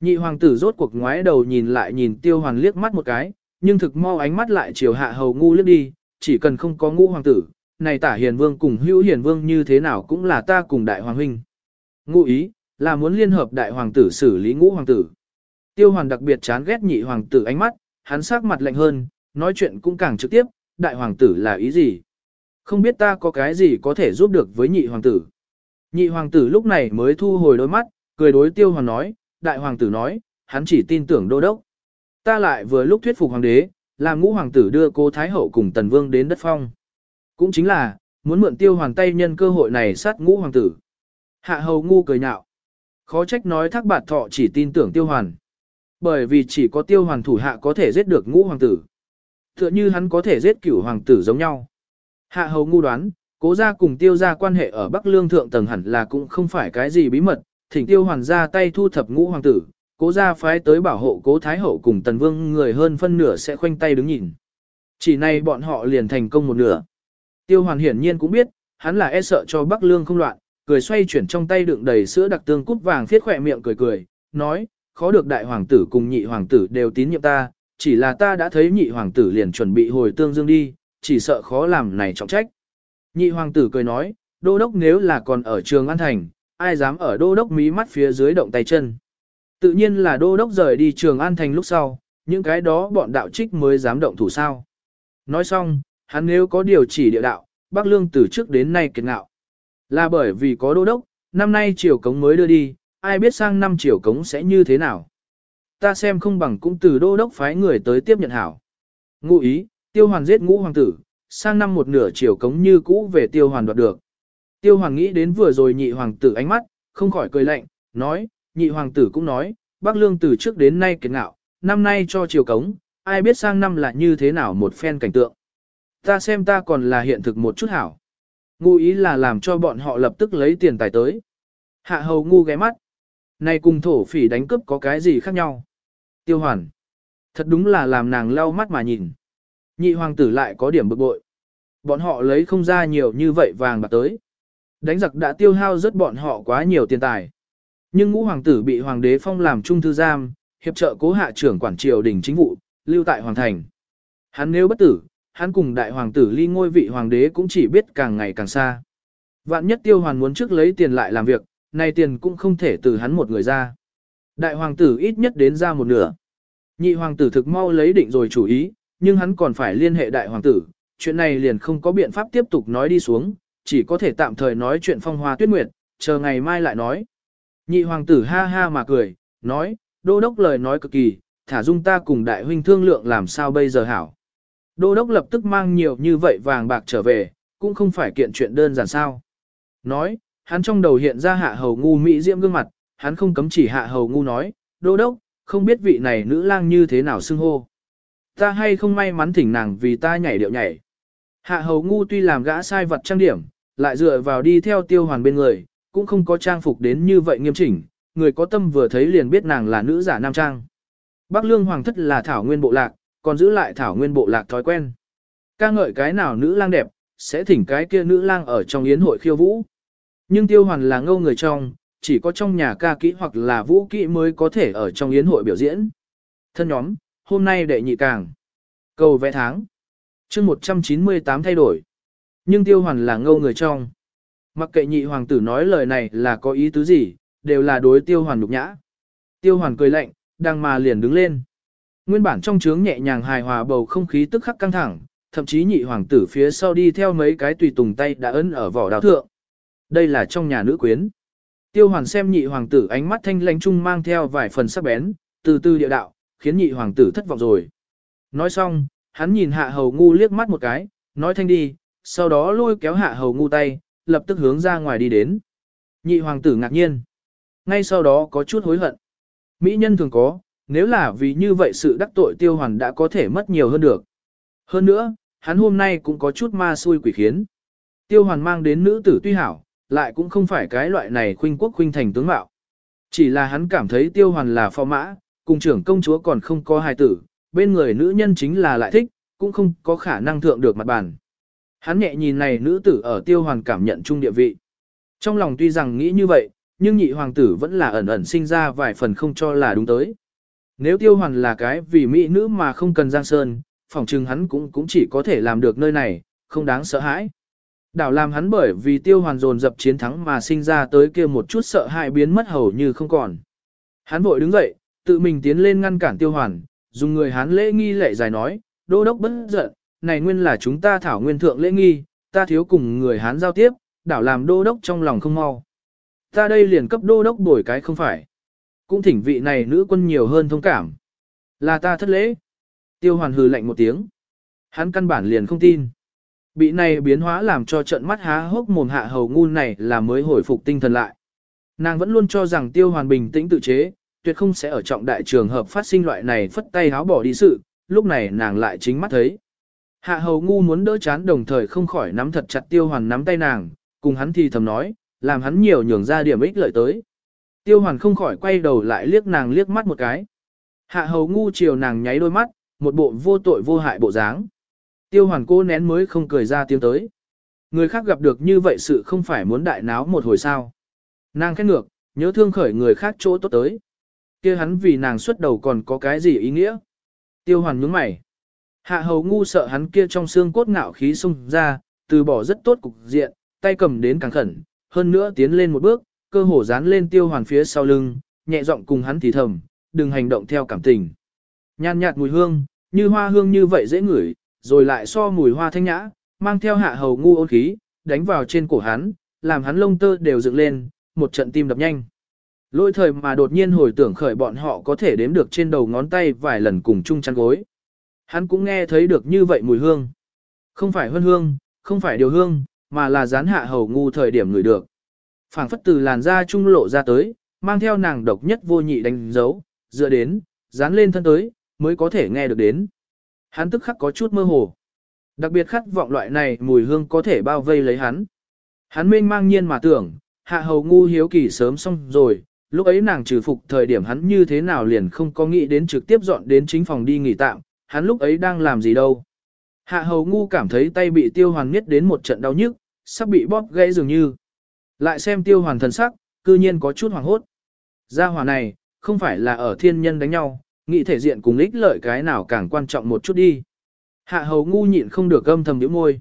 Nhị hoàng tử rốt cuộc ngoái đầu nhìn lại nhìn tiêu hoàn liếc mắt một cái, nhưng thực mau ánh mắt lại chiều hạ hầu ngu liếc đi, chỉ cần không có ngũ hoàng tử, này tả hiền vương cùng hữu hiền vương như thế nào cũng là ta cùng đại hoàng huynh. Ngụ ý, là muốn liên hợp đại hoàng tử xử lý ngũ hoàng tử. Tiêu hoàn đặc biệt chán ghét nhị hoàng tử ánh mắt, hắn sắc mặt lạnh hơn, nói chuyện cũng càng trực tiếp, đại hoàng tử là ý gì? Không biết ta có cái gì có thể giúp được với nhị hoàng tử. Nhị hoàng tử lúc này mới thu hồi đôi mắt, cười đối tiêu hoàng nói, đại hoàng tử nói, hắn chỉ tin tưởng đô đốc. Ta lại vừa lúc thuyết phục hoàng đế, làm ngũ hoàng tử đưa cô Thái Hậu cùng Tần Vương đến đất phong. Cũng chính là, muốn mượn tiêu hoàng tay nhân cơ hội này sát ngũ hoàng tử. Hạ hầu ngu cười nhạo. Khó trách nói thác bạt thọ chỉ tin tưởng tiêu hoàn. Bởi vì chỉ có tiêu hoàn thủ hạ có thể giết được ngũ hoàng tử. Tựa như hắn có thể giết cửu hoàng tử giống nhau. Hạ hầu ngu đoán, cố gia cùng tiêu gia quan hệ ở Bắc Lương thượng tầng hẳn là cũng không phải cái gì bí mật, thỉnh tiêu hoàn ra tay thu thập ngũ hoàng tử, cố gia phái tới bảo hộ cố thái hậu cùng tần vương người hơn phân nửa sẽ khoanh tay đứng nhìn. Chỉ này bọn họ liền thành công một nửa. Tiêu hoàn hiển nhiên cũng biết, hắn là e sợ cho Bắc Lương không loạn, cười xoay chuyển trong tay đựng đầy sữa đặc tương cút vàng thiết khỏe miệng cười cười, nói, khó được đại hoàng tử cùng nhị hoàng tử đều tín nhiệm ta, chỉ là ta đã thấy nhị hoàng tử liền chuẩn bị hồi tương dương đi, chỉ sợ khó làm này trọng trách. Nhị hoàng tử cười nói, đô đốc nếu là còn ở trường An Thành, ai dám ở đô đốc mí mắt phía dưới động tay chân. Tự nhiên là đô đốc rời đi trường An Thành lúc sau, những cái đó bọn đạo trích mới dám động thủ sao. Nói xong, hắn nếu có điều chỉ địa đạo, Bắc Lương từ trước đến nay kiệt ngạo. Là bởi vì có đô đốc, năm nay triều cống mới đưa đi, ai biết sang năm triều cống sẽ như thế nào. Ta xem không bằng cũng từ đô đốc phái người tới tiếp nhận hảo. Ngụ ý, tiêu hoàn giết ngũ hoàng tử, sang năm một nửa triều cống như cũ về tiêu hoàn đoạt được. Tiêu hoàng nghĩ đến vừa rồi nhị hoàng tử ánh mắt, không khỏi cười lạnh, nói, nhị hoàng tử cũng nói, Bắc Lương từ trước đến nay kiệt ngạo, năm nay cho triều cống, ai biết sang năm là như thế nào một phen cảnh tượng. Ta xem ta còn là hiện thực một chút hảo. ngụ ý là làm cho bọn họ lập tức lấy tiền tài tới. Hạ hầu ngu ghé mắt. Này cùng thổ phỉ đánh cướp có cái gì khác nhau? Tiêu hoàn. Thật đúng là làm nàng lau mắt mà nhìn. Nhị hoàng tử lại có điểm bực bội. Bọn họ lấy không ra nhiều như vậy vàng bạc tới. Đánh giặc đã tiêu hao rất bọn họ quá nhiều tiền tài. Nhưng ngũ hoàng tử bị hoàng đế phong làm trung thư giam, hiệp trợ cố hạ trưởng quản triều đình chính vụ, lưu tại hoàng thành. Hắn nếu bất tử, hắn cùng đại hoàng tử ly ngôi vị hoàng đế cũng chỉ biết càng ngày càng xa. Vạn nhất tiêu hoàn muốn trước lấy tiền lại làm việc, nay tiền cũng không thể từ hắn một người ra. Đại hoàng tử ít nhất đến ra một nửa. Nhị hoàng tử thực mau lấy định rồi chủ ý, nhưng hắn còn phải liên hệ đại hoàng tử, chuyện này liền không có biện pháp tiếp tục nói đi xuống, chỉ có thể tạm thời nói chuyện phong hoa tuyết nguyệt, chờ ngày mai lại nói. Nhị hoàng tử ha ha mà cười, nói, đô đốc lời nói cực kỳ, thả dung ta cùng đại huynh thương lượng làm sao bây giờ hảo. Đô đốc lập tức mang nhiều như vậy vàng bạc trở về, cũng không phải kiện chuyện đơn giản sao. Nói, hắn trong đầu hiện ra hạ hầu ngu mỹ diễm gương mặt, hắn không cấm chỉ hạ hầu ngu nói, đô đốc, không biết vị này nữ lang như thế nào xưng hô. Ta hay không may mắn thỉnh nàng vì ta nhảy điệu nhảy. Hạ hầu ngu tuy làm gã sai vật trang điểm, lại dựa vào đi theo tiêu hoàn bên người, cũng không có trang phục đến như vậy nghiêm chỉnh, người có tâm vừa thấy liền biết nàng là nữ giả nam trang. Bắc lương hoàng thất là thảo nguyên bộ lạc, còn giữ lại thảo nguyên bộ lạc thói quen. ca ngợi cái nào nữ lang đẹp, sẽ thỉnh cái kia nữ lang ở trong yến hội khiêu vũ. Nhưng tiêu hoàn là ngâu người trong, chỉ có trong nhà ca kỹ hoặc là vũ kỹ mới có thể ở trong yến hội biểu diễn. Thân nhóm, hôm nay đệ nhị càng. Cầu vẽ tháng. chương 198 thay đổi. Nhưng tiêu hoàn là ngâu người trong. Mặc kệ nhị hoàng tử nói lời này là có ý tứ gì, đều là đối tiêu hoàn nhục nhã. Tiêu hoàn cười lạnh, đang mà liền đứng lên. Nguyên bản trong trướng nhẹ nhàng hài hòa bầu không khí tức khắc căng thẳng, thậm chí nhị hoàng tử phía sau đi theo mấy cái tùy tùng tay đã ấn ở vỏ đào thượng. Đây là trong nhà nữ quyến. Tiêu hoàn xem nhị hoàng tử ánh mắt thanh lãnh chung mang theo vài phần sắc bén, từ từ địa đạo, khiến nhị hoàng tử thất vọng rồi. Nói xong, hắn nhìn hạ hầu ngu liếc mắt một cái, nói thanh đi, sau đó lôi kéo hạ hầu ngu tay, lập tức hướng ra ngoài đi đến. Nhị hoàng tử ngạc nhiên. Ngay sau đó có chút hối hận. Mỹ nhân thường có, nếu là vì như vậy sự đắc tội tiêu hoàn đã có thể mất nhiều hơn được. Hơn nữa, hắn hôm nay cũng có chút ma xui quỷ khiến. Tiêu hoàn mang đến nữ tử tuy hảo, lại cũng không phải cái loại này khuynh quốc khuynh thành tướng mạo. Chỉ là hắn cảm thấy tiêu hoàn là phò mã, cùng trưởng công chúa còn không có hài tử, bên người nữ nhân chính là lại thích, cũng không có khả năng thượng được mặt bàn. Hắn nhẹ nhìn này nữ tử ở tiêu hoàn cảm nhận chung địa vị. Trong lòng tuy rằng nghĩ như vậy, nhưng nhị hoàng tử vẫn là ẩn ẩn sinh ra vài phần không cho là đúng tới. Nếu tiêu hoàn là cái vì mỹ nữ mà không cần giang sơn, phòng trừng hắn cũng cũng chỉ có thể làm được nơi này, không đáng sợ hãi. Đảo làm hắn bởi vì tiêu hoàn dồn dập chiến thắng mà sinh ra tới kia một chút sợ hãi biến mất hầu như không còn. Hắn vội đứng dậy, tự mình tiến lên ngăn cản tiêu hoàn, dùng người hắn lễ nghi lệ dài nói, đô đốc bất giận, này nguyên là chúng ta thảo nguyên thượng lễ nghi, ta thiếu cùng người Hán giao tiếp, đảo làm đô đốc trong lòng không mau. Ta đây liền cấp đô đốc đổi cái không phải. Cũng thỉnh vị này nữ quân nhiều hơn thông cảm. Là ta thất lễ. Tiêu hoàn hừ lạnh một tiếng. Hắn căn bản liền không tin. Bị này biến hóa làm cho trận mắt há hốc mồm hạ hầu ngu này là mới hồi phục tinh thần lại. Nàng vẫn luôn cho rằng tiêu hoàn bình tĩnh tự chế, tuyệt không sẽ ở trọng đại trường hợp phát sinh loại này phất tay háo bỏ đi sự, lúc này nàng lại chính mắt thấy. Hạ hầu ngu muốn đỡ chán đồng thời không khỏi nắm thật chặt tiêu hoàn nắm tay nàng, cùng hắn thì thầm nói, làm hắn nhiều nhường ra điểm ích lợi tới. Tiêu hoàn không khỏi quay đầu lại liếc nàng liếc mắt một cái. Hạ hầu ngu chiều nàng nháy đôi mắt, một bộ vô tội vô hại bộ dáng. Tiêu hoàn cô nén mới không cười ra tiếng tới. Người khác gặp được như vậy sự không phải muốn đại náo một hồi sao. Nàng khét ngược, nhớ thương khởi người khác chỗ tốt tới. kia hắn vì nàng xuất đầu còn có cái gì ý nghĩa. Tiêu hoàn nhướng mày. Hạ hầu ngu sợ hắn kia trong xương cốt ngạo khí xung ra, từ bỏ rất tốt cục diện, tay cầm đến càng khẩn, hơn nữa tiến lên một bước, cơ hồ dán lên tiêu hoàn phía sau lưng, nhẹ giọng cùng hắn thì thầm, đừng hành động theo cảm tình. Nhàn nhạt mùi hương, như hoa hương như vậy dễ ngửi, rồi lại so mùi hoa thanh nhã, mang theo hạ hầu ngu ôn khí, đánh vào trên cổ hắn, làm hắn lông tơ đều dựng lên, một trận tim đập nhanh. Lôi thời mà đột nhiên hồi tưởng khởi bọn họ có thể đếm được trên đầu ngón tay vài lần cùng chung chăn gối. Hắn cũng nghe thấy được như vậy mùi hương. Không phải hương hương, không phải điều hương, mà là gián hạ hầu ngu thời điểm người được. phảng phất từ làn da trung lộ ra tới, mang theo nàng độc nhất vô nhị đánh dấu, dựa đến, dán lên thân tới, mới có thể nghe được đến. Hắn tức khắc có chút mơ hồ. Đặc biệt khát vọng loại này mùi hương có thể bao vây lấy hắn. Hắn mênh mang nhiên mà tưởng, hạ hầu ngu hiếu kỳ sớm xong rồi, lúc ấy nàng trừ phục thời điểm hắn như thế nào liền không có nghĩ đến trực tiếp dọn đến chính phòng đi nghỉ tạm, hắn lúc ấy đang làm gì đâu. Hạ hầu ngu cảm thấy tay bị tiêu hoàn nhất đến một trận đau nhức, sắp bị bóp gãy dường như. Lại xem tiêu hoàn thần sắc, cư nhiên có chút hoàng hốt. Gia hỏa này, không phải là ở thiên nhân đánh nhau, nghĩ thể diện cùng ích lợi cái nào càng quan trọng một chút đi. Hạ hầu ngu nhịn không được gâm thầm nhíu môi.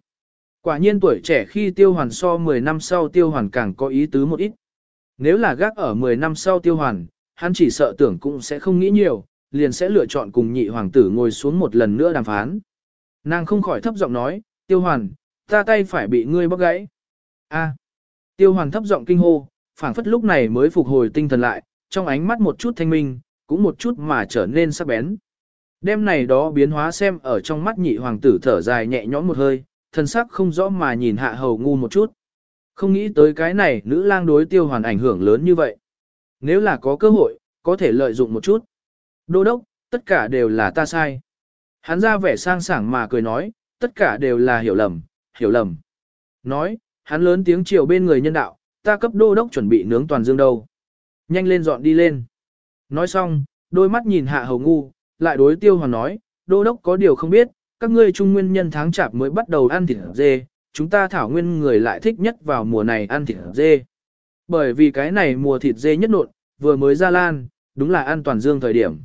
Quả nhiên tuổi trẻ khi tiêu hoàn so 10 năm sau tiêu hoàn càng có ý tứ một ít. Nếu là gác ở 10 năm sau tiêu hoàn, hắn chỉ sợ tưởng cũng sẽ không nghĩ nhiều, liền sẽ lựa chọn cùng nhị hoàng tử ngồi xuống một lần nữa đàm phán. Nàng không khỏi thấp giọng nói, tiêu hoàn, ta tay phải bị ngươi bóc gãy. A. Tiêu hoàn thấp giọng kinh hô, phảng phất lúc này mới phục hồi tinh thần lại, trong ánh mắt một chút thanh minh, cũng một chút mà trở nên sắc bén. Đêm này đó biến hóa xem ở trong mắt nhị hoàng tử thở dài nhẹ nhõm một hơi, thân sắc không rõ mà nhìn hạ hầu ngu một chút. Không nghĩ tới cái này nữ lang đối tiêu hoàn ảnh hưởng lớn như vậy. Nếu là có cơ hội, có thể lợi dụng một chút. Đô đốc, tất cả đều là ta sai. Hắn ra vẻ sang sảng mà cười nói, tất cả đều là hiểu lầm, hiểu lầm. Nói, hắn lớn tiếng chiều bên người nhân đạo, ta cấp đô đốc chuẩn bị nướng toàn dương đâu. Nhanh lên dọn đi lên. Nói xong, đôi mắt nhìn hạ hầu ngu, lại đối tiêu hoàn nói, đô đốc có điều không biết, các ngươi trung nguyên nhân tháng chạp mới bắt đầu ăn thịt dê, chúng ta thảo nguyên người lại thích nhất vào mùa này ăn thịt dê. Bởi vì cái này mùa thịt dê nhất nộn, vừa mới ra lan, đúng là an toàn dương thời điểm.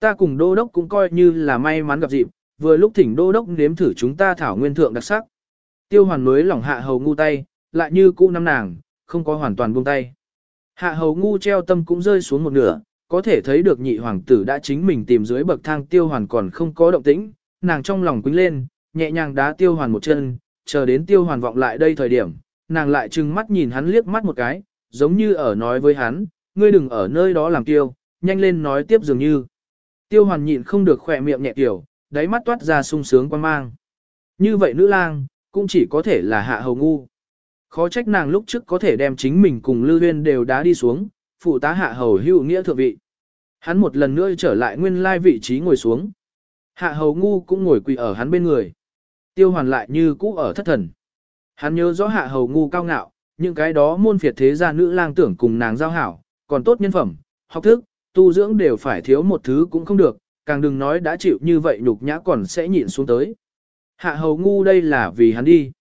Ta cùng đô đốc cũng coi như là may mắn gặp dịp, vừa lúc thỉnh đô đốc nếm thử chúng ta thảo nguyên thượng đặc sắc. Tiêu hoàn mới lỏng hạ hầu ngu tay, lại như cũ năm nàng, không có hoàn toàn buông tay. Hạ hầu ngu treo tâm cũng rơi xuống một nửa, có thể thấy được nhị hoàng tử đã chính mình tìm dưới bậc thang tiêu hoàn còn không có động tĩnh, nàng trong lòng quýnh lên, nhẹ nhàng đá tiêu hoàn một chân, chờ đến tiêu hoàn vọng lại đây thời điểm, nàng lại trừng mắt nhìn hắn liếc mắt một cái, giống như ở nói với hắn, ngươi đừng ở nơi đó làm tiêu, nhanh lên nói tiếp dường như. Tiêu hoàn nhịn không được khỏe miệng nhẹ tiểu, đáy mắt toát ra sung sướng quan mang. Như vậy nữ lang, cũng chỉ có thể là hạ hầu ngu. Khó trách nàng lúc trước có thể đem chính mình cùng Lư Huyên đều đá đi xuống, phụ tá hạ hầu hữu nghĩa thượng vị. Hắn một lần nữa trở lại nguyên lai vị trí ngồi xuống. Hạ hầu ngu cũng ngồi quỳ ở hắn bên người. Tiêu hoàn lại như cũ ở thất thần. Hắn nhớ rõ hạ hầu ngu cao ngạo, những cái đó môn phiệt thế gia nữ lang tưởng cùng nàng giao hảo, còn tốt nhân phẩm, học thức, tu dưỡng đều phải thiếu một thứ cũng không được, càng đừng nói đã chịu như vậy nhục nhã còn sẽ nhịn xuống tới. Hạ hầu ngu đây là vì hắn đi.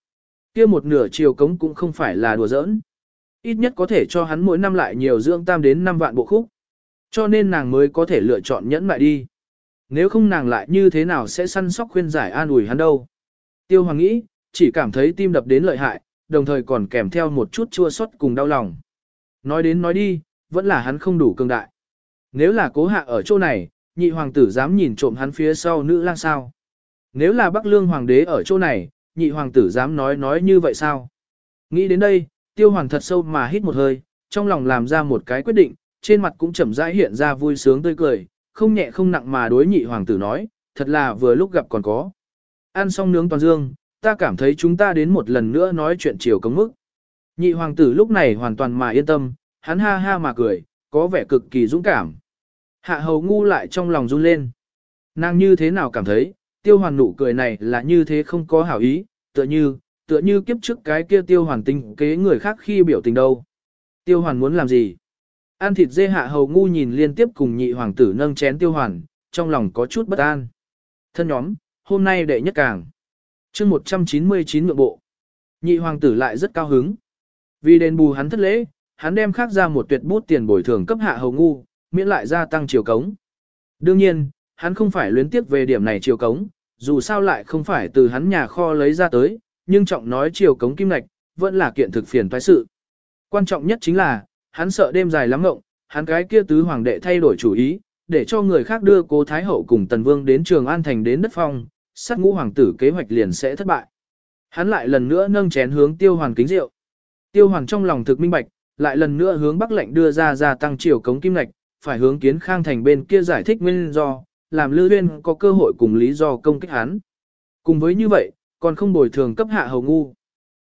kia một nửa chiều cống cũng không phải là đùa giỡn. Ít nhất có thể cho hắn mỗi năm lại nhiều dưỡng tam đến 5 vạn bộ khúc. Cho nên nàng mới có thể lựa chọn nhẫn lại đi. Nếu không nàng lại như thế nào sẽ săn sóc khuyên giải an ủi hắn đâu. Tiêu Hoàng nghĩ, chỉ cảm thấy tim đập đến lợi hại, đồng thời còn kèm theo một chút chua xót cùng đau lòng. Nói đến nói đi, vẫn là hắn không đủ cường đại. Nếu là cố hạ ở chỗ này, nhị hoàng tử dám nhìn trộm hắn phía sau nữ lang sao. Nếu là Bắc Lương hoàng đế ở chỗ này, nhị hoàng tử dám nói nói như vậy sao? Nghĩ đến đây, tiêu Hoàn thật sâu mà hít một hơi, trong lòng làm ra một cái quyết định, trên mặt cũng chậm rãi hiện ra vui sướng tươi cười, không nhẹ không nặng mà đối nhị hoàng tử nói, thật là vừa lúc gặp còn có. Ăn xong nướng toàn dương, ta cảm thấy chúng ta đến một lần nữa nói chuyện chiều cống mức. Nhị hoàng tử lúc này hoàn toàn mà yên tâm, hắn ha ha mà cười, có vẻ cực kỳ dũng cảm. Hạ hầu ngu lại trong lòng run lên. Nàng như thế nào cảm thấy, tiêu hoàn nụ cười này là như thế không có hảo ý, tựa như, tựa như kiếp trước cái kia tiêu hoàn tinh kế người khác khi biểu tình đâu. Tiêu hoàn muốn làm gì? Ăn thịt dê hạ hầu ngu nhìn liên tiếp cùng nhị hoàng tử nâng chén tiêu hoàn, trong lòng có chút bất an. Thân nhóm, hôm nay đệ nhất càng. chương 199 ngựa bộ. Nhị hoàng tử lại rất cao hứng. Vì đền bù hắn thất lễ, hắn đem khác ra một tuyệt bút tiền bồi thường cấp hạ hầu ngu, miễn lại gia tăng chiều cống. Đương nhiên, hắn không phải luyến tiếp về điểm này chiều cống, dù sao lại không phải từ hắn nhà kho lấy ra tới, nhưng trọng nói chiều cống kim lạch, vẫn là kiện thực phiền toái sự. Quan trọng nhất chính là, hắn sợ đêm dài lắm ngộng, hắn cái kia tứ hoàng đệ thay đổi chủ ý, để cho người khác đưa cố Thái Hậu cùng Tần Vương đến Trường An Thành đến đất phong, sát ngũ hoàng tử kế hoạch liền sẽ thất bại. Hắn lại lần nữa nâng chén hướng tiêu hoàn kính rượu. Tiêu hoàn trong lòng thực minh bạch, lại lần nữa hướng Bắc lệnh đưa ra gia tăng chiều cống kim lạch, phải hướng kiến khang thành bên kia giải thích nguyên do, làm Lư Uyên có cơ hội cùng lý do công kích hắn. Cùng với như vậy, còn không bồi thường cấp hạ hầu ngu.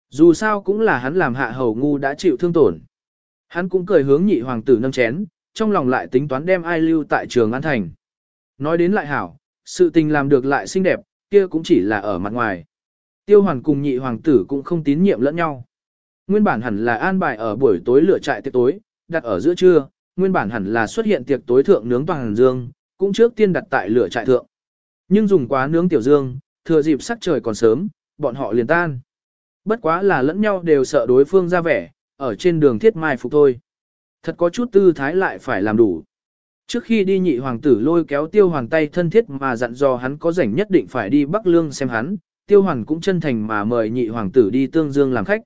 Dù sao cũng là hắn làm hạ hầu ngu đã chịu thương tổn. Hắn cũng cười hướng nhị hoàng tử nâng chén, trong lòng lại tính toán đem ai lưu tại trường An Thành. Nói đến lại hảo, sự tình làm được lại xinh đẹp, kia cũng chỉ là ở mặt ngoài. Tiêu hoàn cùng nhị hoàng tử cũng không tín nhiệm lẫn nhau. Nguyên bản hẳn là an bài ở buổi tối lửa trại tiệc tối, đặt ở giữa trưa, nguyên bản hẳn là xuất hiện tiệc tối thượng nướng toàn dương, cũng trước tiên đặt tại lửa trại thượng. Nhưng dùng quá nướng tiểu dương, thừa dịp sắc trời còn sớm, bọn họ liền tan. Bất quá là lẫn nhau đều sợ đối phương ra vẻ, ở trên đường thiết mai phục thôi. Thật có chút tư thái lại phải làm đủ. Trước khi đi nhị hoàng tử lôi kéo tiêu hoàn tay thân thiết mà dặn dò hắn có rảnh nhất định phải đi Bắc Lương xem hắn, tiêu hoàn cũng chân thành mà mời nhị hoàng tử đi tương dương làm khách.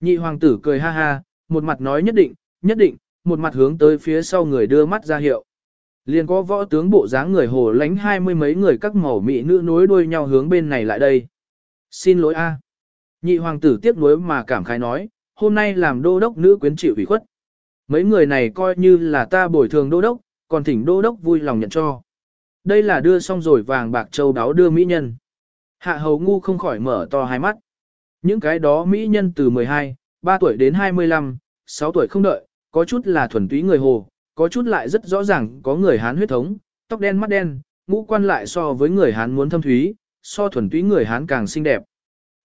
Nhị hoàng tử cười ha ha, một mặt nói nhất định, nhất định, một mặt hướng tới phía sau người đưa mắt ra hiệu. Liền có võ tướng bộ dáng người hồ lánh hai mươi mấy người các màu mỹ nữ nối đuôi nhau hướng bên này lại đây. Xin lỗi a. Nhị hoàng tử tiếc nuối mà cảm khái nói, hôm nay làm đô đốc nữ quyến chịu ủy khuất. Mấy người này coi như là ta bồi thường đô đốc, còn thỉnh đô đốc vui lòng nhận cho. Đây là đưa xong rồi vàng bạc châu đáo đưa mỹ nhân. Hạ hầu ngu không khỏi mở to hai mắt. Những cái đó mỹ nhân từ 12, 3 tuổi đến 25, 6 tuổi không đợi, có chút là thuần túy người hồ, có chút lại rất rõ ràng có người Hán huyết thống, tóc đen mắt đen, ngũ quan lại so với người Hán muốn thâm thúy, so thuần túy người Hán càng xinh đẹp.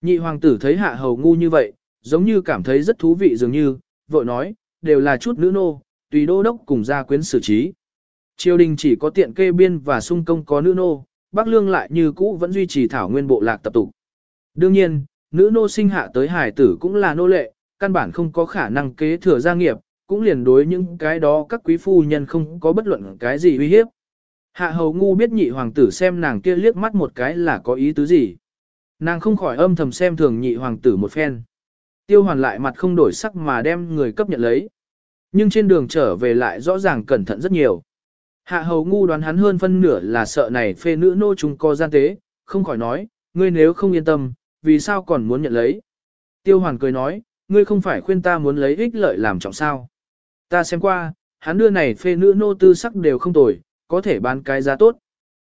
Nhị hoàng tử thấy hạ hầu ngu như vậy, giống như cảm thấy rất thú vị dường như, vội nói, đều là chút nữ nô, tùy đô đốc cùng gia quyến xử trí. Triều đình chỉ có tiện kê biên và sung công có nữ nô, Bắc Lương lại như cũ vẫn duy trì thảo nguyên bộ lạc tập tục. Đương nhiên, nữ nô sinh hạ tới hải tử cũng là nô lệ, căn bản không có khả năng kế thừa gia nghiệp, cũng liền đối những cái đó các quý phu nhân không có bất luận cái gì uy hiếp. Hạ hầu ngu biết nhị hoàng tử xem nàng kia liếc mắt một cái là có ý tứ gì. Nàng không khỏi âm thầm xem thường nhị hoàng tử một phen. Tiêu hoàn lại mặt không đổi sắc mà đem người cấp nhận lấy. Nhưng trên đường trở về lại rõ ràng cẩn thận rất nhiều. Hạ hầu ngu đoán hắn hơn phân nửa là sợ này phê nữ nô chúng co gian tế, không khỏi nói, ngươi nếu không yên tâm, vì sao còn muốn nhận lấy. Tiêu hoàn cười nói, ngươi không phải khuyên ta muốn lấy ích lợi làm trọng sao. Ta xem qua, hắn đưa này phê nữ nô tư sắc đều không tồi, có thể bán cái giá tốt.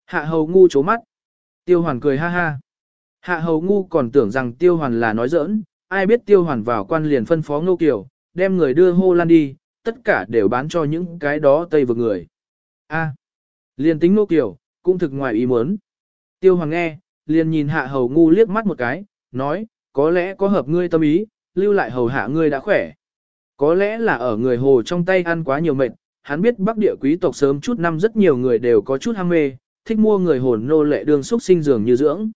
Hạ hầu ngu chố mắt. Tiêu hoàn cười ha ha. Hạ hầu ngu còn tưởng rằng tiêu hoàn là nói giỡn, ai biết tiêu hoàn vào quan liền phân phó ngô kiều, đem người đưa hô lan đi, tất cả đều bán cho những cái đó tây vực người. A, liền tính ngô kiều, cũng thực ngoài ý muốn. Tiêu Hoàn nghe, liền nhìn hạ hầu ngu liếc mắt một cái, nói, có lẽ có hợp ngươi tâm ý, lưu lại hầu hạ ngươi đã khỏe. Có lẽ là ở người hồ trong tay ăn quá nhiều mệt, hắn biết bắc địa quý tộc sớm chút năm rất nhiều người đều có chút ham mê, thích mua người hồn nô lệ đương xúc sinh dường như dưỡng.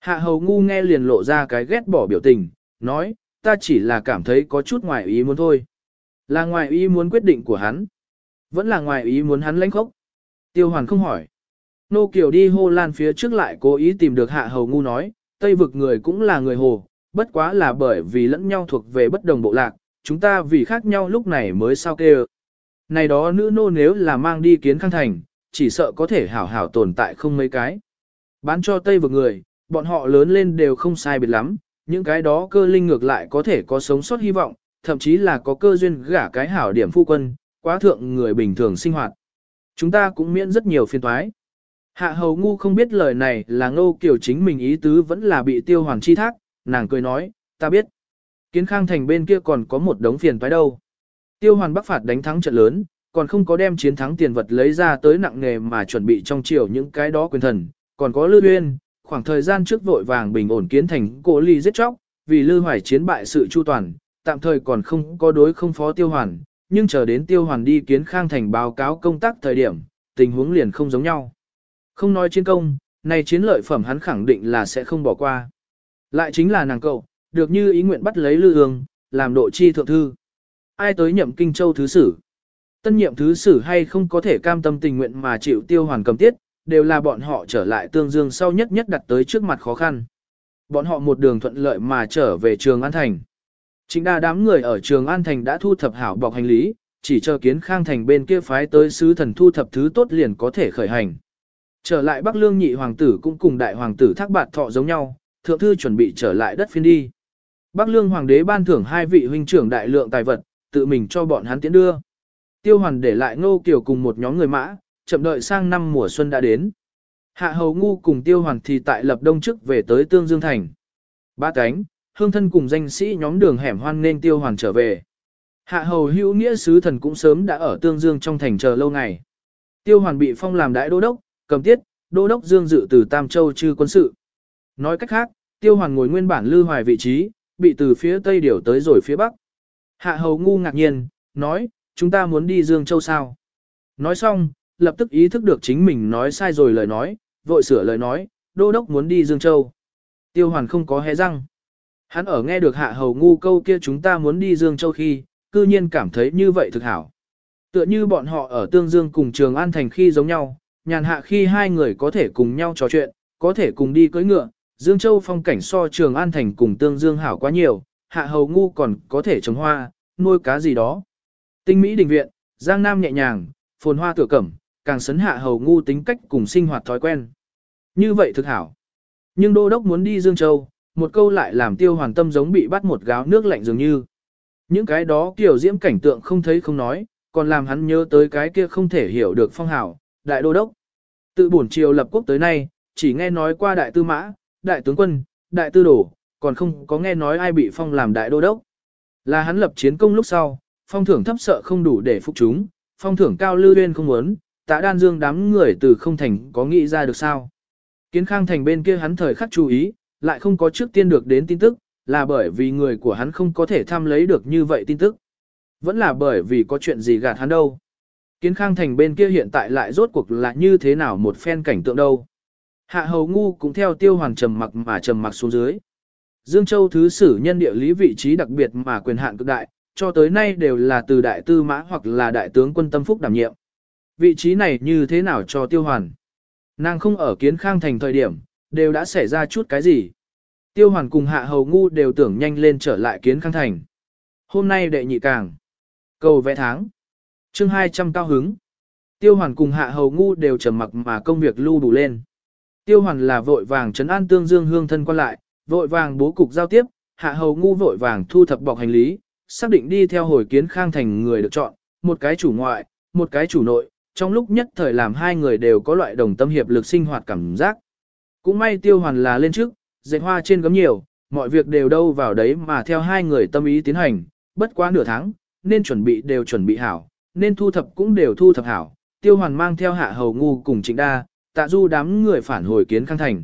Hạ hầu ngu nghe liền lộ ra cái ghét bỏ biểu tình, nói, ta chỉ là cảm thấy có chút ngoài ý muốn thôi. Là ngoài ý muốn quyết định của hắn. Vẫn là ngoài ý muốn hắn lãnh khốc. Tiêu hoàn không hỏi. Nô Kiều đi hô lan phía trước lại cố ý tìm được hạ hầu ngu nói, Tây vực người cũng là người hồ, bất quá là bởi vì lẫn nhau thuộc về bất đồng bộ lạc, chúng ta vì khác nhau lúc này mới sao kêu. Này đó nữ nô nếu là mang đi kiến khang thành, chỉ sợ có thể hảo hảo tồn tại không mấy cái. Bán cho Tây vực người, bọn họ lớn lên đều không sai biệt lắm, những cái đó cơ linh ngược lại có thể có sống sót hy vọng, thậm chí là có cơ duyên gả cái hảo điểm phu quân, quá thượng người bình thường sinh hoạt. Chúng ta cũng miễn rất nhiều phiên toái. Hạ hầu ngu không biết lời này là ngô kiểu chính mình ý tứ vẫn là bị tiêu hoàng chi thác, nàng cười nói, ta biết. Kiến khang thành bên kia còn có một đống phiền toái đâu. Tiêu hoàn bắc phạt đánh thắng trận lớn, còn không có đem chiến thắng tiền vật lấy ra tới nặng nghề mà chuẩn bị trong triều những cái đó quyền thần, còn có lư uyên, khoảng thời gian trước vội vàng bình ổn kiến thành cổ ly giết chóc, vì lư hoài chiến bại sự chu toàn, tạm thời còn không có đối không phó tiêu hoàn, nhưng chờ đến tiêu hoàn đi kiến khang thành báo cáo công tác thời điểm, tình huống liền không giống nhau. Không nói chiến công, này chiến lợi phẩm hắn khẳng định là sẽ không bỏ qua. Lại chính là nàng cậu, được như ý nguyện bắt lấy lư Hương, làm độ chi thượng thư. Ai tới nhậm kinh châu thứ sử? Tân nhiệm thứ sử hay không có thể cam tâm tình nguyện mà chịu tiêu hoàn cầm tiết, đều là bọn họ trở lại tương dương sau nhất nhất đặt tới trước mặt khó khăn. Bọn họ một đường thuận lợi mà trở về trường An Thành. Chính đa đám người ở trường An Thành đã thu thập hảo bọc hành lý, chỉ chờ kiến khang thành bên kia phái tới sứ thần thu thập thứ tốt liền có thể khởi hành. Trở lại Bắc Lương nhị hoàng tử cũng cùng đại hoàng tử thác bạt thọ giống nhau, thượng thư chuẩn bị trở lại đất phiên đi. Bắc Lương hoàng đế ban thưởng hai vị huynh trưởng đại lượng tài vật, tự mình cho bọn hắn tiến đưa. Tiêu hoàn để lại ngô kiều cùng một nhóm người mã, chậm đợi sang năm mùa xuân đã đến. Hạ hầu ngu cùng tiêu hoàn thì tại lập đông trước về tới Tương Dương Thành. Ba cánh, hương thân cùng danh sĩ nhóm đường hẻm hoan nên tiêu hoàn trở về. Hạ hầu hữu nghĩa sứ thần cũng sớm đã ở Tương Dương trong thành chờ lâu ngày. Tiêu hoàn bị phong làm đại đô đốc, cầm tiết, đô đốc Dương dự từ Tam Châu chư quân sự. Nói cách khác, tiêu hoàn ngồi nguyên bản lư hoài vị trí, bị từ phía tây điều tới rồi phía bắc. Hạ hầu ngu ngạc nhiên, nói, chúng ta muốn đi Dương Châu sao? Nói xong, lập tức ý thức được chính mình nói sai rồi lời nói, vội sửa lời nói, đô đốc muốn đi Dương Châu. Tiêu hoàn không có hé răng. Hắn ở nghe được hạ hầu ngu câu kia chúng ta muốn đi Dương Châu khi, cư nhiên cảm thấy như vậy thực hảo. Tựa như bọn họ ở Tương Dương cùng Trường An Thành khi giống nhau, nhàn hạ khi hai người có thể cùng nhau trò chuyện, có thể cùng đi cưỡi ngựa, Dương Châu phong cảnh so Trường An Thành cùng Tương Dương hảo quá nhiều, hạ hầu ngu còn có thể trồng hoa, nuôi cá gì đó. Tinh Mỹ đình viện, Giang Nam nhẹ nhàng, phồn hoa tựa cẩm, càng sấn hạ hầu ngu tính cách cùng sinh hoạt thói quen. Như vậy thực hảo. Nhưng đô đốc muốn đi Dương Châu, một câu lại làm tiêu hoàn tâm giống bị bắt một gáo nước lạnh dường như. Những cái đó kiểu diễm cảnh tượng không thấy không nói, còn làm hắn nhớ tới cái kia không thể hiểu được phong hảo, đại đô đốc. Tự bổn triều lập quốc tới nay, chỉ nghe nói qua đại tư mã, đại tướng quân, đại tư đổ, còn không có nghe nói ai bị phong làm đại đô đốc. Là hắn lập chiến công lúc sau, phong thưởng thấp sợ không đủ để phục chúng, phong thưởng cao lưu uyên không muốn, tạ đan dương đám người từ không thành có nghĩ ra được sao. Kiến khang thành bên kia hắn thời khắc chú ý, lại không có trước tiên được đến tin tức, là bởi vì người của hắn không có thể tham lấy được như vậy tin tức. Vẫn là bởi vì có chuyện gì gạt hắn đâu. Kiến khang thành bên kia hiện tại lại rốt cuộc là như thế nào một phen cảnh tượng đâu. Hạ hầu ngu cũng theo tiêu Hoàn trầm mặc mà trầm mặc xuống dưới. Dương Châu thứ sử nhân địa lý vị trí đặc biệt mà quyền hạn cực đại, cho tới nay đều là từ đại tư mã hoặc là đại tướng quân tâm phúc đảm nhiệm. Vị trí này như thế nào cho tiêu hoàn? Nàng không ở kiến khang thành thời điểm, đều đã xảy ra chút cái gì. Tiêu hoàn cùng hạ hầu ngu đều tưởng nhanh lên trở lại kiến khang thành. Hôm nay đệ nhị càng. Cầu vẽ tháng. chương 200 cao hứng. Tiêu hoàn cùng hạ hầu ngu đều trầm mặc mà công việc lưu đủ lên. Tiêu hoàn là vội vàng trấn an tương dương hương thân quan lại, vội vàng bố cục giao tiếp, hạ hầu ngu vội vàng thu thập bọc hành lý, xác định đi theo hồi kiến khang thành người được chọn, một cái chủ ngoại, một cái chủ nội, trong lúc nhất thời làm hai người đều có loại đồng tâm hiệp lực sinh hoạt cảm giác. Cũng may tiêu hoàn là lên trước, dệt hoa trên gấm nhiều, mọi việc đều đâu vào đấy mà theo hai người tâm ý tiến hành, bất quá nửa tháng, nên chuẩn bị đều chuẩn bị hảo, nên thu thập cũng đều thu thập hảo. Tiêu hoàn mang theo hạ hầu ngu cùng trịnh đa, tạ du đám người phản hồi kiến khang thành.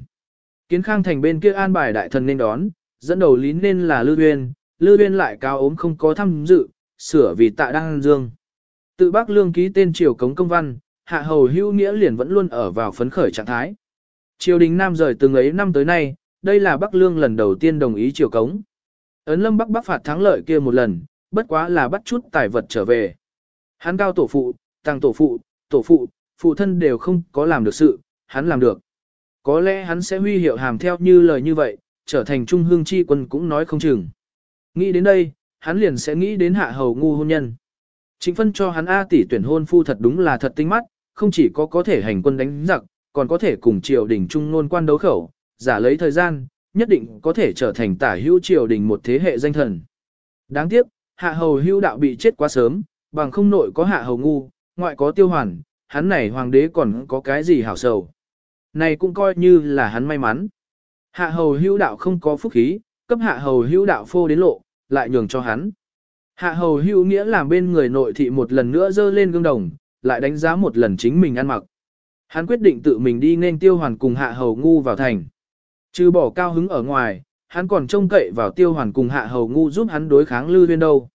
Kiến khang thành bên kia an bài đại thần nên đón, dẫn đầu lý nên là Lư Uyên, Lư Uyên lại cao ốm không có tham dự, sửa vì tạ đăng dương. Tự bác lương ký tên triều cống công văn, hạ hầu hưu nghĩa liền vẫn luôn ở vào phấn khởi trạng thái. Triều đình Nam rời từng ấy năm tới nay, đây là Bắc Lương lần đầu tiên đồng ý triều cống. Ấn lâm Bắc Bắc phạt thắng lợi kia một lần, bất quá là bắt chút tài vật trở về. Hắn cao tổ phụ, tăng tổ phụ, tổ phụ, phụ thân đều không có làm được sự, hắn làm được. Có lẽ hắn sẽ huy hiệu hàm theo như lời như vậy, trở thành trung hương chi quân cũng nói không chừng. Nghĩ đến đây, hắn liền sẽ nghĩ đến hạ hầu ngu hôn nhân. Chính phân cho hắn A tỷ tuyển hôn phu thật đúng là thật tinh mắt, không chỉ có có thể hành quân đánh giặc, còn có thể cùng triều đình trung nôn quan đấu khẩu, giả lấy thời gian, nhất định có thể trở thành tả hữu triều đình một thế hệ danh thần. Đáng tiếc, hạ hầu hữu đạo bị chết quá sớm, bằng không nội có hạ hầu ngu, ngoại có tiêu hoàn, hắn này hoàng đế còn có cái gì hảo sầu. Này cũng coi như là hắn may mắn. Hạ hầu hữu đạo không có phúc khí, cấp hạ hầu hữu đạo phô đến lộ, lại nhường cho hắn. Hạ hầu hữu nghĩa làm bên người nội thị một lần nữa dơ lên gương đồng, lại đánh giá một lần chính mình ăn mặc. Hắn quyết định tự mình đi nên tiêu hoàn cùng hạ hầu ngu vào thành. Trừ bỏ cao hứng ở ngoài, hắn còn trông cậy vào tiêu hoàn cùng hạ hầu ngu giúp hắn đối kháng lư viên đâu.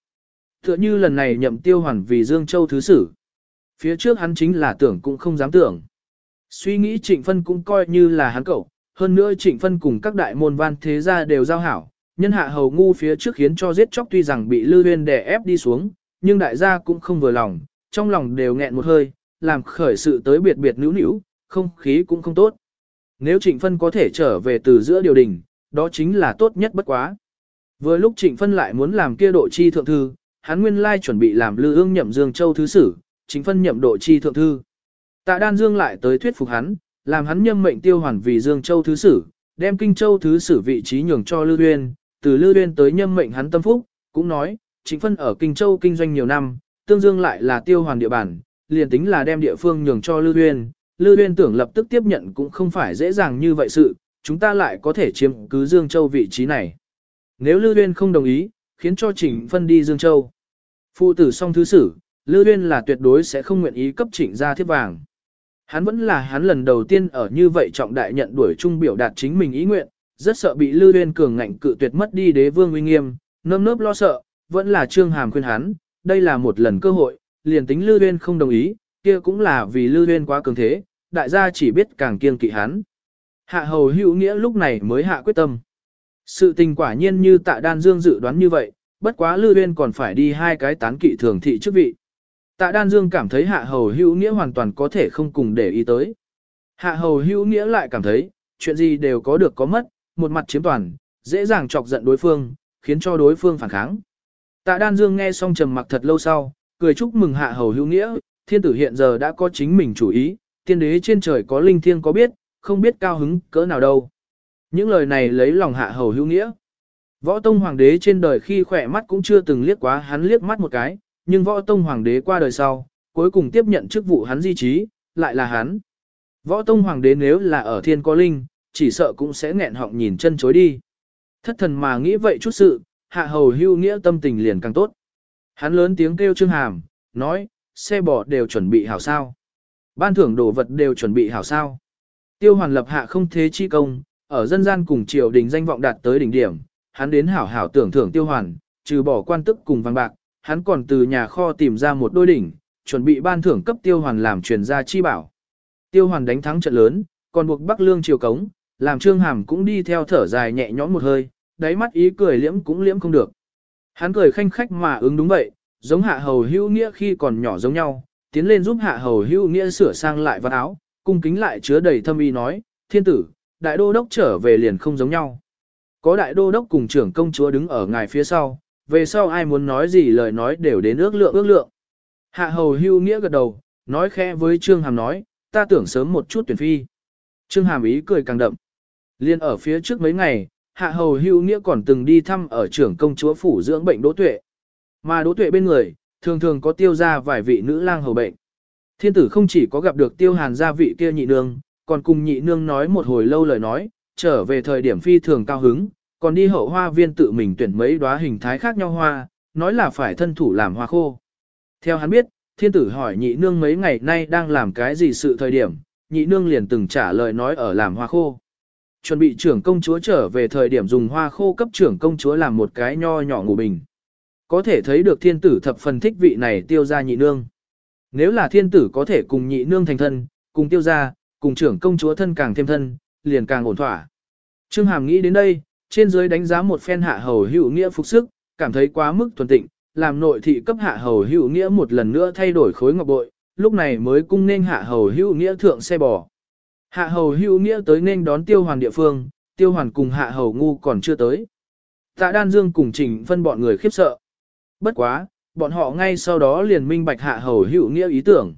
Tựa như lần này nhậm tiêu hoàn vì Dương Châu thứ sử. Phía trước hắn chính là tưởng cũng không dám tưởng. Suy nghĩ trịnh phân cũng coi như là hắn cậu, hơn nữa trịnh phân cùng các đại môn văn thế gia đều giao hảo, nhân hạ hầu ngu phía trước khiến cho giết chóc tuy rằng bị lư huyên đè ép đi xuống, nhưng đại gia cũng không vừa lòng, trong lòng đều nghẹn một hơi, làm khởi sự tới biệt biệt nữu nữu, không khí cũng không tốt. Nếu trịnh phân có thể trở về từ giữa điều đình, đó chính là tốt nhất bất quá. Vừa lúc trịnh phân lại muốn làm kia độ chi thượng thư, hắn nguyên lai chuẩn bị làm lư ương nhậm dương châu thứ sử, chính phân nhậm độ chi thượng thư. Tạ đan dương lại tới thuyết phục hắn, làm hắn nhâm mệnh tiêu hoàn vì dương châu thứ sử, đem kinh châu thứ sử vị trí nhường cho Lưu uyên, từ Lưu uyên tới nhâm mệnh hắn tâm phúc, cũng nói, chính phân ở kinh châu kinh doanh nhiều năm, tương dương lại là tiêu hoàn địa bàn, liền tính là đem địa phương nhường cho Lưu uyên, Lưu uyên tưởng lập tức tiếp nhận cũng không phải dễ dàng như vậy sự, chúng ta lại có thể chiếm cứ dương châu vị trí này. Nếu Lưu uyên không đồng ý, khiến cho Trịnh phân đi dương châu. Phụ tử song thứ sử, Lưu Uyên là tuyệt đối sẽ không nguyện ý cấp trịnh ra thiếp vàng. Hắn vẫn là hắn lần đầu tiên ở như vậy trọng đại nhận đuổi chung biểu đạt chính mình ý nguyện, rất sợ bị Lư Uyên cường ngạnh cự tuyệt mất đi đế vương uy nghiêm, nơm nớp lo sợ, vẫn là Trương Hàm khuyên hắn, đây là một lần cơ hội, liền tính Lư Uyên không đồng ý, kia cũng là vì Lư Uyên quá cường thế, đại gia chỉ biết càng kiêng kỵ hắn. Hạ hầu hữu nghĩa lúc này mới hạ quyết tâm. Sự tình quả nhiên như tạ đan dương dự đoán như vậy, bất quá Lư Uyên còn phải đi hai cái tán kỵ thường thị chức vị. Tạ đan dương cảm thấy hạ hầu hữu nghĩa hoàn toàn có thể không cùng để ý tới. Hạ hầu hữu nghĩa lại cảm thấy, chuyện gì đều có được có mất, một mặt chiếm toàn, dễ dàng chọc giận đối phương, khiến cho đối phương phản kháng. Tạ đan dương nghe xong trầm mặc thật lâu sau, cười chúc mừng hạ hầu hữu nghĩa, thiên tử hiện giờ đã có chính mình chủ ý, tiên đế trên trời có linh thiêng có biết, không biết cao hứng cỡ nào đâu. Những lời này lấy lòng hạ hầu hữu nghĩa. Võ Tông Hoàng đế trên đời khi khỏe mắt cũng chưa từng liếc quá hắn liếc mắt một cái, nhưng Võ Tông Hoàng đế qua đời sau, cuối cùng tiếp nhận chức vụ hắn di trí, lại là hắn. Võ Tông Hoàng đế nếu là ở thiên có linh, chỉ sợ cũng sẽ nghẹn họng nhìn chân chối đi. Thất thần mà nghĩ vậy chút sự, hạ hầu hưu nghĩa tâm tình liền càng tốt. Hắn lớn tiếng kêu Trương Hàm, nói, xe bò đều chuẩn bị hảo sao. Ban thưởng đồ vật đều chuẩn bị hảo sao. Tiêu hoàn lập hạ không thế chi công, ở dân gian cùng triều đình danh vọng đạt tới đỉnh điểm, hắn đến hảo hảo tưởng thưởng tiêu hoàn, trừ bỏ quan tức cùng vàng bạc, hắn còn từ nhà kho tìm ra một đôi đỉnh, chuẩn bị ban thưởng cấp tiêu hoàn làm truyền gia chi bảo. Tiêu hoàn đánh thắng trận lớn, còn buộc Bắc Lương triều cống, làm Trương Hàm cũng đi theo thở dài nhẹ nhõm một hơi, đáy mắt ý cười liễm cũng liễm không được. Hắn cười khanh khách mà ứng đúng vậy, giống hạ hầu hữu nghĩa khi còn nhỏ giống nhau, tiến lên giúp hạ hầu hữu nghĩa sửa sang lại vật áo, cung kính lại chứa đầy thâm ý nói, thiên tử, đại đô đốc trở về liền không giống nhau. Có đại đô đốc cùng trưởng công chúa đứng ở ngài phía sau, về sau ai muốn nói gì lời nói đều đến ước lượng ước lượng. Hạ hầu hưu nghĩa gật đầu, nói khẽ với Trương Hàm nói, ta tưởng sớm một chút tuyển phi. Trương Hàm ý cười càng đậm. Liên ở phía trước mấy ngày, hạ hầu hưu nghĩa còn từng đi thăm ở trưởng công chúa phủ dưỡng bệnh đỗ tuệ. Mà đỗ tuệ bên người, thường thường có tiêu ra vài vị nữ lang hầu bệnh. Thiên tử không chỉ có gặp được tiêu hàn gia vị kia nhị nương, còn cùng nhị nương nói một hồi lâu lời nói, trở về thời điểm phi thường cao hứng, còn đi hậu hoa viên tự mình tuyển mấy đóa hình thái khác nhau hoa, nói là phải thân thủ làm hoa khô. Theo hắn biết, thiên tử hỏi nhị nương mấy ngày nay đang làm cái gì sự thời điểm, nhị nương liền từng trả lời nói ở làm hoa khô. Chuẩn bị trưởng công chúa trở về thời điểm dùng hoa khô cấp trưởng công chúa làm một cái nho nhỏ ngủ bình. Có thể thấy được thiên tử thập phần thích vị này tiêu ra nhị nương. Nếu là thiên tử có thể cùng nhị nương thành thân, cùng tiêu ra, cùng trưởng công chúa thân càng thêm thân, liền càng ổn thỏa. Trương Hàm nghĩ đến đây, trên dưới đánh giá một phen hạ hầu hữu nghĩa phục sức, cảm thấy quá mức thuần tịnh, làm nội thị cấp hạ hầu hữu nghĩa một lần nữa thay đổi khối ngọc bội, lúc này mới cung nên hạ hầu hữu nghĩa thượng xe bò. Hạ hầu hữu nghĩa tới nên đón tiêu hoàn địa phương, tiêu hoàn cùng hạ hầu ngu còn chưa tới. Tạ đan dương cùng trình phân bọn người khiếp sợ. Bất quá, bọn họ ngay sau đó liền minh bạch hạ hầu hữu nghĩa ý tưởng.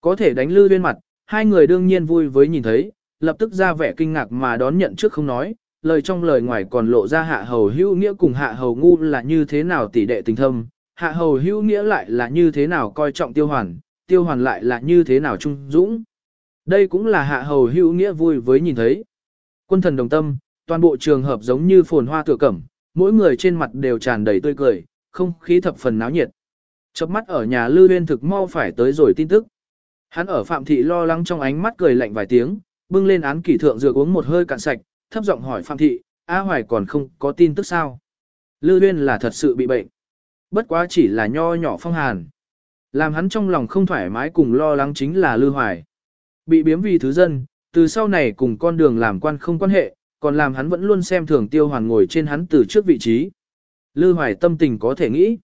Có thể đánh lư bên mặt, hai người đương nhiên vui với nhìn thấy, lập tức ra vẻ kinh ngạc mà đón nhận trước không nói, lời trong lời ngoài còn lộ ra hạ hầu hữu nghĩa cùng hạ hầu ngu là như thế nào tỷ đệ tình thâm, hạ hầu hữu nghĩa lại là như thế nào coi trọng tiêu hoàn, tiêu hoàn lại là như thế nào trung dũng. Đây cũng là hạ hầu hữu nghĩa vui với nhìn thấy. Quân thần đồng tâm, toàn bộ trường hợp giống như phồn hoa tựa cẩm, mỗi người trên mặt đều tràn đầy tươi cười, không khí thập phần náo nhiệt. Chớp mắt ở nhà Lư Uyên thực mau phải tới rồi tin tức. Hắn ở Phạm Thị lo lắng trong ánh mắt cười lạnh vài tiếng, bưng lên án kỷ thượng dược uống một hơi cạn sạch, thấp giọng hỏi Phạm Thị, A Hoài còn không có tin tức sao? Lư Uyên là thật sự bị bệnh. Bất quá chỉ là nho nhỏ phong hàn. Làm hắn trong lòng không thoải mái cùng lo lắng chính là Lư Hoài. Bị biếm vì thứ dân, từ sau này cùng con đường làm quan không quan hệ, còn làm hắn vẫn luôn xem thường tiêu hoàn ngồi trên hắn từ trước vị trí. Lư Hoài tâm tình có thể nghĩ.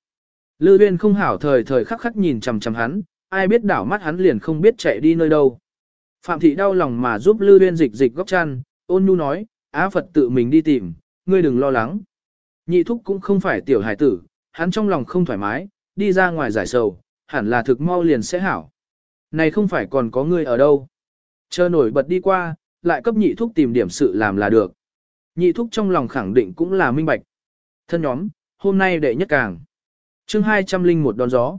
Lư Uyên không hảo thời thời khắc khắc nhìn chằm chằm hắn, ai biết đảo mắt hắn liền không biết chạy đi nơi đâu. Phạm thị đau lòng mà giúp Lư Uyên dịch dịch góc chăn, ôn nhu nói, Á Phật tự mình đi tìm, ngươi đừng lo lắng. Nhị thúc cũng không phải tiểu hải tử, hắn trong lòng không thoải mái, đi ra ngoài giải sầu, hẳn là thực mau liền sẽ hảo. Này không phải còn có ngươi ở đâu. Chờ nổi bật đi qua, lại cấp nhị thúc tìm điểm sự làm là được. Nhị thúc trong lòng khẳng định cũng là minh bạch. Thân nhóm, hôm nay đệ nhất càng. chương 201 đón gió.